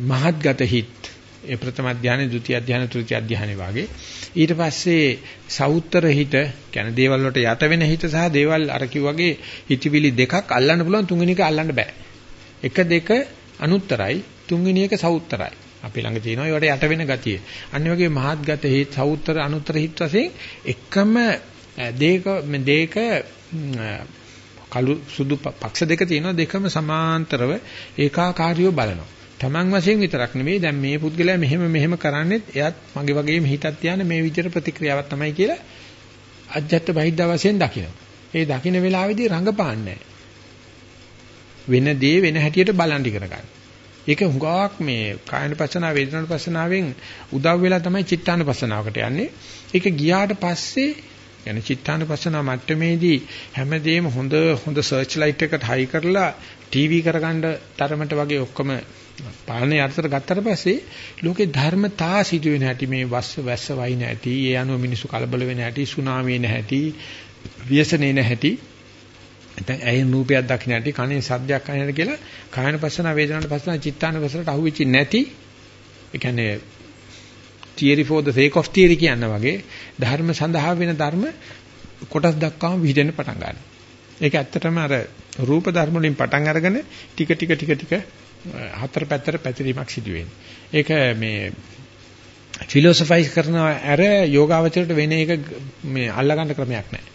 මහත්ගත හිත් ඒ ප්‍රථම ධානය, ဒုတိ ය ධානය, තෘතිය ධානය වාගේ. ඊට පස්සේ සවුත්තර හිත, කියන්නේ දේවල් වලට යට වෙන හිත සහ දේවල් අර කිව්වාගේ හිතවිලි දෙකක් අල්ලන්න පුළුවන් තුන්වෙනි එක අල්ලන්න බෑ. එක දෙක අනුත්තරයි, තුන්වෙනි එක සවුත්තරයි. අපි ළඟ තියෙනවා ඒවට යට වෙන ගතිය. අනිත් වගේ මහත්ගත හිත, සවුත්තර, අනුත්තර හිත වශයෙන් එකම දෙක දෙක කළු සුදු පක්ෂ දෙක තියෙනවා දෙකම සමාන්තරව ඒකාකාරීව බලනවා. Taman වශයෙන් විතරක් නෙවෙයි දැන් මේ පුද්ගලයා මෙහෙම මෙහෙම කරන්නේත් එයත් මගේ වගේම හිතක් තියාන මේ විදිහට ප්‍රතික්‍රියාවක් තමයි කියලා අජත්ත බහිද්දා වශයෙන් දකිනවා. ඒ දකින්න වෙලාවේදී රඟපාන්නේ වෙන දේ වෙන හැටියට බලන් ඉගෙන ගන්න. ඒක හුඟක් මේ කායනුපස්සනා වේදනානුපස්සනාවෙන් උදව් වෙලා තමයි චිත්තානුපස්සනාවකට යන්නේ. ඒක ගියාට පස්සේ يعني චිත්තානුපස්සනා මට්ටමේදී හැමදේම හොඳ හොඳ සර්ච් ලයිට් එකට හයි කරලා ටීවී කරගන්න තරමට වගේ ඔක්කොම පාලනය යටතට ගත්තට පස්සේ ලෝකේ ධර්මතා සිදුවෙන හැටි මේ වස්ස වැස්ස වයින් හැටි ඒ අනුව මිනිස්සු කලබල වෙන හැටි සුනාමි එන හැටි ව්‍යසනේ එන හැටි නැත්නම් ඇයෙන් රූපයක් දකින්න හැටි කනේ සද්දයක් අහන හැටි කියලා කායන පස්සන වේදනාන පස්සන චිත්තාන පස්සනට අහුවෙච්ච නැති ඒ කියන්නේ theory for the sake of theory කියන වගේ ධර්ම සඳහා වෙන ධර්ම කොටස් දක්වාම විහිදෙන්න පටන් ගන්නවා. ඒක ඇත්තටම අර රූප ධර්ම වලින් පටන් අරගෙන ටික ටික ටික ටික හතර පැත්තට පැතිරීමක් සිදු වෙන්නේ. ඒක මේ ෆිලොසොෆයිස් කරන අර යෝගාවචරයට වෙන එක මේ අල්ලගන්න ක්‍රමයක් නැහැ.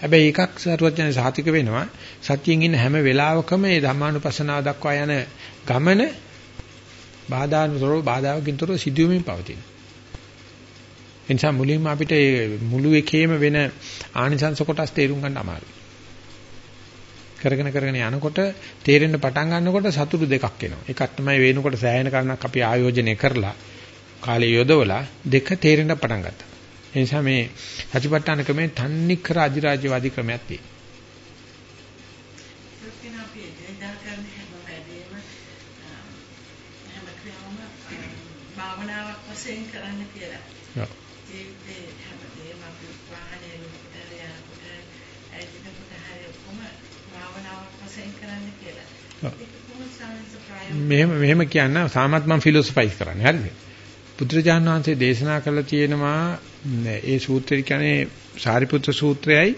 හැබැයි එකක් සරුවඥයන් සාතික වෙනවා සත්‍යයෙන් ඉන්න හැම වෙලාවකම මේ ධම්මානුපස්සනාව දක්වා යන ගමන බාධානුතරව බාධාවකින් තොරව සිදුවීමෙන් පවතින. එනිසා මුලින්ම අපිට මුළු එකේම වෙන ආනිසංස කොටස් තේරුම් ගන්න අමාරුයි. කරගෙන කරගෙන යනකොට තේරෙන්න පටන් ගන්නකොට සතුටු දෙකක් එනවා. එකක් තමයි වේනකොට සෑහෙන කාරණාවක් අපි ආයෝජනය කරලා කාලය යොදවලා දෙක තේරෙන්න පටන් ගත්තා. ඒ නිසා මේ සතිපට්ඨාන ක්‍රමේ තන්නික් කර අධිරාජ්‍යවාදී ක්‍රමයක් තියෙනවා. වශයෙන් කරන්න කියලා. ඔව්. ජීවිතේ හැමදේම අපි වාහනේ නුඹට යනකොට ඇවිදිනකොට හරි ඔක්කොම භාවනාවක් වශයෙන් කරන්න කියලා. මෙහෙම මෙහෙම කියන්න සාමත් මම ෆිලොසොෆයිස් කරන්නේ හරිද? බුදුරජාණන් වහන්සේ දේශනා කළ තියෙනවා ඒ සූත්‍රය කියන්නේ සාරිපුත්‍ර සූත්‍රයයි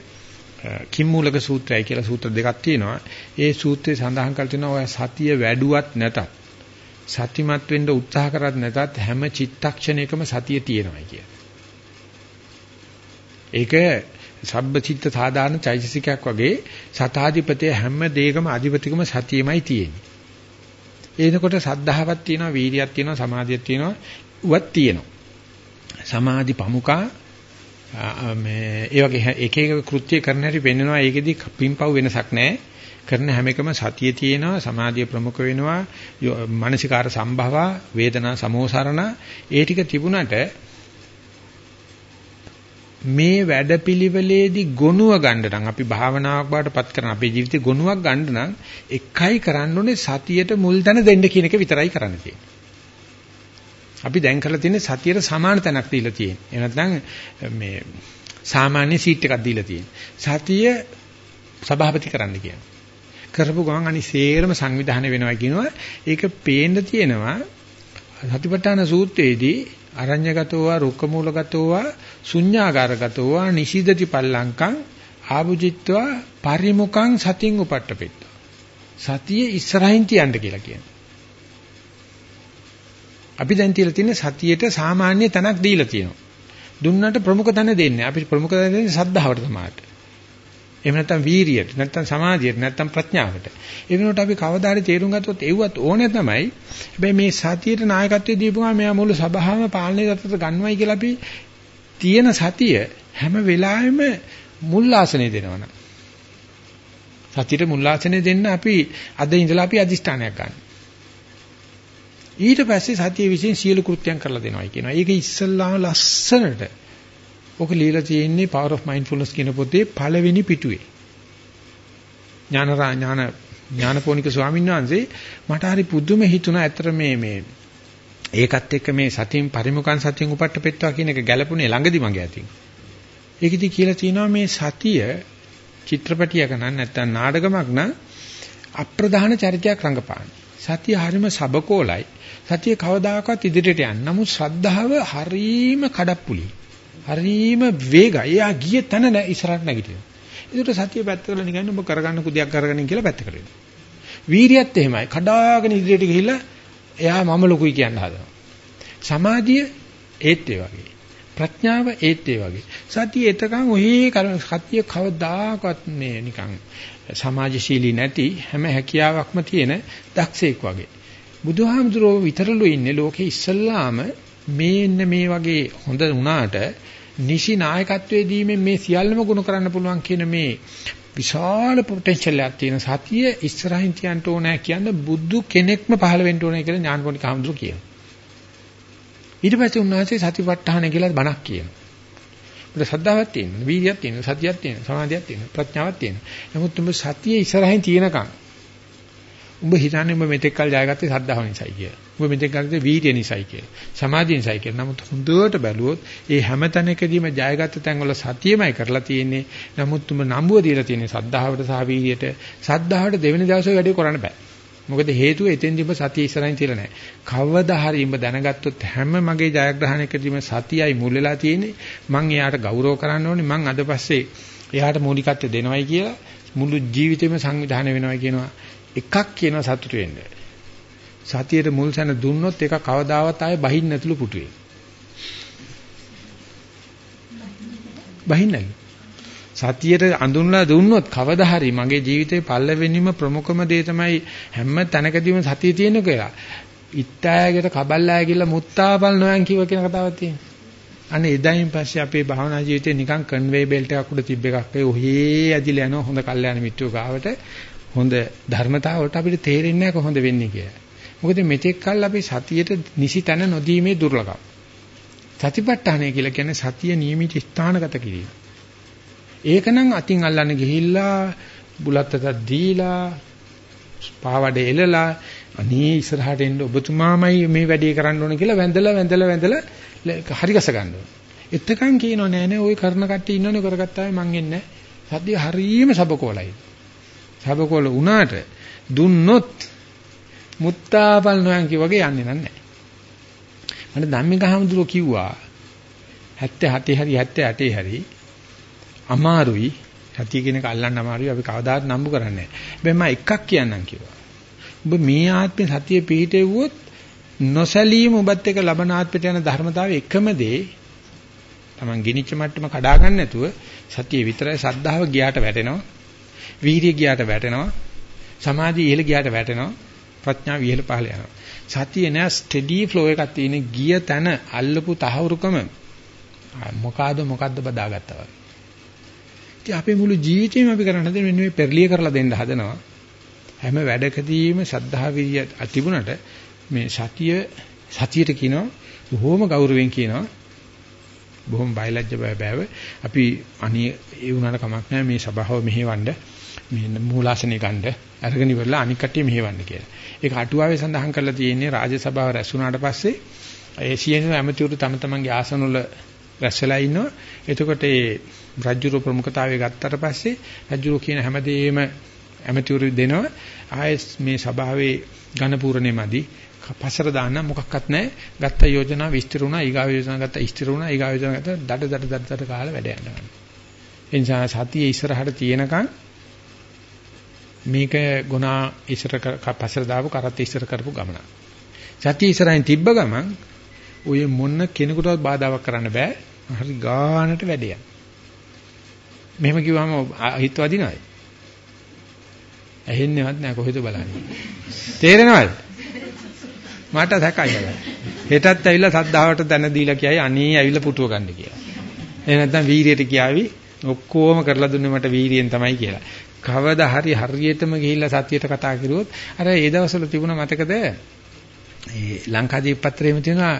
කිම්මූලක සූත්‍රයයි කියලා සූත්‍ර දෙකක් තියෙනවා. ඒ සූත්‍රයේ සඳහන් කර තියෙනවා ඔය සතිය වැඩුවත් නැතත් සතිමත් වෙන්න උත්සාහ කරත් නැතත් හැම චිත්තක්ෂණයකම සතිය තියෙනවා කිය. ඒක සබ්බචිත්ත සාධාරණ චෛතසිකයක් වගේ සතාධිපතේ හැම දෙයකම අධිපතිකම සතියෙමයි තියෙන්නේ. එනකොට සද්ධාවක් තියෙනවා, වීරියක් තියෙනවා, සමාධියක් තියෙනවා, උවත් තියෙනවා. සමාධි පමුකා මේ ඒ වගේ එක එක කෘත්‍ය කරන හැටි පෙන්වනවා ඒකෙදි පින්පව් වෙනසක් නැහැ. කරන හැම එකම සතිය තියෙනවා සමාධිය ප්‍රමුඛ වෙනවා මානසිකාර සම්භව වේදනා සමෝසරණ ඒ ටික තිබුණට මේ වැඩපිළිවෙලේදී ගොනුව ගන්න නම් අපි භාවනාවක් බාටපත් කරන අපේ ජීවිතේ ගොනුවක් ගන්න නම් එකයි කරන්න ඕනේ සතියට මුල් තැන දෙන්න කියන එක විතරයි කරන්න තියෙන්නේ. අපි දැන් කරලා තියෙන්නේ සතියට සමාන තැනක් දීලා තියෙන්නේ. එහෙම නැත්නම් මේ සාමාන්‍ය සීට් එකක් දීලා තියෙන්නේ. සතිය සභාපති කරන්න කියන්නේ. කරපු ගමන් අනිසේරම සංවිධානය වෙනවා කියනවා. ඒක පේන්න තියෙනවා සතිපට්ඨාන සූත්‍රයේදී අරඤ්‍යගතෝවා රුක්කමූලගතෝවා ශුඤ්ඤාගාරගතෝවා නිශීදති පල්ලංකං ආභුජිත්වා පරිමුඛං සතින් උපට්ඨපෙත්ත සතිය ඉස්සරහින් තියන්න කියලා කියනවා අපි දැන් තියලා තියෙන සතියේට සාමාන්‍ය තැනක් දීලා තියෙනවා දුන්නට ප්‍රමුඛ තැන දෙන්නේ අපි ප්‍රමුඛ තැන දෙන්නේ සද්ධාවට තමයි එහෙම නැත්නම් වීරියට නැත්නම් සමාධියට නැත්නම් ප්‍රඥාවට. ඒ වෙනුවට අපි කවදා හරි තේරුම් ගත්තොත් ඒවත් ඕනේ තමයි. හැබැයි මේ සතියට නායකත්වයේ දීපුවා මෙයා මුළු සභාවම පාලනය කරතට ගන්නවයි කියලා අපි තියෙන සතිය හැම වෙලාවෙම මුල් ආසනේ දෙනවනම්. සතියට මුල් ආසනේ දෙන්න අපි අද ඉඳලා අපි අදිෂ්ඨානයක් ගන්න. ඊට පස්සේ සතිය විසින් සියලු කෘත්‍යයන් කරලා දෙනවයි කියනවා. ඒක ඉස්සල්ලාම ලස්සනට ඕක ලියලා තියෙන්නේ Power of Mindfulness කියන පොතේ පළවෙනි පිටුවේ. ඥානරා ඥාන ඥානපෝනික ස්වාමීන් වහන්සේ මට හරි පුදුම හිතුණා ඇත්තට මේ මේ ඒකත් එක්ක මේ සතියෙන් පරිමුඛන් සතියෙන් උපට්ඨපෙත්වා කියන එක ගැළපුණේ ළඟදි මගේ අතින්. ඒකෙදි කියලා තියෙනවා මේ සතිය චිත්‍රපටියක නම් නැත්නම් නාටකමක් නම් අප්‍රධාන චරිතයක් රඟපාන. සතිය හරිම සබකෝලයි. සතිය කවදාකවත් ඉදිරියට යන්නේ. නමුත් ශ්‍රද්ධාව හරීම කඩප්පුලි. හරීම වේගයි. එයා ගියේ තැන නෑ ඉස්සරහට නැගිටිනවා. ඒකට සතිය පැත්තකට නිකන් ඔබ කරගන්න කුදියක් කරගෙන කියලා පැත්තකට වෙනවා. වීරියත් එහෙමයි. කඩාගෙන ඉදිරියට ගිහිල්ලා එයා මම ලොකුයි කියන හදනවා. සමාධිය ඒත් ඒ වගේ. ප්‍රඥාව ඒත් ඒ වගේ. සතිය එතකන් ඔහි සතිය කවදාකවත් මේ නිකන් සමාජශීලී නැති හැම හැකියාවක්ම තියෙන දක්ෂයෙක් වගේ. බුදුහාමුදුරුවෝ විතරලු ඉන්නේ ලෝකේ ඉස්සල්ලාම මේන්න මේ වගේ හොඳ වුණාට නිසි නායකත්වයේ දීමෙන් මේ සියල්ලම ගුණ කරන්න පුළුවන් කියන මේ විශාල පොටෙන්ෂල් එකක් තියෙන සතිය ඉස්සරහින් තියන්න ඕනෑ කියන්නේ බුදු කෙනෙක්ම පහළ වෙන්න ඕනේ කියලා ඥානපෝනික හඳුරු කියනවා. ඊට පස්සේ උන්වහන්සේ සතිපට්ඨාන කියලා බණක් කියනවා. අපිට ශ්‍රද්ධාවක් තියෙනවා, වීර්යයක් තියෙනවා, සතියක් තියෙනවා, සමාධියක් තියෙනවා, ප්‍රඥාවක් තියෙනවා. නමුත් උඹ සතිය ඉස්සරහින් තියෙනකන් උඹ හිතන්නේ උඹ මෙතෙක් කල් ජයගත්තේ ශ්‍රද්ධාව නිසායි කියලා. උඹ මෙතෙක් කල් වීර්ය නිසායි කියලා. සමාධිය නිසායි කියලා. නමුත් හොඳට බැලුවොත් ඒ හැම තැනකදීම ජයගත්ත තැන්වල සතියමයි කරලා තියෙන්නේ. නමුත් උඹ නම්බුව දීලා තියෙන්නේ ශ්‍රද්ධාවට සහ වීර්යයට. ශ්‍රද්ධාවට දෙවෙනි දවසේ වැඩේ කරන්න බෑ. මොකද හේතුව එතෙන්දිම සතිය ඉස්සරහින් තියලා නැහැ. කවදා හරි උඹ දැනගත්තොත් හැම මගේ ජයග්‍රහණයකදීම සතියයි මුල් වෙලා තියෙන්නේ. මං එයාට ගෞරව කරන්න ඕනේ. මං අද පස්සේ එයාට මූලිකත්වය දෙනවයි කියලා මුළු ජීවිතේම සංවිධානය වෙනවා කියනවා. එකක් කියන සතුට වෙන්න. සතියට මුල් සැන දුන්නොත් ඒක කවදාවත් ආයේ බහින්න නැතුළු පුටුවේ. බහින්නයි. සතියට අඳුන්ලා දුන්නොත් කවදා හරි මගේ ජීවිතේ පල්ලවෙනිම ප්‍රමුඛම දේ තමයි හැම තැනකදීම සතිය තියෙන කියලා. ඉත්තෑයකට කබල්ලාය කියලා මුත්තාපල් නොයන් කිව්ව කියන කතාවක් තියෙනවා. අනේ එදායින් පස්සේ අපේ භාවනා ජීවිතේ නිකන් කන්වේ බෙල්ට් එකක් උඩ තිබ්බ එකක් ඒ ඔහේ ඇදිලා යන හොඳ කල්යාණ මිත්‍රෝ ගාවට හොඳ ධර්මතාවට අපිට තේරෙන්නේ නැහැ කොහොමද වෙන්නේ කියලා. මොකද මෙතෙක් කල් අපි සතියට නිසි තැන නොදීමේ දුර්ලභම. සතිපට්ඨානය කියලා කියන්නේ සතිය නියමිත ස්ථානගත කිරීම. ඒකනම් අතින් අල්ලන්න ගිහිල්ලා බුලත්තට දීලා පාවඩේ එලලා අනේ ඉස්සරහට එන්න ඔබතුමාමයි මේ වැඩේ කරන්න ඕන කියලා වැඳලා වැඳලා වැඳලා හරි ගස ගන්න ඕන. එතකන් කියනෝ නෑ නෑ ওই කරන කට්ටිය ඉන්නෝනේ කරගත්තාම මං එන්නේ. සද්දිය හරීම සබකෝලයි. සබකොල වුණාට දුන්නොත් මුත්තාපල් නොයන්කි වගේ යන්නේ නැහැ. මට ධම්මික හමුදුරෝ කිව්වා 77 හරි 78 හරි අමාරුයි සතිය කියන එක අල්ලන්න අමාරුයි අපි කවදාවත් නම්බු කරන්නේ නැහැ. මම එකක් කියන්නම් කිව්වා. ඔබ මේ ආත්මේ සතිය පිහිටෙව්වොත් නොසලීම ඔබත් එක්ක ලබන ආත්මයට යන ධර්මතාවය එකම දේ Taman ගිනිච්ච මට්ටම කඩා ගන්න නැතුව සතිය විතරයි සද්ධාව ගියාට වැටෙනවා වීර්ය ගියාට වැටෙනවා. සමාධිය ඉහළ ගියාට වැටෙනවා. ප්‍රඥාව ඉහළ පහළ යනවා. සතිය නෑ ස්ටෙඩි ෆ්ලෝ එකක් තියෙන ගිය තැන අල්ලපු තහවුරුකම මොකාද මොකද්ද බදාගත්තා වගේ. ඉතින් අපේ මුළු ජීවිතේම අපි කරන්න හදන්නේ මෙන්න මේ පෙරලිය කරලා දෙන්න හදනවා. හැම වැඩකදීම සද්ධා විරිය තිබුණට මේ සතිය සතියට කියනවා බොහොම ගෞරවයෙන් කියනවා බොහොම බයලජ්‍ය බය බෑව අපි අනී ඒ වුණාට කමක් නැහැ මේ සභාව මෙහෙවන්න මේ මූලාසනෙ ගන්න අරගෙන ඉවරලා අනික් කට්ටිය මෙහෙවන්න කියලා. ඒක අටුවාවේ සඳහන් කරලා තියෙන්නේ රාජ්‍ය සභාව රැස්ුණාට පස්සේ ඒ සියලු ඇමතිවරු තම තමන්ගේ ආසන වල රැස් වෙලා ඉන්නවා. එතකොට ඒ රජ්ජුරු ප්‍රමුඛතාවය ගත්තට පස්සේ රජ්ජුරු කියන හැමදේම ඇමතිවරු දෙනවා. ආයෙත් මේ සභාවේ ඝන පූර්ණේ මදි පසර දාන්න මොකක්වත් නැහැ. ගත්ත යෝජනා විස්තර වුණා, ඊගාව යෝජනා ගත්ත ඉස්තර වුණා, ඊගාව යෝජනා ගත්ත දඩ දඩ දඩ දඩ කාලා වැඩ යනවා. ඒ නිසා සතියේ ඉස්සරහට තියෙනකන් මේක ගුණා ඉස්සර පසර දාපු කරත් ඉස්සර කරපු ගමන. සතිය ඉස්සරහින් තිබ්බ ගමන් ඔය මොන කෙනෙකුටවත් බාධාවක් කරන්න බෑ. හරි ගානට වැඩේ. මෙහෙම කිව්වම හිත වදිනවද? ඇහෙන්නේවත් නෑ කොහෙද බලන්නේ. තේරෙනවද? මට සැකයි. හෙටත් ඇවිල්ලා සද්ධාවට දැන දීලා කියයි අනේ ඇවිල්ලා පුටුව ගන්න කියලා. එහෙ නැත්නම් වීරියට කියාවි ඔක්කොම කරලා දුන්නේ මට වීරියෙන් තමයි කියලා. කවදා හරි හරියටම ගිහිල්ලා සතියට කතා කරුවොත් අර ඒ දවස්වල තිබුණ මතකද ඒ ලංකාදීප පත්‍රයේම තියෙනවා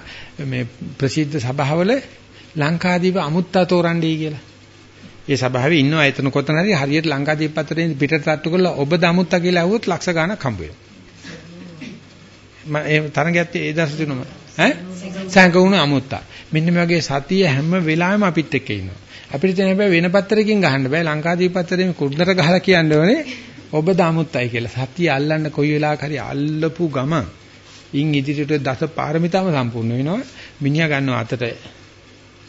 මේ ප්‍රසිද්ධ සභාවල ලංකාදීප අමුත්තා තෝරන්නේ කියලා. ඒ සභාවේ ඉන්නවා එතන කොතන හරි හරියට ලංකාදීප පත්‍රයෙන් පිටට තට්ටු කරලා ඔබ දමුත්තා කියලා අහුවොත් ලක්ෂ ගාණක් හම්බ වෙනවා. මම ඒ තරගයත් ඒ දවස් තුනම ඈ සංකවුණු අමුත්තා. මෙන්න මේ වගේ සතිය හැම වෙලාවෙම අපිත් එක්ක ඉන්නවා. අපිට දැන් හැබැයි වෙන පත්‍රයකින් ගහන්න බෑ ලංකාදීප පත්‍රයෙන් කුඩනට ගහලා කියන්න ඕනේ ඔබ දමුත්තයි කියලා. සතිය අල්ලන්න කොයි වෙලාවක හරි අල්ලපු ගමන් ඉන් ඉදිරියට දස පාරමිතාම සම්පූර්ණ වෙනවා. මිනිහා ගන්නවා අතට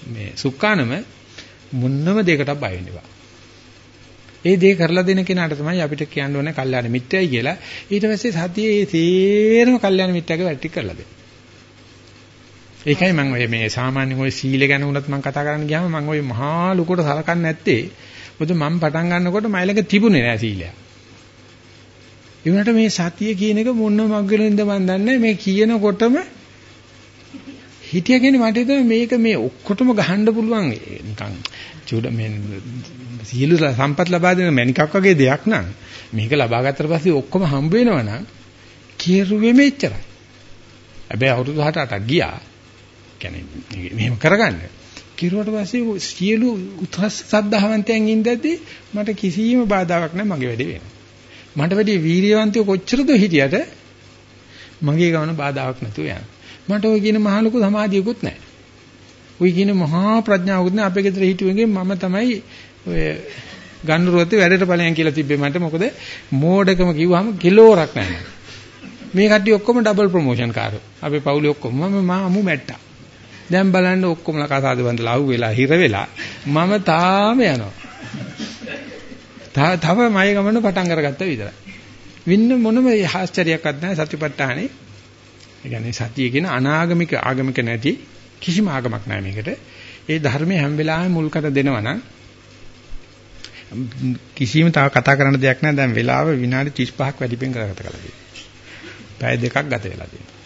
මේ සුක්කානම මුන්නම දෙයකට බය වෙන්න එපා. ඒ දේ කරලා දෙන කෙනාට තමයි අපිට කියන්න ඕනේ කල්යාණ මිත්‍යයි කියලා. ඊට පස්සේ සතියේ ඒ තේරම කල්යාණ මිත්‍යගේ වැඩ ටික කරලා දෙන්න. ඒකයි මම ඔය මේ සාමාන්‍ය ඔය සීල ගැන උනත් මම කතා කරන්න ගියාම මම ඔය මහා ලුකට සලකන්නේ නැත්තේ. මොකද මම පටන් ගන්නකොට මයිලක තිබුණේ නෑ සීලය. ඒ වුණාට මේ සතිය කියන එක මොන මග්ගලින්ද මන් දන්නේ මේ කියනකොටම හිතිය කියන්නේ මට හිතෙනවා මේක මේ ඔක්කොටම ගහන්න පුළුවන් නිකන් චුඩ මේ සියලු සම්පත් ලබා දෙන මණිකක් වගේ දෙයක් නම් මේක ලබා ගත්තට පස්සේ ඔක්කොම හම්බ වෙනවනම් කිරුවේ මෙච්චරයි. හැබැයි අවුරුදු 8ක් ගියා. කියන්නේ මෙහෙම කරගන්න. කිරුවට පස්සේ සියලු උත්සාහ සද්ධාවන්තයන් ඉඳද්දි මට කිසිම බාධාවක් නැහැ මගේ වැඩේ වෙනවා. මට වැඩි වීරියවන්තයෝ කොච්චරද හිටියට මගේ ගමන බාධාවක් නැතුව යනවා. මට ওই කියන මහ ලොකු සමාධියකුත් නැහැ. ওই කියන මහා ප්‍රඥාවකුත් නැහැ. අපේ ගෙදර හිටුවෙන්ගේ මම තමයි ඔය ගන්නුරුවත්තේ වැඩට ඵලයන් කියලා තිබ්බේ මට මොකද මෝඩකම කිව්වම කිලෝරක් නැහැ. මේ කට්ටිය ඔක්කොම ඩබල් ප්‍රොමෝෂන් කාරෝ. අපේ පවුලේ ඔක්කොම මම මා අමු මැට්ටා. දැන් බලන්න ඔක්කොම කසාද බඳලා අහු වෙලා හිර වෙලා මම තාම යනවා. තව මගේ ගමන පටන් අරගත්තා විතරයි. වින්න මොනම ආශ්චර්යයක්වත් නැහැ සතිපට්ඨානේ. ඒ කියන්නේ සතිය කියන අනාගමික ආගමික නැති කිසිම ආගමක් නැහැ මේකට. ඒ ධර්මයේ හැම වෙලාවෙම මුල්කට දෙනවා නම් කිසිම තව කතා කරන්න දෙයක් නැහැ. දැන් වෙලාව විනාඩි 35ක් වැඩිපෙන් කරගත තියෙනවා. පැය දෙකක් ගත වෙලා තියෙනවා.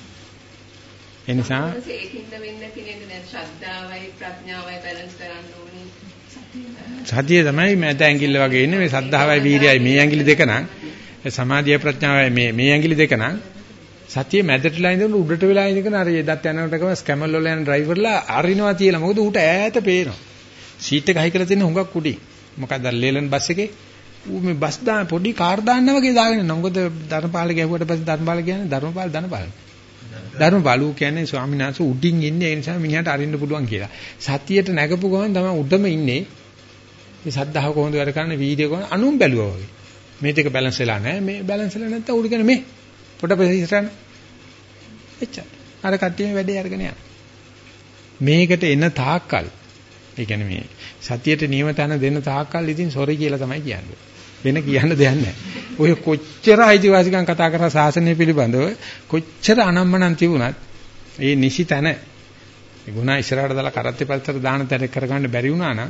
ඒ නිසා ඒකින්ද වෙන්න කෙනෙක් දැන් ශ්‍රද්ධාවයි ප්‍රඥාවයි බැලන්ස් කරන්න ඕනේ. සතිය තමයි මැද ඇඟිල්ල වගේ ඉන්නේ මේ සද්ධාවයි වීර්යයයි මේ ඇඟිලි දෙක නම් සමාධිය ප්‍රඥාවයි මේ මේ ඇඟිලි දෙක නම් සතිය මැදටලා ඉඳන් උඩට වෙලා ඉඳගෙන අර එදත් යනකොටම ස්කැමල් වල යන ඩ්‍රයිවර්ලා අරිනවා තියලා මොකද ඌට ඈත පේනවා. සීට් එක හයි කරලා තියෙන හුඟක් උඩින්. මොකක්ද ලේලන් බස් එකේ ඌ මේ බස් දාන පොඩි කාර් දාන්න වගේ දාගෙන යනවා මොකද ධර්මපාල ගැහුවට පස්සේ ධර්මපාල කියන්නේ ධර්මපාල ධනපාල. ධර්මපාල ඌ කියන්නේ ස්වාමීන් වහන්සේ උඩින් ඉන්නේ. ඒ නිසා මිනිහට අරින්න පුළුවන් කියලා. සතියට නැගපු ගමන් තමයි උඩම ඉන්නේ. මේ සද්ධාව කොහොමද වැඩ කරන්නේ? වීඩියෝ කොහොමද අනුන් බැලුවා වගේ. මේ දෙක බැලන්ස් වෙලා නැහැ. මේ බැලන්ස් වෙලා නැත්නම් උඩ කියන්නේ මේ. පොඩ ප්‍රතිසරණ එච්චර. අර කට්ටියම වැඩේ අරගෙන යනවා. මේකට එන තාක්කල් ඒ කියන්නේ මේ සතියට නියම තැන දෙන්න තාක්කල් ඉතින් සොරි කියලා තමයි කියන්නේ. වෙන කියන්න දෙයක් නැහැ. ඔය කොච්චර අයිතිවාසිකම් කතා කරා සාසනය පිළිබඳව කොච්චර අනම්මනම් තිබුණත් ඒ නිසි තැන ඒ ගුණා ඉස්සරහට දාලා කරත්තේ පැත්තට දාන තැන කරගන්න බැරි වුණා නම්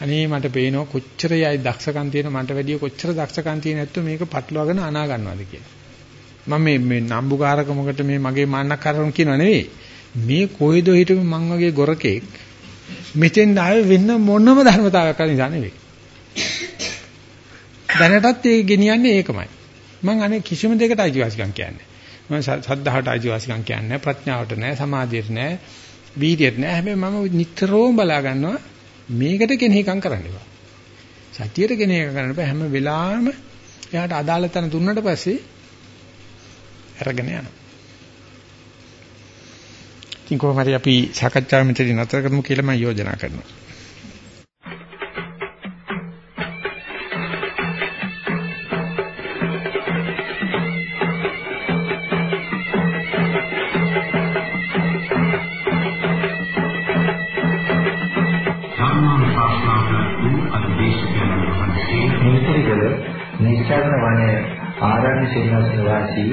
අනේ මට පේනවා කොච්චර යයි දක්ෂකම් තියෙන මට වැඩිය කොච්චර දක්ෂකම් තියෙන නැත්නම් මේක පටලවාගෙන අනා ගන්නවාද කියලා. මම මේ මේ නම්බුකාරකමකට මේ මගේ මාන්නකාරකම් කියනව නෙවෙයි. මේ කොයිද හිටපු මං වගේ ගොරකෙක් මෙතෙන් ආවේ වෙන මොනම ධර්මතාවයක් කරලා නිසා නෙවෙයි. දැනටත් ඒ ගෙනියන්නේ ඒකමයි. මම අනේ කිසිම දෙයකට අයිතිවාසිකම් කියන්නේ. මම සද්ධාහට අයිතිවාසිකම් කියන්නේ ප්‍රඥාවට නෑ සමාධියට නෑ වීර්යයට නෑ හැබැයි මම නිතරම බලා ගන්නවා මේකට කෙනෙක්ම් කරන්න එපා. සතියට කෙනෙක් කරන්න එපා හැම වෙලාවෙම එයාට අදාළ තැන දුන්නට පස්සේ අරගෙන යනවා. ඉතින් කොහොම හරි අපි සාකච්ඡාව මෙතනින් නතර කරමු කියලා මම යෝජනා කරනවා. නිස්සාරණ වනයේ ආරණ්‍ය සේනාසන වාසී